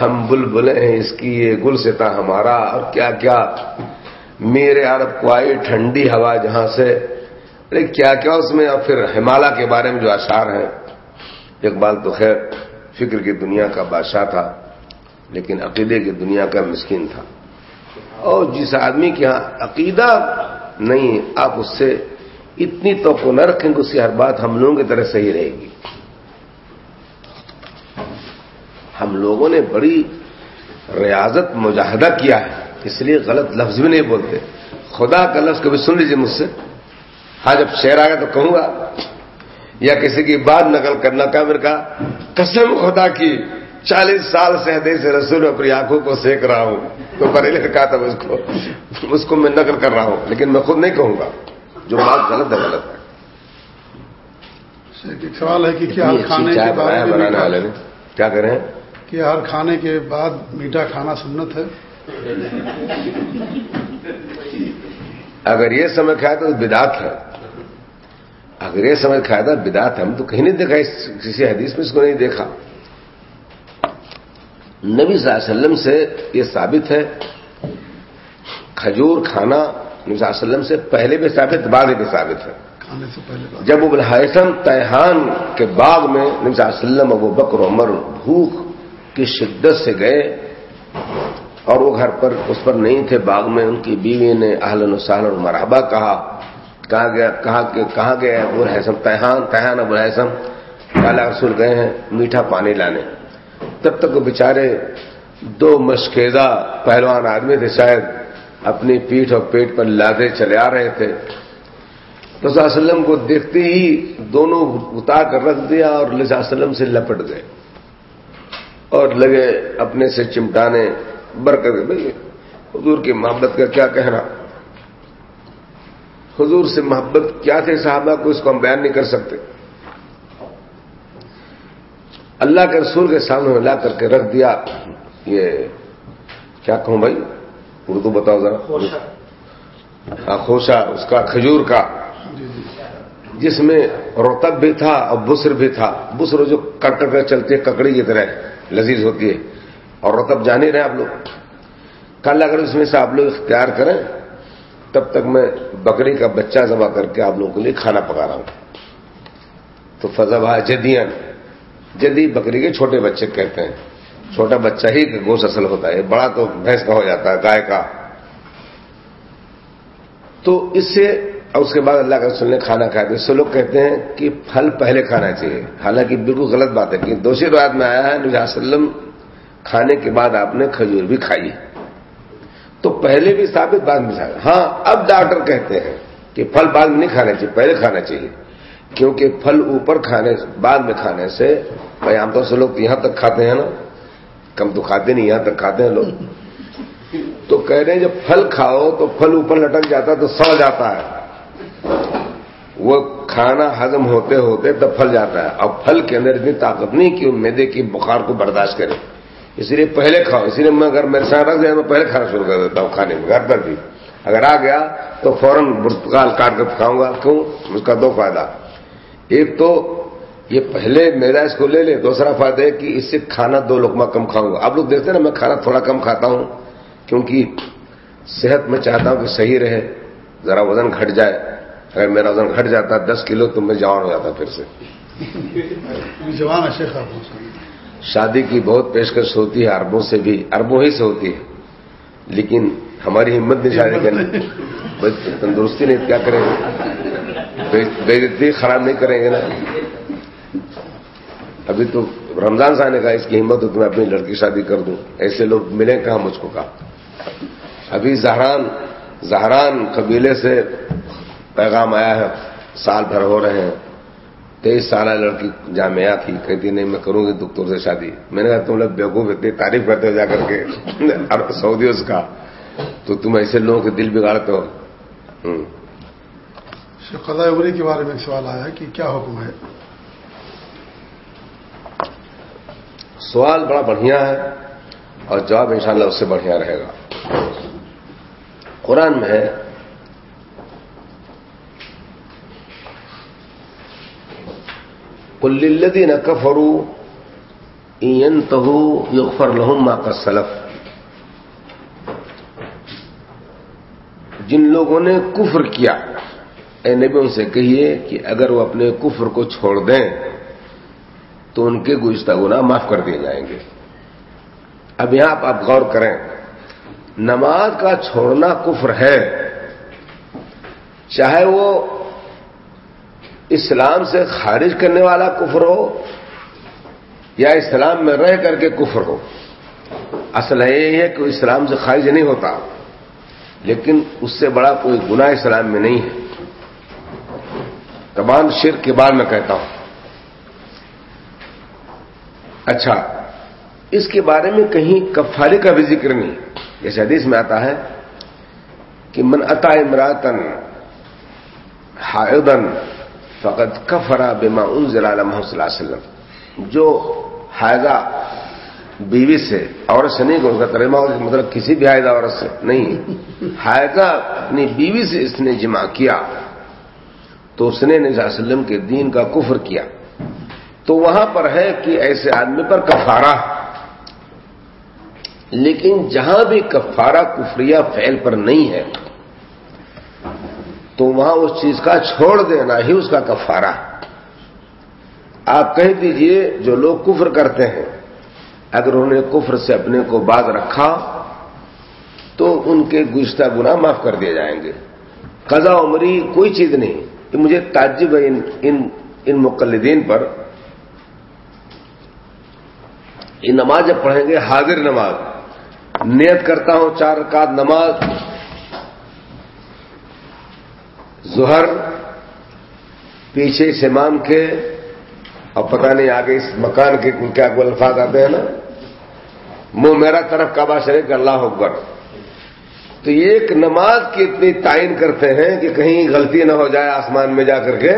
Speaker 2: ہم بل بلے ہیں اس کی، یہ گل ستا ہمارا۔ اور کیا کیا؟ میرے عرب کو آئی ٹھنڈی ہوا جہاں سے ارے، کیا کیا اس میں؟ اور پھر ہمالا کے بارے میں جو اشار ہیں، اقبال تو خیر فکر کی دنیا کا بادشاہ تھا، لیکن عقیدے کی دنیا کا مسکین تھا۔ اور جس آدمی کے یہاں عقیدہ نہیں، آپ اس سے اتنی تو نہ رکھیں گے اس کی ہر بات ہم لوگوں کی طرح صحیح رہے گی۔ ہم لوگوں نے بڑی ریاضت مجاہدہ کیا ہے، اس لیے غلط لفظ بھی نہیں بولتے۔ خدا کا لفظ کبھی سن لیجیے مجھ سے۔ ہاں جب شہر آ گیا تو کہوں گا یا کسی کی بات نقل کرنا کا میرے کہا قسم خدا کی چالیس سال سے حدیث رسول اپنی آنکھوں کو سیک رہا ہوں۔ تو بریلے نے کہا تھا اس کو اس کو میں نقل کر رہا ہوں۔ لیکن میں خود نہیں کہوں گا۔ جو بات غلط ہے غلط ہے۔
Speaker 1: سوال ہے کہ کیا کھانے کے بعد
Speaker 2: بنانے والے نے کیا کریں
Speaker 1: کہ ہر کھانے کے بعد میٹھا کھانا سنت ہے؟
Speaker 2: اگر یہ سمجھ کھایا تو بدات ہے۔ اگر یہ سمجھ کھایا تھا بدات ہم تو کہیں نہیں دیکھا کسی حدیث میں اس کو نہیں دیکھا۔ نبی صلی اللہ علیہ وسلم سے یہ ثابت ہے کھجور کھانا نبی صلی اللہ علیہ وسلم سے پہلے بھی ثابت بعد بھی ثابت ہے۔
Speaker 1: کھانے سے پہلے
Speaker 2: جب ابو الحسن تیحان کے باغ میں نبی صلی اللہ علیہ وسلم ابو بکر عمر بھوک کی شدت سے گئے اور وہ گھر پر اس پر نہیں تھے باغ میں ان کی بیوی نے اہل نسال اور مرحبا کہا۔ کہا گیا کہا کہ کہاں گئے ابو الحسن تیحان تیحان ابو الحسن کالا رسول گئے ہیں، میٹھا پانی لانے۔ تب تک وہ بےچارے دو مشکیزہ پہلوان آدمی تھے شاید، اپنی پیٹھ اور پیٹ پر لادے چلے آ رہے تھے۔ تو صلی اللہ علیہ وسلم کو دیکھتے ہی دونوں اتار کر رکھ دیا اور علیہ وسلم سے لپٹ گئے۔ اور لگے اپنے سے چمٹانے، برکت۔ بھائی، حضور کی محبت کا کیا کہنا؟ حضور سے محبت کیا تھے صحابہ کو اس کو ہم بیان نہیں کر سکتے۔ اللہ کے رسول کے سامنے لا کر کے رکھ دیا۔ یہ کیا کہوں بھائی؟ اردو بتاؤ ذرا۔ خوشا اس کا کھجور کا۔ جس میں روتب بھی تھا اور بسر بھی تھا۔ بسر جو کٹ کر کے چلتی ہے ککڑی کی طرح لذیذ ہوتی ہے۔ اور روتب جان ہی رہے آپ لوگ۔ کل اگر اس میں سے آپ لوگ اختیار کریں تب تک میں بکری کا بچہ ذبح کر کے آپ لوگوں کے لیے کھانا پکا رہا ہوں۔ تو فضا جدین جدی بکری کے چھوٹے بچے کہتے ہیں، چھوٹا بچہ ہی گوشت اصل ہوتا ہے، بڑا تو بھینس کا ہو جاتا ہے، گائے کا۔ تو اس سے اور اس کے بعد اللہ کا رسول نے کھانا کھایا اس سے لوگ کہتے ہیں کہ پھل پہلے کھانا چاہیے۔ حالانکہ بالکل غلط بات ہے کہ دوسری بات میں آیا ہے، نبی وسلم کھانے کے بعد آپ نے کھجور بھی کھائی۔ تو پہلے بھی ثابت بعد میں ہاں اب ڈاکٹر کہتے ہیں کہ پھل بعد میں نہیں کھانا چاہیے، پہلے کھانا چاہیے۔ کیونکہ پھل اوپر کھانے، بعد میں کھانے سے بھائی عام طور سے لوگ یہاں تک کھاتے ہیں نا۔ کم تو کھاتے نہیں، یہاں تک کھاتے ہیں لوگ۔ تو کہہ رہے ہیں، جب پھل کھاؤ تو پھل اوپر لٹک جاتا ہے تو سڑ جاتا ہے۔ وہ کھانا ہزم ہوتے ہوتے تب پھل جاتا ہے۔ اب پھل کے اندر اتنی طاقت نہیں کہ میدے کی بخار کو برداشت کرے۔ اس لیے پہلے کھاؤ، اس لیے میں اگر میرے ساتھ رکھ جائے میں پہلے کھانا شروع کر دیتا ہوں کھانے میں، گھر پر بھی۔ اگر آ گیا تو فوراً برتقال کاٹ کر کھاؤں گا۔ کیوں؟ اس کا دو فائدہ۔ ایک تو یہ پہلے میرا اس کو لے لے، دوسرا فائدہ ہے کہ اس سے کھانا دو لقمہ کم کھاؤں گا۔ آپ لوگ دیکھتے ہیں نا، میں کھانا تھوڑا کم کھاتا ہوں، کیونکہ صحت میں چاہتا ہوں کہ صحیح رہے، ذرا وزن گھٹ جائے۔ اگر میرا وزن گھٹ جاتا، دس کلو، تو میں جوان ہو جاتا پھر سے۔
Speaker 1: جوان ہے شیخ آپ۔
Speaker 2: شادی کی بہت پیشکش ہوتی ہے اربوں سے بھی اربوں ہی سے ہوتی ہے۔ لیکن ہماری ہمت نہیں شادی کرنے تندرستی نہیں، کیا کریں؟ گے بےزتی خراب نہیں کریں گے نا۔ ابھی تو رمضان صاحب نے کہا، اس کی ہمت ہو تو میں اپنی لڑکی شادی کر دوں۔ ایسے لوگ ملیں کہاں مجھ کو؟ کہا۔ ابھی زہران زہران قبیلے سے پیغام آیا ہے، سال بھر ہو رہے ہیں۔ تیئیس سالہ لڑکی جامعہ تھی کہتی نہیں میں کروں گی دکتور سے شادی۔ میں نے کہا تم لوگ بیوقوف اتنی تعریف کرتے ہو جا کر کے سعودی اس کا۔ تو تم ایسے لوگوں کے دل بگاڑتے ہو۔
Speaker 1: قضاء عمری کے بارے میں سوال آیا کہ کیا حکم ہے؟
Speaker 2: سوال بڑا بڑھیا ہے اور جواب انشاءاللہ اس سے بڑھیا رہے گا۔ قرآن میں ہے کلدی نہ کفرو این تہو یغفر لہم ما کا سلف. جن لوگوں نے کفر کیا، اے نبی ان سے کہیے کہ اگر وہ اپنے کفر کو چھوڑ دیں تو ان کے گزشتہ گنا معاف کر دیے جائیں گے۔ اب یہاں آپ غور کریں، نماز کا چھوڑنا کفر ہے، چاہے وہ اسلام سے خارج کرنے والا کفر ہو یا اسلام میں رہ کر کے کفر ہو؟ اصل یہ ہے کہ اسلام سے خارج نہیں ہوتا، لیکن اس سے بڑا کوئی گناہ اسلام میں نہیں ہے۔ تمام شر کے بعد میں کہتا ہوں۔ اچھا اس کے بارے میں کہیں کفارے کا بھی ذکر نہیں۔ جیسے حدیث میں آتا ہے کہ من عطا امراتن ہائدن فقط کفرا بما انزل علی محمد صلی اللہ علیہ وسلم۔ جو حائدہ بیوی سے، عورت سے نہیں اس کا ترجمہ مطلب کسی بھی حائدہ عورت سے نہیں۔ حائدہ اپنی بیوی سے اس نے جمع کیا، تو اس نے علیہ وسلم کے دین کا کفر کیا۔ تو وہاں پر ہے کہ ایسے آدمی پر کفارہ۔ لیکن جہاں بھی کفارہ کفریہ فعل پر نہیں ہے تو وہاں اس چیز کا چھوڑ دینا ہی اس کا کفارہ۔ آپ کہہ دیجیے جو لوگ کفر کرتے ہیں اگر انہوں نے کفر سے اپنے کو باز رکھا تو ان کے گزشتہ گنا معاف کر دیے جائیں گے۔ قضا عمری کوئی چیز نہیں۔ کہ مجھے تعجب ہے ان ان, ان مقلدین پر۔ یہ نماز جب پڑھیں گے حاضر نماز۔ نیت کرتا ہوں چار رکعت نماز۔ ظہر پیچھے سمان کے اور پتہ نہیں آگے اس مکان کے کیا کوئی الفاظ آتے ہیں نا؟ منہ میرا طرف کعبہ شریف اللہ اکبر۔ تو یہ ایک نماز کی اتنی تعین کرتے ہیں کہ کہیں غلطی نہ ہو جائے آسمان میں جا کر کے۔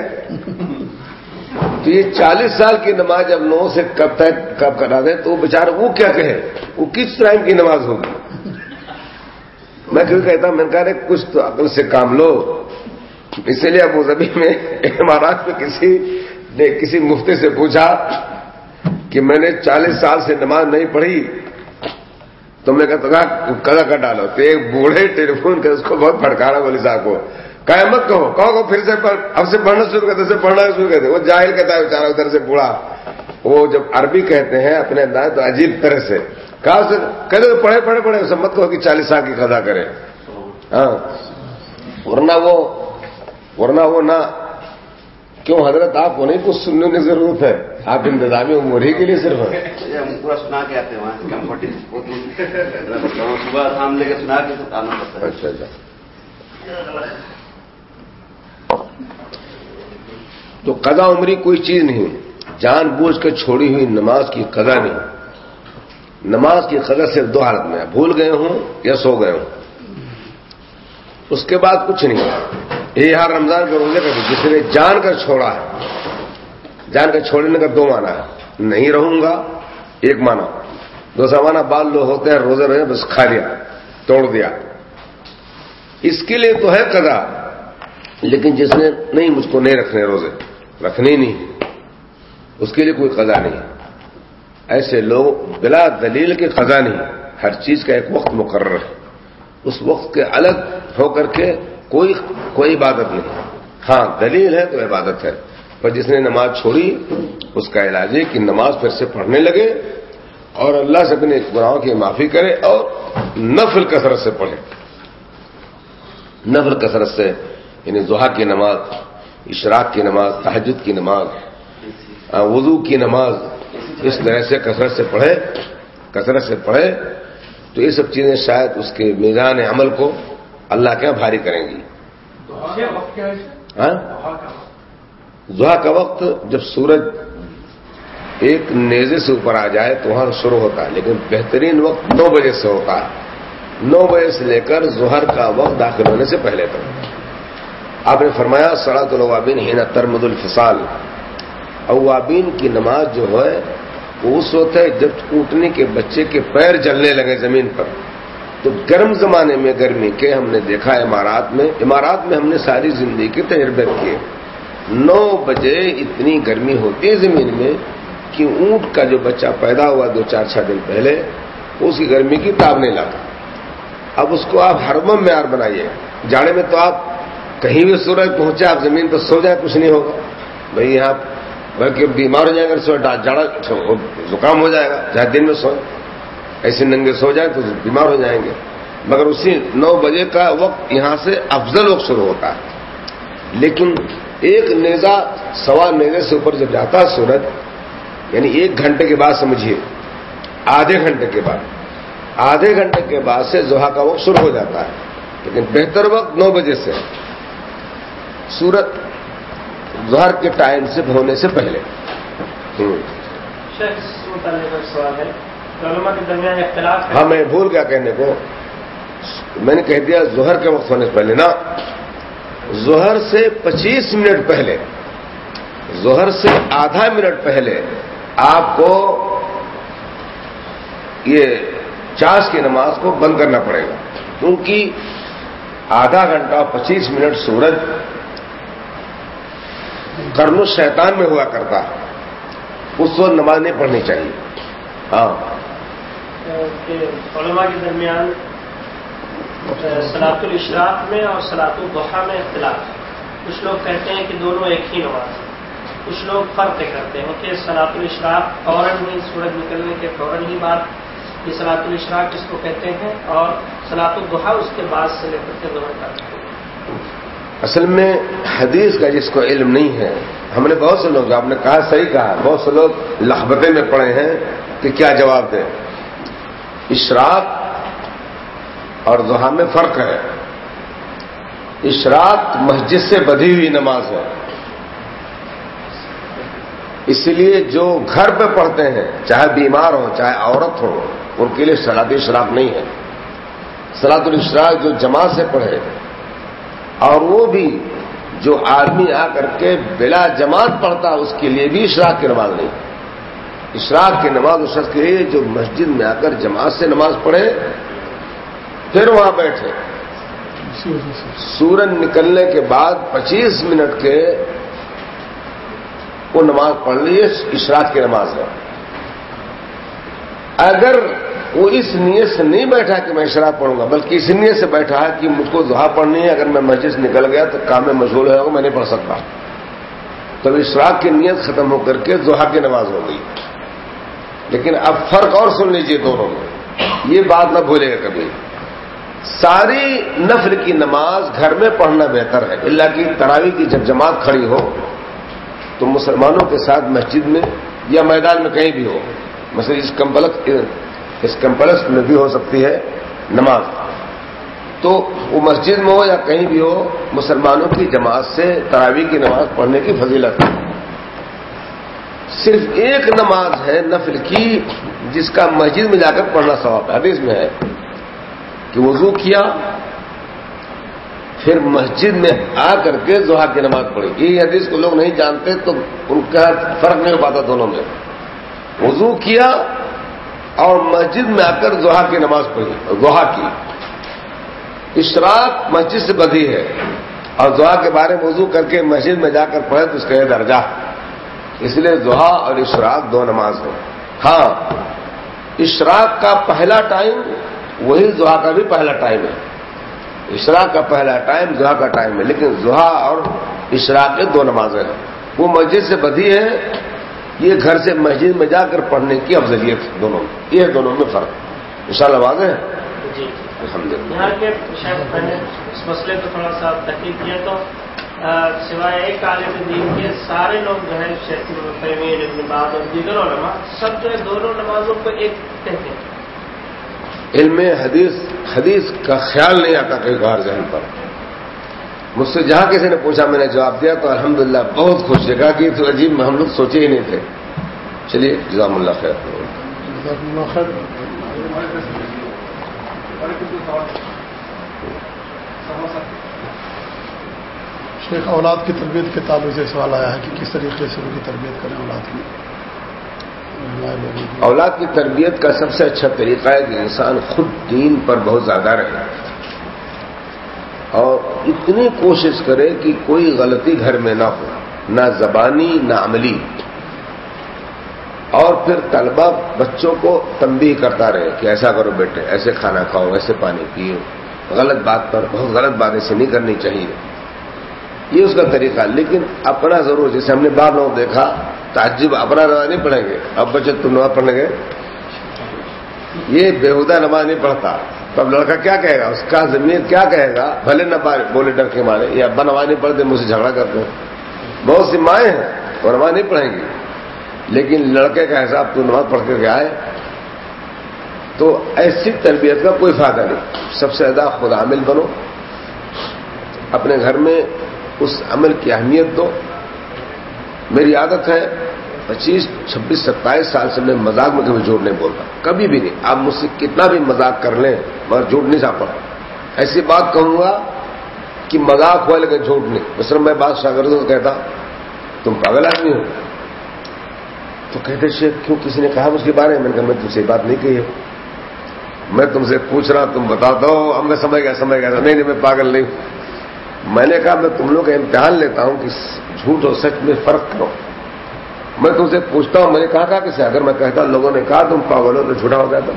Speaker 2: تو یہ چالیس سال کی نماز جب نو سے کب تک کب کرا دیں تو وہ بےچارا وہ کیا کہے؟ وہ کس ٹائم کی نماز ہوگی؟ میں کیوں کہتا ہوں؟ میں کہا کچھ تو عقل سے کام لو۔ اسی لیے ابو ظبی میں امارات میں کسی نے کسی مفتی سے پوچھا کہ میں نے چالیس سال سے نماز نہیں پڑھی، تو میں کہتا تھا کدا کر ڈالو۔ تو ایک بوڑھے ٹیلی فون کر اس کو بہت پھٹکارا بولی صاحب کو۔ کہ مت کہو کہو کہ پھر سے اب سے پڑھنا شروع کرتے سے پڑھنا شروع کرتے وہ جاہل کہتا ہے بیچارا ادھر سے بوڑھا۔ وہ جب عربی کہتے ہیں اپنے انداز تو عجیب طرح سے۔ کہا اسے کہتے پڑھے پڑھے پڑھے، اسے مت کہو کہ چالیس سال کی قضا کرے۔ ہاں۔ ورنہ وہ ورنہ وہ نہ کیوں حضرت آپ کو نہیں کچھ سننے کی ضرورت ہے۔ آپ انتظامی عمر ہی کے لیے صرف
Speaker 3: ہم پورا سنا کے آتے ہیں صبح شام لے کے سنا کے
Speaker 2: اچھا اچھا۔ تو قضا عمری کوئی چیز نہیں جان بوجھ کر چھوڑی ہوئی نماز کی قضا نہیں۔ نماز کی قضا صرف دو حالت میں بھول گئے ہوں یا سو گئے ہوں۔ اس کے بعد کچھ نہیں یہ ہر رمضان کے روزے کا جس نے جان کر چھوڑا ہے، جان کر چھوڑنے کا دو مانا ہے۔ نہیں رہوں گا، ایک مانا دوسرا مانا بال لوگ ہوتے ہیں، روزے رہے بس کھا لیا، توڑ دیا۔ اس کے لیے تو ہے قضا، لیکن جس نے نہیں، مجھ کو نہیں رکھنے روزے، رکھنے نہیں۔ اس کے لیے کوئی قضا نہیں۔ ایسے لوگ بلا دلیل کے قضا نہیں۔ ہر چیز کا ایک وقت مقرر ہے۔ اس وقت کے الگ ہو کر کے کوئی کوئی عبادت نہیں۔ ہاں دلیل ہے تو عبادت ہے۔ پر جس نے نماز چھوڑی، اس کا علاج ہے کہ نماز پھر سے پڑھنے لگے اور اللہ سے اپنے گناہوں کی معافی کرے اور نفل کثرت سے پڑھے۔ نفل کثرت سے یعنی زحا کی نماز، اشراق کی نماز تحجد کی نماز وضو کی نماز، اس طرح سے کثرت سے پڑھے، کثرت سے پڑھے۔ تو یہ سب چیزیں شاید اس کے میزان عمل کو اللہ کے بھاری کریں گی۔ ہاں؟ زحا کا وقت۔ جب سورج ایک نیزے سے اوپر آ جائے تو وہاں شروع ہوتا ہے لیکن بہترین وقت نو بجے سے ہوتا ہے۔ نو بجے سے لے کر ظہر کا وقت داخل ہونے سے پہلے تک۔ آپ نے فرمایا سڑک الوابین ہینا ترمد الفصال۔ اوابین کی نماز جو ہے وہ اس وقت ہے جب اونٹنے کے بچے کے پیر جلنے لگے زمین پر۔ تو گرم زمانے میں گرمی کے ہم نے دیکھا امارات میں امارات میں ہم نے ساری زندگی کے تجربے کیے۔ نو بجے اتنی گرمی ہوتی ہے زمین میں کہ اونٹ کا جو بچہ پیدا ہوا دو چار چھ دن پہلے اس کی گرمی کی تاب نہیں لاتا۔ اب اس کو آپ ہر میں معیار بنائیے۔ جاڑے میں تو آپ کہیں بھی سورج پہنچے، آپ زمین پر سو جائیں، کچھ نہیں ہوگا۔ بھائی یہاں بلکہ بیمار ہو جائیں گے سو جاڑا زکام ہو جائے گا، چاہے دن میں سوئیں ایسے ننگے سو جائیں تو بیمار ہو جائیں گے۔ مگر اسی نو بجے کا وقت یہاں سے افضل وقت شروع ہوتا ہے۔ لیکن ایک نیزا سوا نیزے سے اوپر جب جاتا ہے سورج یعنی ایک گھنٹے کے بعد سمجھیے، آدھے گھنٹے کے بعد۔ آدھے گھنٹے کے بعد سے زحا کا وقت شروع ہو جاتا ہے۔ لیکن بہتر وقت نو بجے سے۔ سورت ظہر کے ٹائم سے ہونے سے پہلے۔ ہاں میں بھول گیا کہنے کو۔ میں نے کہہ دیا ظہر کے وقت ہونے سے پہلے نا۔ ظہر سے پچیس منٹ پہلے۔ ظہر سے آدھا منٹ پہلے آپ کو یہ چاس کی نماز کو بند کرنا پڑے گا۔ کیونکہ آدھا گھنٹہ پچیس منٹ سورج کرن شیطان میں ہوا کرتا اس وقت نماز نہیں پڑھنی چاہیے۔ ہاں۔
Speaker 6: علماء کے درمیان سلاط الاشراق میں اور سلاط الضحا میں اختلاف۔ کچھ لوگ کہتے ہیں کہ دونوں ایک ہی نماز کچھ لوگ فرق کرتے ہیں کہ سلاط الاشراق فوراً ہی سورج نکلنے کے فوراً ہی بعد یہ سلاط الاشراق جس کو کہتے ہیں اور سلاط الدحا اس کے بعد سے لے کر کے دور کرتے ہیں
Speaker 2: اصل میں حدیث کا جس کو علم نہیں ہے، ہم نے بہت سے لوگ، آپ نے کہا، صحیح کہا، بہت سے لوگ لخبتے میں پڑے ہیں کہ کیا جواب دیں۔ اشراق اور دہا میں فرق ہے۔ اشراق مسجد سے بدھی ہوئی نماز ہے۔ اس لیے جو گھر پہ پڑھتے ہیں، چاہے بیمار ہو، چاہے عورت ہو، ان کے لیے سلاد اشراق نہیں ہے۔ سلاد الاشراق جو جماعت سے پڑھے اور وہ بھی جو آدمی آ کر کے بلا جماعت پڑھتا اس کے لیے بھی اشراق کی نماز نہیں۔ اشراق کی نماز اس شخص کے لیے جو مسجد میں آ کر جماعت سے نماز پڑھے، پھر وہاں بیٹھے۔ سورج نکلنے کے بعد پچیس منٹ کے وہ نماز پڑھ لی اشراق کی نماز ہے۔ اگر وہ اس نیت سے نہیں بیٹھا کہ میں اشراق پڑھوں گا، بلکہ اس نیت سے بیٹھا ہے کہ مجھ کو دعا پڑھنی ہے، اگر میں مسجد سے نکل گیا تو کام میں مشغول ہوگا میں نہیں پڑھ سکتا۔ تب اشراق کی نیت ختم ہو کر کے دہا کی نماز ہو گئی۔ لیکن اب فرق اور سن لیجیے دونوں میں۔ یہ بات نہ بھولے گا کبھی۔ ساری نفل کی نماز گھر میں پڑھنا بہتر ہے۔ اللہ کی تراوی کی جب جماعت کھڑی ہو، تو مسلمانوں کے ساتھ مسجد میں یا میدان میں کہیں بھی ہو، مثلا اس کمپلکس اس کمپلکس میں بھی ہو سکتی ہے نماز۔ تو وہ مسجد میں ہو یا کہیں بھی ہو، مسلمانوں کی جماعت سے تراوی کی نماز پڑھنے کی فضیلت۔ ہے صرف ایک نماز ہے نفل کی، جس کا مسجد میں جا کر پڑھنا ثواب ہے۔ حدیث میں ہے کہ وضو کیا، پھر مسجد میں آ کر کے زحا کی نماز پڑھی۔ یہ حدیث کو لوگ نہیں جانتے تو ان کا فرق نہیں ہو پاتا دونوں میں۔ وضو کیا اور مسجد میں آ کر زحا کی نماز پڑھی۔ زحا کی۔ اشراق مسجد سے بدھی ہے۔ اور زحا کے بارے میں وضو کر کے مسجد میں جا کر پڑھے تو اس کا یہ درجہ۔ اس لیے دعا اور اشراق دو نماز ہیں۔ ہاں اشراق کا پہلا ٹائم وہی دعا کا بھی پہلا ٹائم ہے۔ اشراق کا پہلا ٹائم دعا کا ٹائم ہے، لیکن دعا اور اشراق کے دو نمازیں ہیں۔ وہ مسجد سے بدھی ہے۔ یہ گھر سے مسجد میں جا کر پڑھنے کی افضلیت دونوں یہ دونوں میں فرق۔ ان شاء اللہ واضح ہے؟
Speaker 6: جی۔
Speaker 2: الحمد للہ
Speaker 6: میں نے اس مسئلے کو تھوڑا سا تحقیق کیا تو سوائے ایک عالم دین کے سارے لوگ جو ہے شیخ باز اور دیگر علماء سب جو ہے دونوں نمازوں کو ایک کہتے ہیں۔
Speaker 2: علم حدیث حدیث کا خیال نہیں آتا کئی بار ذہن پر۔ مجھ سے جہاں کسی نے پوچھا میں نے جواب دیا تو الحمدللہ بہت خوش جگہ کہ تو عجیب ہم لوگ سوچے ہی نہیں تھے۔ چلیے جزام اللہ خیر۔
Speaker 1: شیخ اولاد کی تربیت کے تعلق سے سوال آیا ہے کہ کس طریقے سے ان کی تربیت کریں اولاد کی؟
Speaker 2: اولاد کی تربیت کا سب سے اچھا طریقہ ہے کہ انسان خود دین پر بہت زیادہ رہے۔ اور اتنی کوشش کرے کہ کوئی غلطی گھر میں نہ ہو، نہ زبانی، نہ عملی۔ اور پھر طلبہ بچوں کو تنبیہ کرتا رہے کہ ایسا کرو بیٹے، ایسے کھانا کھاؤ، ایسے پانی پیو۔ غلط بات پر، بہت غلط باتیں سے نہیں کرنی چاہیے۔ یہ اس کا طریقہ، لیکن اپنا ضرور، جیسے ہم نے بعض لوگ دیکھا، تعجب اپنا نماز نہیں پڑھیں گے۔ اب بچے تم نماز پڑھیں گے یہ بےحدہ نماز نہیں پڑھتا۔ تو اب لڑکا کیا کہے گا؟ اس کا زمین کیا کہے گا؟ بھلے نہ پارے بولے ڈر کے مارے، یا ابا نماز نہیں پڑھتے، مجھ سے جھگڑا کرتے ہیں۔ بہت سی مائیں ہیں وہ نماز نہیں پڑھیں گی۔ لیکن لڑکے کا حساب تو نماز پڑھ کر کے آئے، تو ایسی تربیت کا کوئی فائدہ نہیں۔ سب سے زیادہ خود عامل بنو۔ اپنے گھر میں اس عمل کی اہمیت دو۔ میری عادت ہے پچیس، چھبیس، ستائیس سال سے میں مذاق میں کبھی جھوٹ نہیں بولتا۔ کبھی بھی نہیں۔ آپ مجھ سے کتنا بھی مذاق کر لیں، مگر جھوٹ نہیں ساپڑ ایسی بات کہوں گا کہ مذاق ہوا لیکن جھوٹ نہیں۔ مثلا میں بات شاگردوں کو کہتا تم پاگل آدمی ہو۔ تو کہتے شیخ، کیوں کسی نے کہا اس کے بارے میں؟ میں نے کہا، میں تم سے یہ بات نہیں کہی ہے۔ میں تم سے پوچھ رہا تم بتا دو اب میں سمجھ گیا سمجھ گیا نہیں نہیں، میں پاگل نہیں ہوں۔ میں نے کہا، میں تم لوگ کا امتحان لیتا ہوں کہ جھوٹ اور سچ میں فرق کرو۔ میں تم سے پوچھتا ہوں، میں نے کہا کہ اگر میں کہتا، لوگوں نے کہا، تم پاگل ہو تو جھوٹا ہو جاتا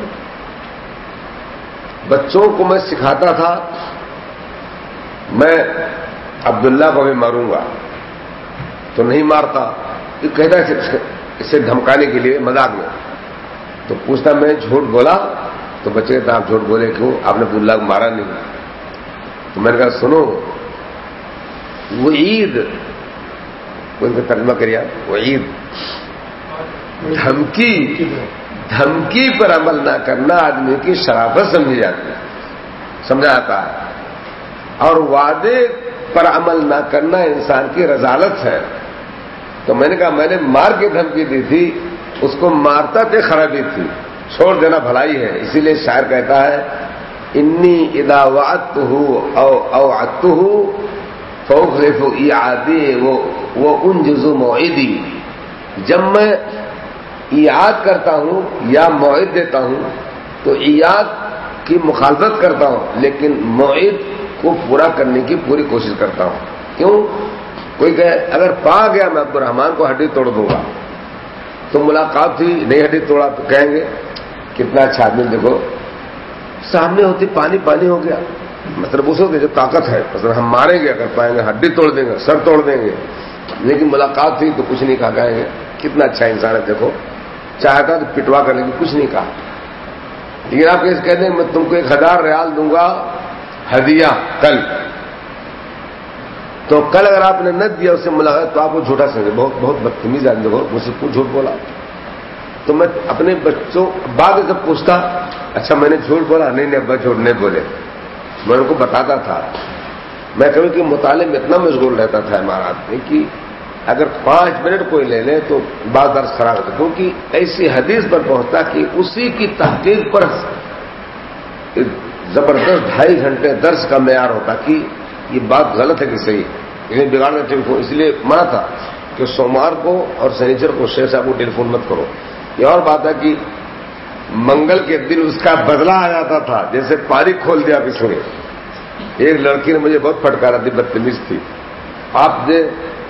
Speaker 2: بچوں کو میں سکھاتا تھا، میں عبداللہ کو بھی ماروں گا۔ تو نہیں مارتا، یہ کہتا اسے دھمکانے کے لیے مذاق میں۔ تو پوچھتا، میں جھوٹ بولا؟ تو بچے کہتے، آپ جھوٹ بولے کیوں؟ آپ نے عبداللہ کو مارا نہیں۔ تو میں نے کہا، سنو، وہ عید ان کا ترجمہ کریا وہ عید دھمکی دھمکی پر عمل نہ کرنا آدمی کی شرافت سمجھی جاتی ہے۔ سمجھا جاتا ہے اور وعدے پر عمل نہ کرنا انسان کی رضالت ہے۔ تو میں نے کہا، میں نے مار کے دھمکی دی تھی، اس کو مارتا تھے خرابی تھی۔ چھوڑ دینا بھلائی ہے، اسی لیے شاعر کہتا ہے، انی ادا وات ہوں او او ات ہوں فوق آدی وہ ان جزو معیدی جب میں یاد کرتا ہوں یا معید دیتا ہوں، تو ایاد کی مخالفت کرتا ہوں، لیکن معید کو پورا کرنے کی پوری کوشش کرتا ہوں۔ کیوں؟ کوئی کہ اگر پا گیا میں عبد الرحمان کو ہڈی توڑ دوں گا، تو ملاقات تھی نہیں ہڈی توڑا تو کہیں گے، کتنا اچھا آدمی، دیکھو، سامنے ہوتی، پانی پانی ہو گیا۔ مطلب اس کی جو طاقت ہے مطلب ہم ماریں گے، اگر پائیں گے، ہڈی توڑ دیں گے، سر توڑ دیں گے، لیکن ملاقات تھی تو کچھ نہیں کہا کہیں گے کتنا اچھا انسان ہے، دیکھو، چاہتا تو پٹوا کر لیکن کچھ نہیں کہا۔ لیکن آپ کہتے ہیں، میں تم کو ایک ہزار ریال دوں گا، ہدیہ، کل۔ تو کل اگر آپ نے نہ دیا اسے ملاقات، تو آپ کو جھوٹا سمجھے۔ بہت بہت بدتمیز آدمی دیکھو، مجھ سے کچھ جھوٹ بولا۔ تو میں اپنے بچوں، بعد جب پوچھتا اچھا میں نے جھوٹ بولا؟ نہیں نہیں، ابا جھوٹ نہیں بولے۔ میں ان کو بتاتا تھا۔ میں کبھی کہ مطالعے میں اتنا مشغول رہتا تھا ہمارا آدمی کہ اگر پانچ منٹ کوئی لے لے تو بعض درس خراب ہوتا کیونکہ ایسی حدیث پر پہنچتا کہ اسی کی تحقیق پر زبردست ڈھائی گھنٹے درس کا معیار ہوتا کہ یہ بات غلط ہے کہ صحیح لیکن بگاڑنا ٹیلیفون اس لیے منع تھا کہ سوموار کو اور سنیچر کو شیخ صاحب کو ٹیلیفون مت کرو۔ یہ اور بات ہے کہ منگل کے دن اس کا بدلہ آ جاتا تھا، جیسے پاری کھول دیا کسی نے۔ ایک لڑکی نے مجھے بہت پھٹکارا تھی بدتمیز تھی۔ آپ نے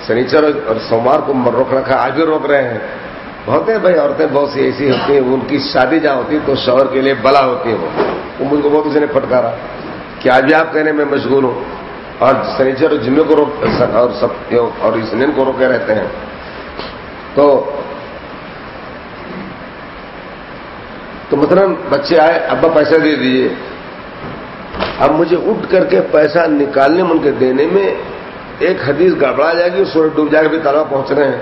Speaker 2: سنیچر اور سوموار کو روک رکھا، آج بھی روک رہے ہیں۔ بہت ہیں بھائی، عورتیں بہت سی ایسی ہوتی ہیں، ان کی شادی جہاں ہوتی ہے تو شوہر کے لیے بلا ہوتی ہے وہ۔ مجھ کو بہت کسی نے پھٹکارا۔ کہ آج بھی آپ کہنے میں مشغول ہوں؟ اور سنیچر اور جمعے کو روک، اور سب، اور اسنین کو روکے رہتے ہیں۔ تو تو مطلب بچے آئے، ابا پیسہ دے دیجیے اب مجھے اٹھ کر کے پیسہ نکالنے من کے دینے میں ایک حدیث گڑبڑا جائے گی، سورج ڈوب جائے گا بھی تالاب پہنچ رہے ہیں۔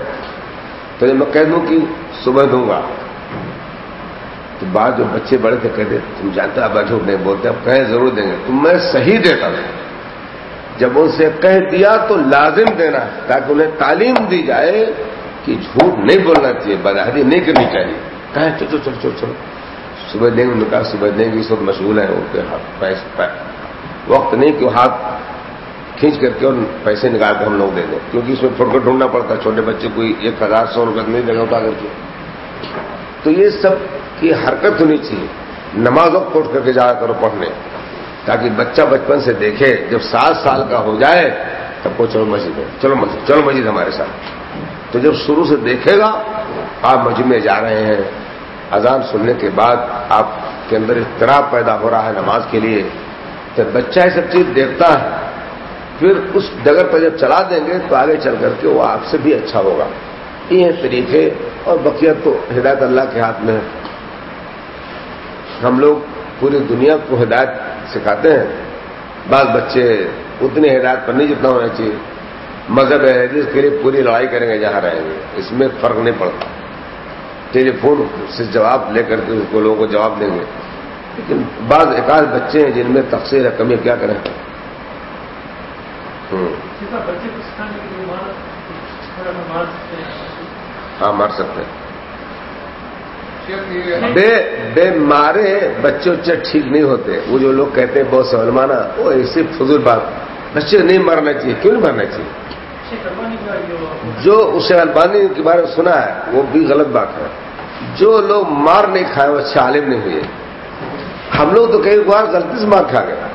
Speaker 2: تو یہ میں کہہ دوں کہ صبح دوں گا۔ تو بعد جو بچے بڑے تھے، کہتے، تم جانتے ابا جھوٹ نہیں بولتے، اب کہیں ضرور دیں گے۔ تو میں صحیح دیتا ہوں۔ جب ان سے کہہ دیا تو لازم دینا ہے، تاکہ انہیں تعلیم دی جائے کہ جھوٹ نہیں بولنا چاہیے بدہری نہیں کرنی چاہیے۔ کہیں، چلو چلو چلو چلو۔ صبح دیں گے کہا صبح دیں گے اس وقت مشغول ہیں ان کے ہاتھ وقت نہیں کہ ہاتھ کھینچ کر کے اور پیسے نکال کے ہم لوگ دے دیں، کیونکہ اس میں فٹ کر ڈھونڈنا پڑتا ہے، چھوٹے بچے کوئی ایک ہزار، سو روپئے نہیں دینا ہوتا کر کے تو یہ سب کی حرکت ہونی چاہیے۔ نماز وقت اٹھ کر کے جایا کرو پڑھنے، تاکہ بچہ بچپن سے دیکھے، جب سات سال کا ہو جائے، تب کو چلو مسجد میں چلو مسجد چلو مسجد ہمارے ساتھ۔ تو جب شروع سے دیکھے گا، آپ مسجد میں جا رہے ہیں۔ اذان سننے کے بعد آپ کے اندر اضطراب پیدا ہو رہا ہے نماز کے لیے، جب بچہ یہ سب چیز دیکھتا ہے، پھر اس ڈگر پہ جب چلا دیں گے تو آگے چل کر کے وہ آپ سے بھی اچھا ہوگا۔ یہ طریقے اور بقیت تو ہدایت اللہ کے ہاتھ میں ہے۔ ہم لوگ پوری دنیا کو ہدایت سکھاتے ہیں۔ بعض بچے اتنی ہدایت پر نہیں جتنا ہونا چاہیے۔ مذہب ہے، جس کے لیے پوری لڑائی کریں گے، جہاں رہیں گے۔ اس میں فرق نہیں پڑتا۔ ٹیلی فون سے جواب لے کر کے اس کو لوگوں کو جواب دیں گے۔ لیکن بعض ایک بچے ہیں جن میں تقسیر ہے کمی کیا کریں؟ ہاں مار سکتے ہیں۔ بے بے مارے بچے اچھے ٹھیک نہیں ہوتے۔ وہ جو لوگ کہتے ہیں بہت سلمانا وہ ایسی فضول بات۔ بچے نہیں مرنا چاہیے کیوں نہیں مرنا چاہیے؟ جو اسے البانی کے بارے میں سنا ہے وہ بھی غلط بات ہے۔ جو لوگ مار نہیں کھائے وہ اچھے عالم نہیں ہوئے۔ ہم لوگ تو کئی بار غلطی سے مار کھا گیا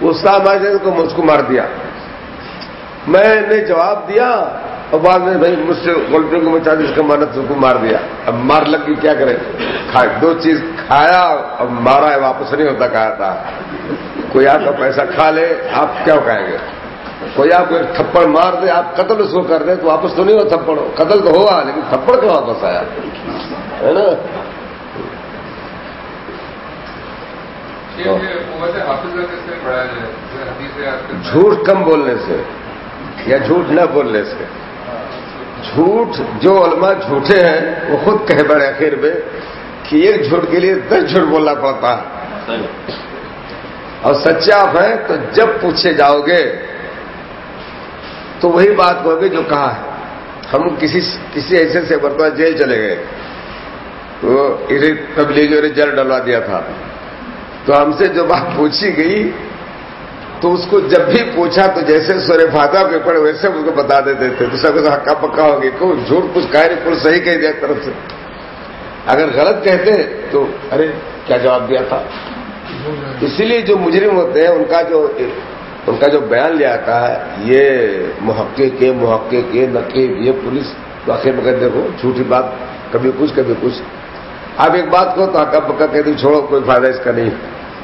Speaker 2: وہ صاحب کو مجھ کو مار دیا۔ میں نے جواب دیا اور بعد میں بھائی مجھ سے غلطی کو مچا دی، اس کا مانت کو مار دیا۔ اب مار لگ گئی کیا کرے دو چیز کھایا اب مارا ہے، واپس نہیں ہوتا کہا تھا۔ کوئی آپ کا پیسہ کھا لے، آپ کیا کہیں گے؟ کوئی آپ کو ایک تھپڑ مار دے، آپ قتل اس کو کر دیں تو واپس تو نہیں ہو تھپڑ۔ قتل تو ہوا، لیکن تھپڑ کیوں واپس آیا۔ ہے نا؟ جھوٹ کم بولنے سے یا جھوٹ نہ بولنے سے؟ جھوٹ جو علماء جھوٹے ہیں وہ خود کہہ بڑے آخر میں کہ ایک جھوٹ کے لیے دس جھوٹ بولنا پڑتا۔ ہے اور سچے آپ ہیں تو جب پوچھے جاؤ گے تو وہی بات ہوگی جو کہا ہے۔ ہم کسی کسی ایسے سے برتوا جیل چلے گئے۔ تو اسے تبلیغی اور جل ڈلوا دیا تھا۔ تو ہم سے جو بات پوچھی گئی، تو اس کو جب بھی پوچھا تو جیسے سورے فاتح کے پڑے ویسے اس کو بتا دیتے تھے۔ تو سب ہکا پکا ہو گیا۔ کیوں؟ جھوٹ کچھ کہہ رہے صحیح کہہ دیا طرف سے۔ اگر غلط کہتے تو ارے، کیا جواب دیا تھا؟ اسی لیے جو مجرم ہوتے ہیں، ان کا جو ان کا جو بیان لیا آتا ہے، یہ محقق کے محقق کے نقیب، یہ پولیس تو آخر میں دیکھو جھوٹی بات، کبھی کچھ کبھی کچھ۔ آپ ایک بات کو تو پکا کہہ چھوڑو، کوئی فائدہ اس کا نہیں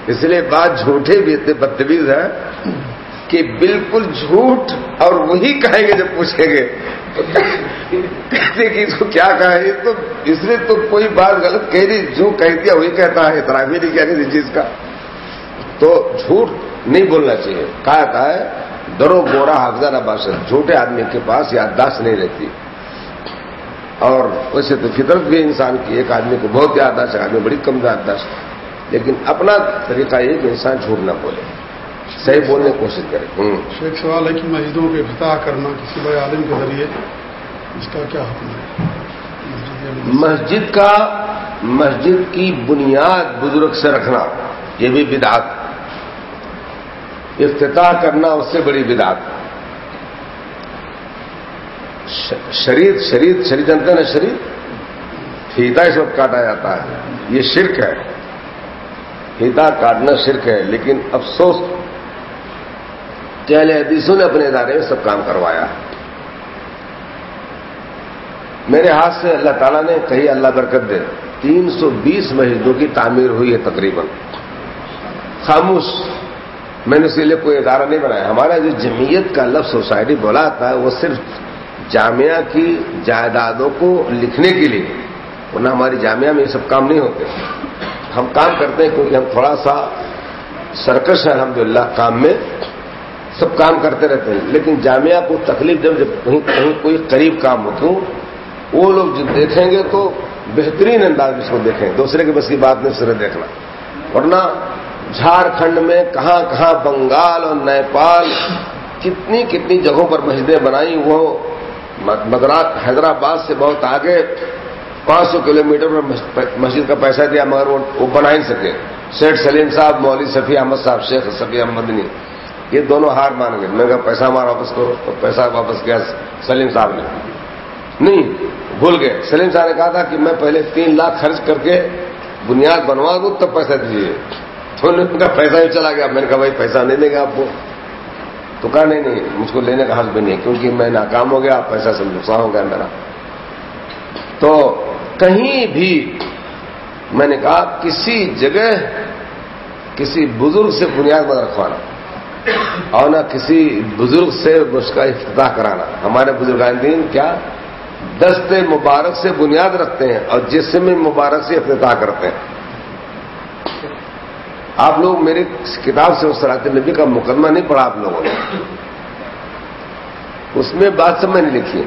Speaker 2: اس لیے بات جھوٹے بھی اتنے بدتمیز ہے کہ بالکل جھوٹ اور وہی کہیں گے جب پوچھیں گے۔ کہتے کہ اس کو کیا کہا تو اس لیے تو کوئی بات غلط کہہ دی جو کہہ دیا وہی کہتا ہے اعتراف ہی نہیں کیا کسی چیز کا۔ تو جھوٹ نہیں بولنا چاہیے۔ کہا تھا ہے درو گورا حافظہ نباشت جھوٹے آدمی کے پاس یادداشت نہیں رہتی۔ اور ویسے تو فطرت بھی انسان کی ایک آدمی کو بہت یادداشت ہے آدمی بڑی کم یادداشت۔ لیکن اپنا طریقہ یہ کہ انسان جھوٹ نہ بولے۔ صحیح بولنے کی کوشش کرے۔
Speaker 1: ایک سوال ہے کہ مسجدوں کے افتاح کرنا کسی بڑے عالم کے ذریعے اس کا کیا حکم ہے؟
Speaker 2: مسجد کا مسجد کی بنیاد بزرگ سے رکھنا یہ بھی بدعت۔ افتتاح کرنا اس سے بڑی بدعت۔ شریر شریر شریر جنتے نا شریر؟ فیتا اس وقت کاٹا جاتا ہے۔ یہ شرک ہے۔ فیتا کاٹنا شرک ہے، لیکن افسوس۔ کہ حدیثوں نے اپنے ادارے میں سب کام کروایا۔ میرے ہاتھ سے اللہ تعالیٰ نے کہی، اللہ برکت دے۔ تین سو بیس مسجدوں کی تعمیر ہوئی ہے تقریباً۔ خاموش۔ میں نے اسی لیے کوئی ادارہ نہیں بنایا۔ ہمارا جو جمعیت کا لفظ سوسائٹی بولا تھا، وہ صرف جامعہ کی جائیدادوں کو لکھنے کے لیے، ورنہ ہماری جامعہ میں یہ سب کام نہیں ہوتے۔ ہم کام کرتے ہیں کیونکہ ہم تھوڑا سا سرکش ہیں، الحمدللہ، کام میں سب کام کرتے رہتے ہیں۔ لیکن جامعہ کو تکلیف جب جب کہیں کہیں کوئی قریب کام ہو کیوں وہ لوگ جو دیکھیں گے تو بہترین انداز میں اس کو دیکھیں۔ دوسرے کے بس کی بات نہیں سرے دیکھنا۔ ورنہ جھارکھنڈ میں کہاں کہاں بنگال اور نیپال کتنی کتنی جگہوں پر مسجدیں بنائی وہ مدرات حیدرآباد سے بہت آگے پانچ سو کلو میٹر پر مسجد کا پیسہ دیا، مگر وہ بنا ہی سکے۔ شیخ سلیم صاحب، مولوی شفیع احمد صاحب، شیخ صفی احمد نے یہ دونوں ہار مان گئے۔ میں کہا، پیسہ ہمارا واپس کرو۔ تو پیسہ واپس کیا؟ سلیم صاحب نے۔ نہیں، بھول گئے۔ سلیم صاحب نے کہا تھا کہ میں پہلے تین لاکھ خرچ کر کے بنیاد بنوا دوں، تب پیسہ دیجیے۔ تو ان کا پیسہ ہی چلا گیا۔ میں نے کہا، بھائی، پیسہ نہیں دیں گے آپ کو۔ تو کہا، نہیں نہیں، مجھ کو لینے کا حق بھی نہیں کیونکہ میں ناکام ہو گیا، پیسہ سے نقصان ہو گیا میرا۔ تو کہیں بھی میں نے کہا، کسی جگہ کسی بزرگ سے بنیاد مت رکھوانا، اور نہ کسی بزرگ سے اس کا افتتاح کرانا۔ ہمارے بزرگان دین کیا؟ دست مبارک سے بنیاد رکھتے ہیں اور جسم مبارک سے افتتاح کرتے ہیں۔ آپ لوگ میری کتاب سے اس نبی کا مقدمہ نہیں پڑھا آپ لوگوں نے۔ اس میں بات سب میں نے لکھی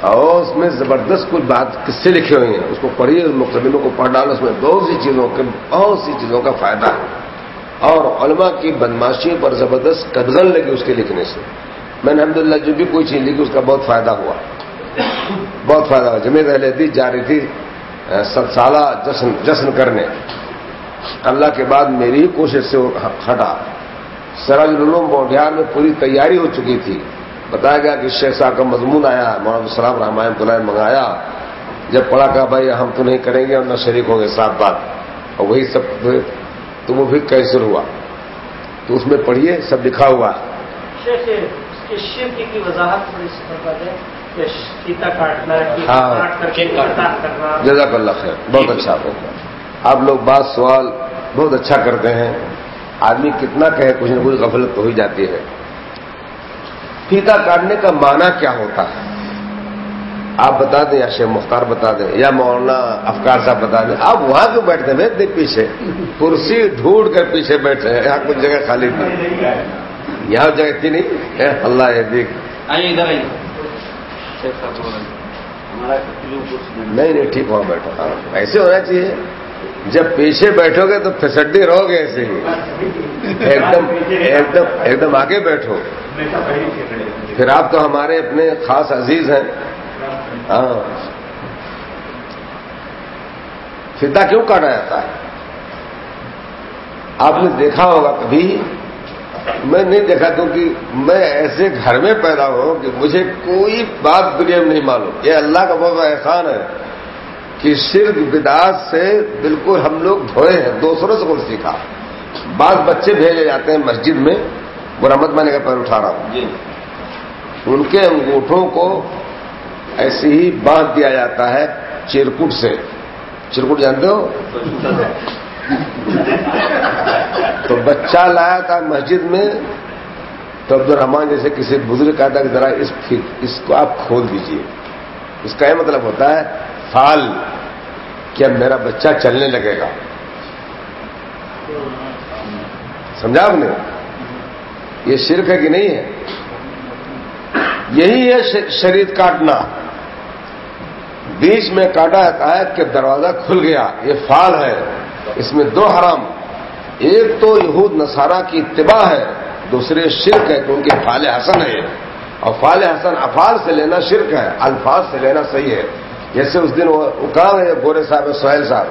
Speaker 2: اور اس میں زبردست کچھ بات کس سے لکھی ہوئی ہیں۔ اس کو پڑھیے، اس مقدمے کو پڑھ ڈالو، اس میں بہت سی چیزوں کے، بہت سی چیزوں کا فائدہ ہے۔ اور علماء کی بدماشیوں پر زبردست قدغن لگی اس کے لکھنے سے۔ میں نے الحمدللہ جو بھی کوئی چیز لکھی، اس کا بہت فائدہ ہوا۔ بہت فائدہ ہوا۔ جمعیت اہل حدیث جا رہی تھی ست سالہ جشن جشن کرنے۔ اللہ کے بعد میری ہی کوشش سے ہٹا۔ سراج العلوم بوڈیار میں پوری تیاری ہو چکی تھی۔ بتایا گیا کہ شیخ صاحب کا مضمون آیا مولانا السلام رحمان اللہ منگایا۔ جب پڑھا کہ بھائی ہم تو نہیں کریں گے اور نہ شریک ہوں گے صاف بات۔ اور وہی سب تو وہ بھی کیسر ہوا۔ تو اس میں پڑھیے سب لکھا ہوا۔ جزاک اللہ خیر بہت اچھا۔ آپ لوگ بات سوال بہت اچھا کرتے ہیں۔ آدمی کتنا کہے کچھ نہ کچھ غفلت تو ہو جاتی ہے۔ فیتا کاٹنے کا معنی کیا ہوتا ہے؟ آپ بتا دیں یا شیخ مختار بتا دیں یا مولانا افکار صاحب بتا دیں۔ آپ وہاں کیوں بیٹھتے ہیں؟ دیکھ پیچھے۔ کرسی ڈھونڈ کر پیچھے بیٹھے ہیں۔ یہاں کچھ جگہ خالی نہیں یہاں جگہ تھی نہیں۔ اللہ یہ دیکھ۔ نہیں نہیں ٹھیک وہاں بیٹھو۔ ایسے ہونا چاہیے۔ جب پیچھے بیٹھو گے تو فیسلٹی رہو گے ایسے ہی۔ ایک دم ایک دم ایک دم آگے بیٹھو۔ پھر آپ تو ہمارے اپنے خاص عزیز ہیں۔ ہاں۔ فدا کیوں کاٹا جاتا ہے؟ آپ نے دیکھا ہوگا کبھی؟ میں نہیں دیکھا کیونکہ میں ایسے گھر میں پیدا ہوں کہ مجھے کوئی بات دنیا میں نہیں معلوم۔ یہ اللہ کا بہت احسان ہے۔ کہ شرک بداس سے بالکل ہم لوگ دھوئے ہیں دوسروں سے کچھ سیکھا۔ بعض بچے بھیجے جاتے ہیں مسجد میں برامد میں نے کا پیر اٹھا رہا ہوں۔ جی۔ ان کے انگوٹھوں کو ایسے ہی باندھ دیا جاتا ہے چرکٹ سے۔ چرکٹ جانتے ہو؟ تو بچہ لایا تھا مسجد میں تو عبد الرحمان جیسے کسی بزرگ کا تھا کہ ذرا اس اس کو آپ کھول دیجیے۔ اس کا یہ مطلب ہوتا ہے فال۔ کیا میرا بچہ چلنے لگے گا۔ سمجھا آپ نے؟ یہ شرک ہے کہ نہیں ہے؟ یہی ہے شریر کاٹنا۔ بیچ میں کاٹا جاتا ہے کہ دروازہ کھل گیا۔ یہ فال ہے۔ اس میں دو حرام۔ ایک تو یہود نصارہ کی اتباع ہے، دوسرے شرک ہے کہ ان کے فال حسن ہے۔ اور فال حسن افال سے لینا شرک ہے، الفاظ سے لینا صحیح ہے۔ جیسے اس دن وہ کہاں ہے، گورے صاحب، سہیل صاحب۔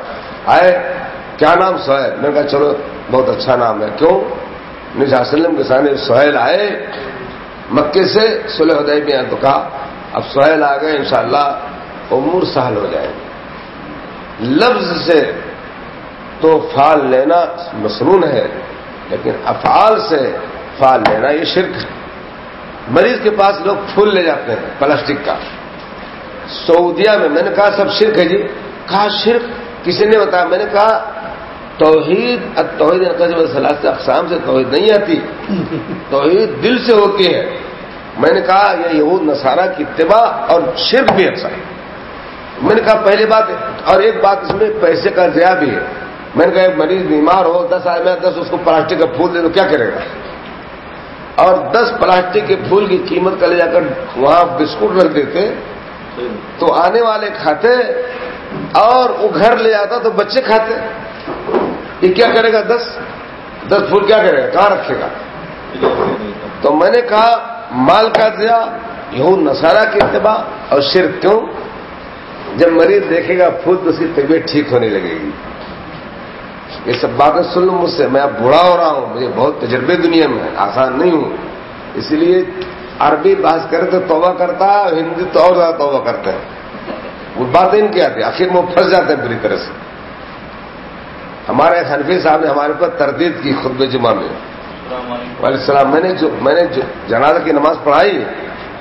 Speaker 2: آئے، کیا نام؟ سہیل۔ میں نے کہا، چلو، بہت اچھا نام ہے۔ کیوں؟ وسلم کے سامنے سہیل آئے۔ مکے سے سلح ادے بھی تو کہا، اب سہیل آ گئے، انشاءاللہ امور سہل ہو جائے لفظ سے تو فال لینا مصنون ہے، لیکن افعال سے فال لینا یہ شرک ہے۔ مریض کے پاس لوگ پھول لے جاتے ہیں، پلاسٹک کا۔ سعودیہ میں میں نے کہا سب شرک ہے جی۔ کہا شرک؟ کسی نے بتایا؟ میں نے کہا توحید توحید سے اقسام سے توحید نہیں آتی، توحید دل سے ہوتی ہے۔ میں نے کہا یہ یہود، نصارہ کی اتباع اور شرک بھی اچھا ہے۔ میں نے کہا پہلی بات، اور ایک بات اس میں پیسے کا ضیاع بھی ہے۔ میں نے کہا ایک مریض بیمار ہو، دس آدمی دس اس کو پلاسٹک کا پھول دے تو کیا کرے گا؟ اور دس پلاسٹک کے پھول کی قیمت کا لے جا کر وہاں بسکٹ رکھ دیتے تو آنے والے کھاتے اور وہ گھر لے جاتا تو بچے کھاتے یہ کیا کرے گا دس؟ دس پھول کیا کرے گا؟ کہاں رکھے گا؟ تو میں نے کہا، مال کا دیا یوں نسارا کی اتباع اور صرف کیوں؟ جب مریض دیکھے گا پھول تو اس کی طبیعت ٹھیک ہونے لگے گی۔ یہ سب باتیں سن لوں مجھ سے، میں اب بوڑھا ہو رہا ہوں، مجھے بہت تجربے دنیا میں آسان نہیں ہوں۔ اسی لیے عربی بحث کرے تو توبہ کرتا ہے ہندی تو اور زیادہ توبہ کرتے ہیں وہ باتیں ان کی آتی آخر میں وہ پھنس جاتے ہیں بری طرح سے۔ ہمارے حنفی صاحب نے ہمارے اوپر تردید کی خطب جمعہ میں۔ وعلیکم السلام۔ میں نے جو میں نے جنازہ کی نماز پڑھائی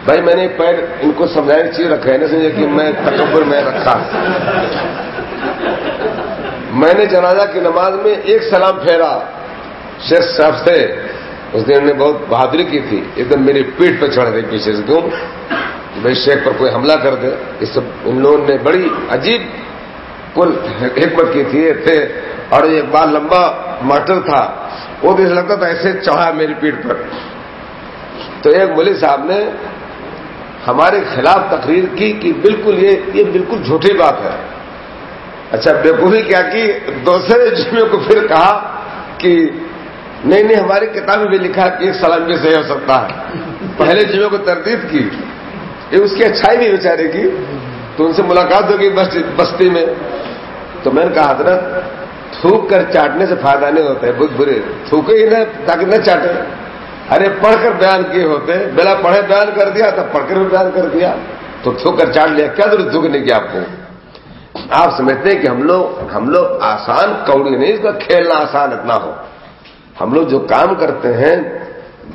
Speaker 2: بھائی میں نے پیر ان کو سمجھانے چیز رکھا ہے سمجھے کہ میں تکبر میں رکھا۔ میں نے جنازہ کی نماز میں ایک سلام پھیرا شیخ صاحب سے۔ اس دن نے بہت بہادری کی تھی۔ ایک دم میری پیٹ پہ چڑھ گئی پیچھے سے کیوں بھائی شیخ پر کوئی حملہ کر دے۔ اس سب ان لوگوں نے بڑی عجیب کل حکمت کی تھی۔ تھے۔ اور ایک بار لمبا ماسٹر تھا۔ وہ بھی لگتا تھا ایسے چڑھا میری پیٹ پر۔ تو ایک مولوی صاحب نے ہمارے خلاف تقریر کی کہ بالکل یہ یہ بالکل جھوٹی بات ہے۔ اچھا بےقوفی کیا کی؟ دوسرے جمعے کو پھر کہا کہ نہیں نہیں، ہماری کتاب میں بھی لکھا کہ ایک سلام بھی صحیح ہو سکتا ہے۔ پہلے جمعے کو تردید کی، یہ اس کی اچھائی بھی بیچارے کی، تو ان سے ملاقات ہوگی بستی میں۔ تو میں نے کہا، حضرت، تھوک کر چاٹنے سے فائدہ نہیں ہوتا ہے، بہت برے۔ تھوکے ہی نہ، تاکہ نہ چاٹے۔ ارے، پڑھ کر بیان کیے ہوتے بلا پڑھے بیان کر دیا تب پڑھ کر بھی بیان کر دیا۔ تو تھوک کر چاٹ لیا، کیا ضرورت تھوکنے کی آپ کو؟ آپ سمجھتے ہیں کہ ہم لوگ ہم لوگ آسان کوڑی نہیں، اس کا کھیلنا آسان اتنا ہو۔ ہم لوگ جو کام کرتے ہیں،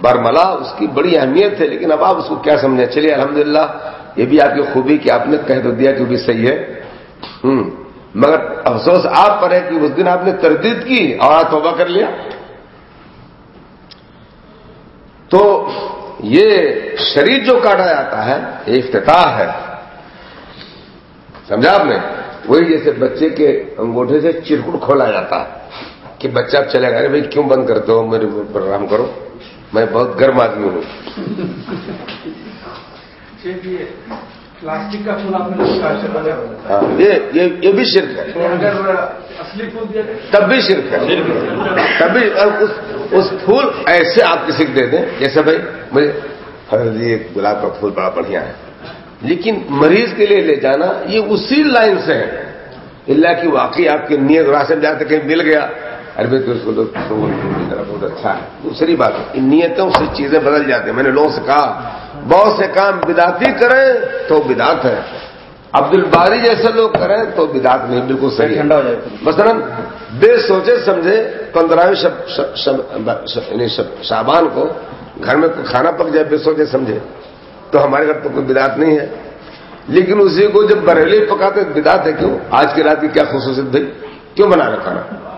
Speaker 2: برملا اس کی بڑی اہمیت ہے، لیکن اب آپ اس کو کیا سمجھیں؟ چلیے، الحمدللہ، یہ بھی آپ کی خوبی کہ آپ نے کہہ تو دیا کہ بھی صحیح ہے۔ ہوں مگر افسوس آپ پر ہے کہ اس دن آپ نے تردید کی اور توبہ کر لیا۔ تو یہ شریر جو کاٹا جاتا ہے، یہ افتتاح ہے۔ سمجھا آپ نے؟ وہی جیسے بچے کے انگوٹھے سے چرکٹ کھولا جاتا ہے۔ کہ بچہ اب چلے گا بھائی کیوں بند کرتے ہو؟ میرے پروگرام کرو۔ میں بہت گرم آدمی ہوں۔
Speaker 6: پلاسٹک کا پھول آپ نے
Speaker 2: ہاں، یہ بھی شرک ہے۔
Speaker 6: اصلی پھول
Speaker 2: تب بھی شرک ہے۔ تب بھی اس پھول ایسے آپ کسی کو دے دیں جیسے بھائی مجھے یہ گلاب کا پھول بڑا بڑھیا ہے۔ لیکن مریض کے لیے لے جانا یہ اسی لائن سے ہے۔ اللہ کی واقعی آپ کی نیت راشن جاتے کہیں مل گیا۔ ارے تو اس کو بہت اچھا ہے۔ دوسری بات ان نیتوں سے چیزیں بدل جاتی ہیں۔ میں نے لوگوں سے کہا بہت سے کام بداتی کریں تو بدات ہے۔ عبد الباری جیسے لوگ کریں تو بدات نہیں بالکل صحیح ٹھنڈا ہو جائے۔ مثلا بے سوچے سمجھے پندرہویں یعنی شابان کو گھر میں کھانا پک جائے بے سوچے سمجھے تو ہمارے گھر تو کوئی بدات نہیں ہے۔ لیکن اسی کو جب بریلی پکاتے بدات ہے کیوں؟ آج کی رات کی کیا خصوصیت بھائی؟ کیوں بنا رہے کھانا؟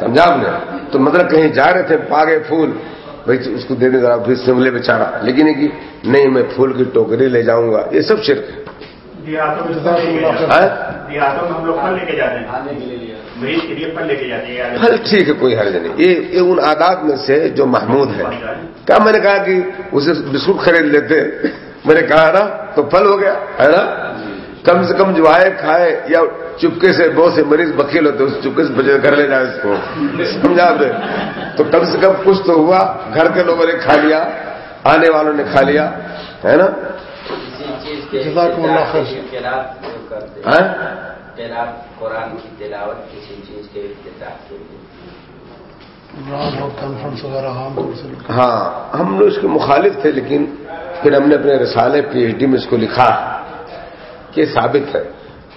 Speaker 2: سمجھا آپ نے؟ تو مطلب کہیں جا رہے تھے پاگے پھول بھائی اس کو دینے ذرا پھر سملے بیچارا لیکن کہ نہیں میں پھول کی ٹوکری لے جاؤں گا۔ یہ سب شرک ہے۔
Speaker 5: ہم لوگ پھل لے کے جاتے ہیں۔ مریض کے لیے پھل لے کے جاتے ہیں
Speaker 2: پھل ٹھیک ہے کوئی حرج نہیں۔ یہ ان عادات میں سے جو محمود ہے۔ کیا میں نے کہا کہ اسے بسکٹ خرید لیتے۔ میں نے کہا نا؟ تو پھل ہو گیا ہے نا؟ کم سے کم جو آئے کھائے یا چپکے سے بہت سے مریض بکیل ہوتے اس چپکے سے بچے کر لے جائے اس کو۔ سمجھا دے تو کم سے کم کچھ تو ہوا گھر کے لوگوں نے کھا لیا آنے والوں نے کھا لیا ہے نا؟
Speaker 3: قرآن کی تلاوت کسی چیز کے
Speaker 2: ہاں ہم لوگ اس کے مخالف تھے لیکن پھر ہم نے اپنے رسالے پی ایچ ڈی میں اس کو لکھا۔ کہ ثابت ہے۔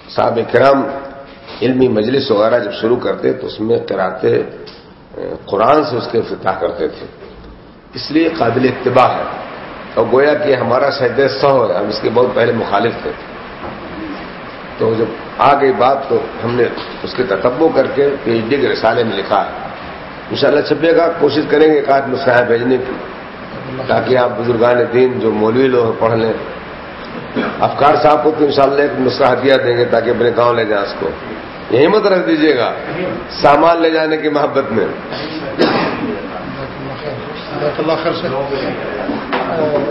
Speaker 2: صاحب کرام علمی مجلس وغیرہ جب شروع کرتے تو اس میں کراتے قرآن سے اس کے افتتاح کرتے تھے۔ اس لیے قابل اتباع ہے۔ اور گویا کہ ہمارا شہد سو ہے، ہم اس کے بہت پہلے مخالف تھے۔ تو جب آ گئی بات تو ہم نے اس کے تتبو کر کے پی ایچ ڈی کے رسالے میں لکھا ہے۔ انشاءاللہ چھپے گا، کوشش کریں گے ایک آدھ نسخہ بھیجنے کی، تاکہ آپ بزرگان دین جو مولوی لوگ ہیں، پڑھ لیں۔ افکار صاحب کو تو انشاءاللہ ایک مسئلہ ہدیہ دیں گے تاکہ اپنے گاؤں لے جائیں اس کو۔ یہ ہمت رکھ دیجیے گا۔ سامان لے جانے کی محبت میں۔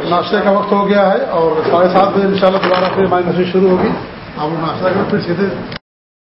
Speaker 1: ناشتے کا وقت ہو گیا ہے اور ساڑھے سات بجے انشاءاللہ دوبارہ پھر ہماری مسجد شروع ہوگی۔ آپ ناشتہ کریں پھر سیدھے۔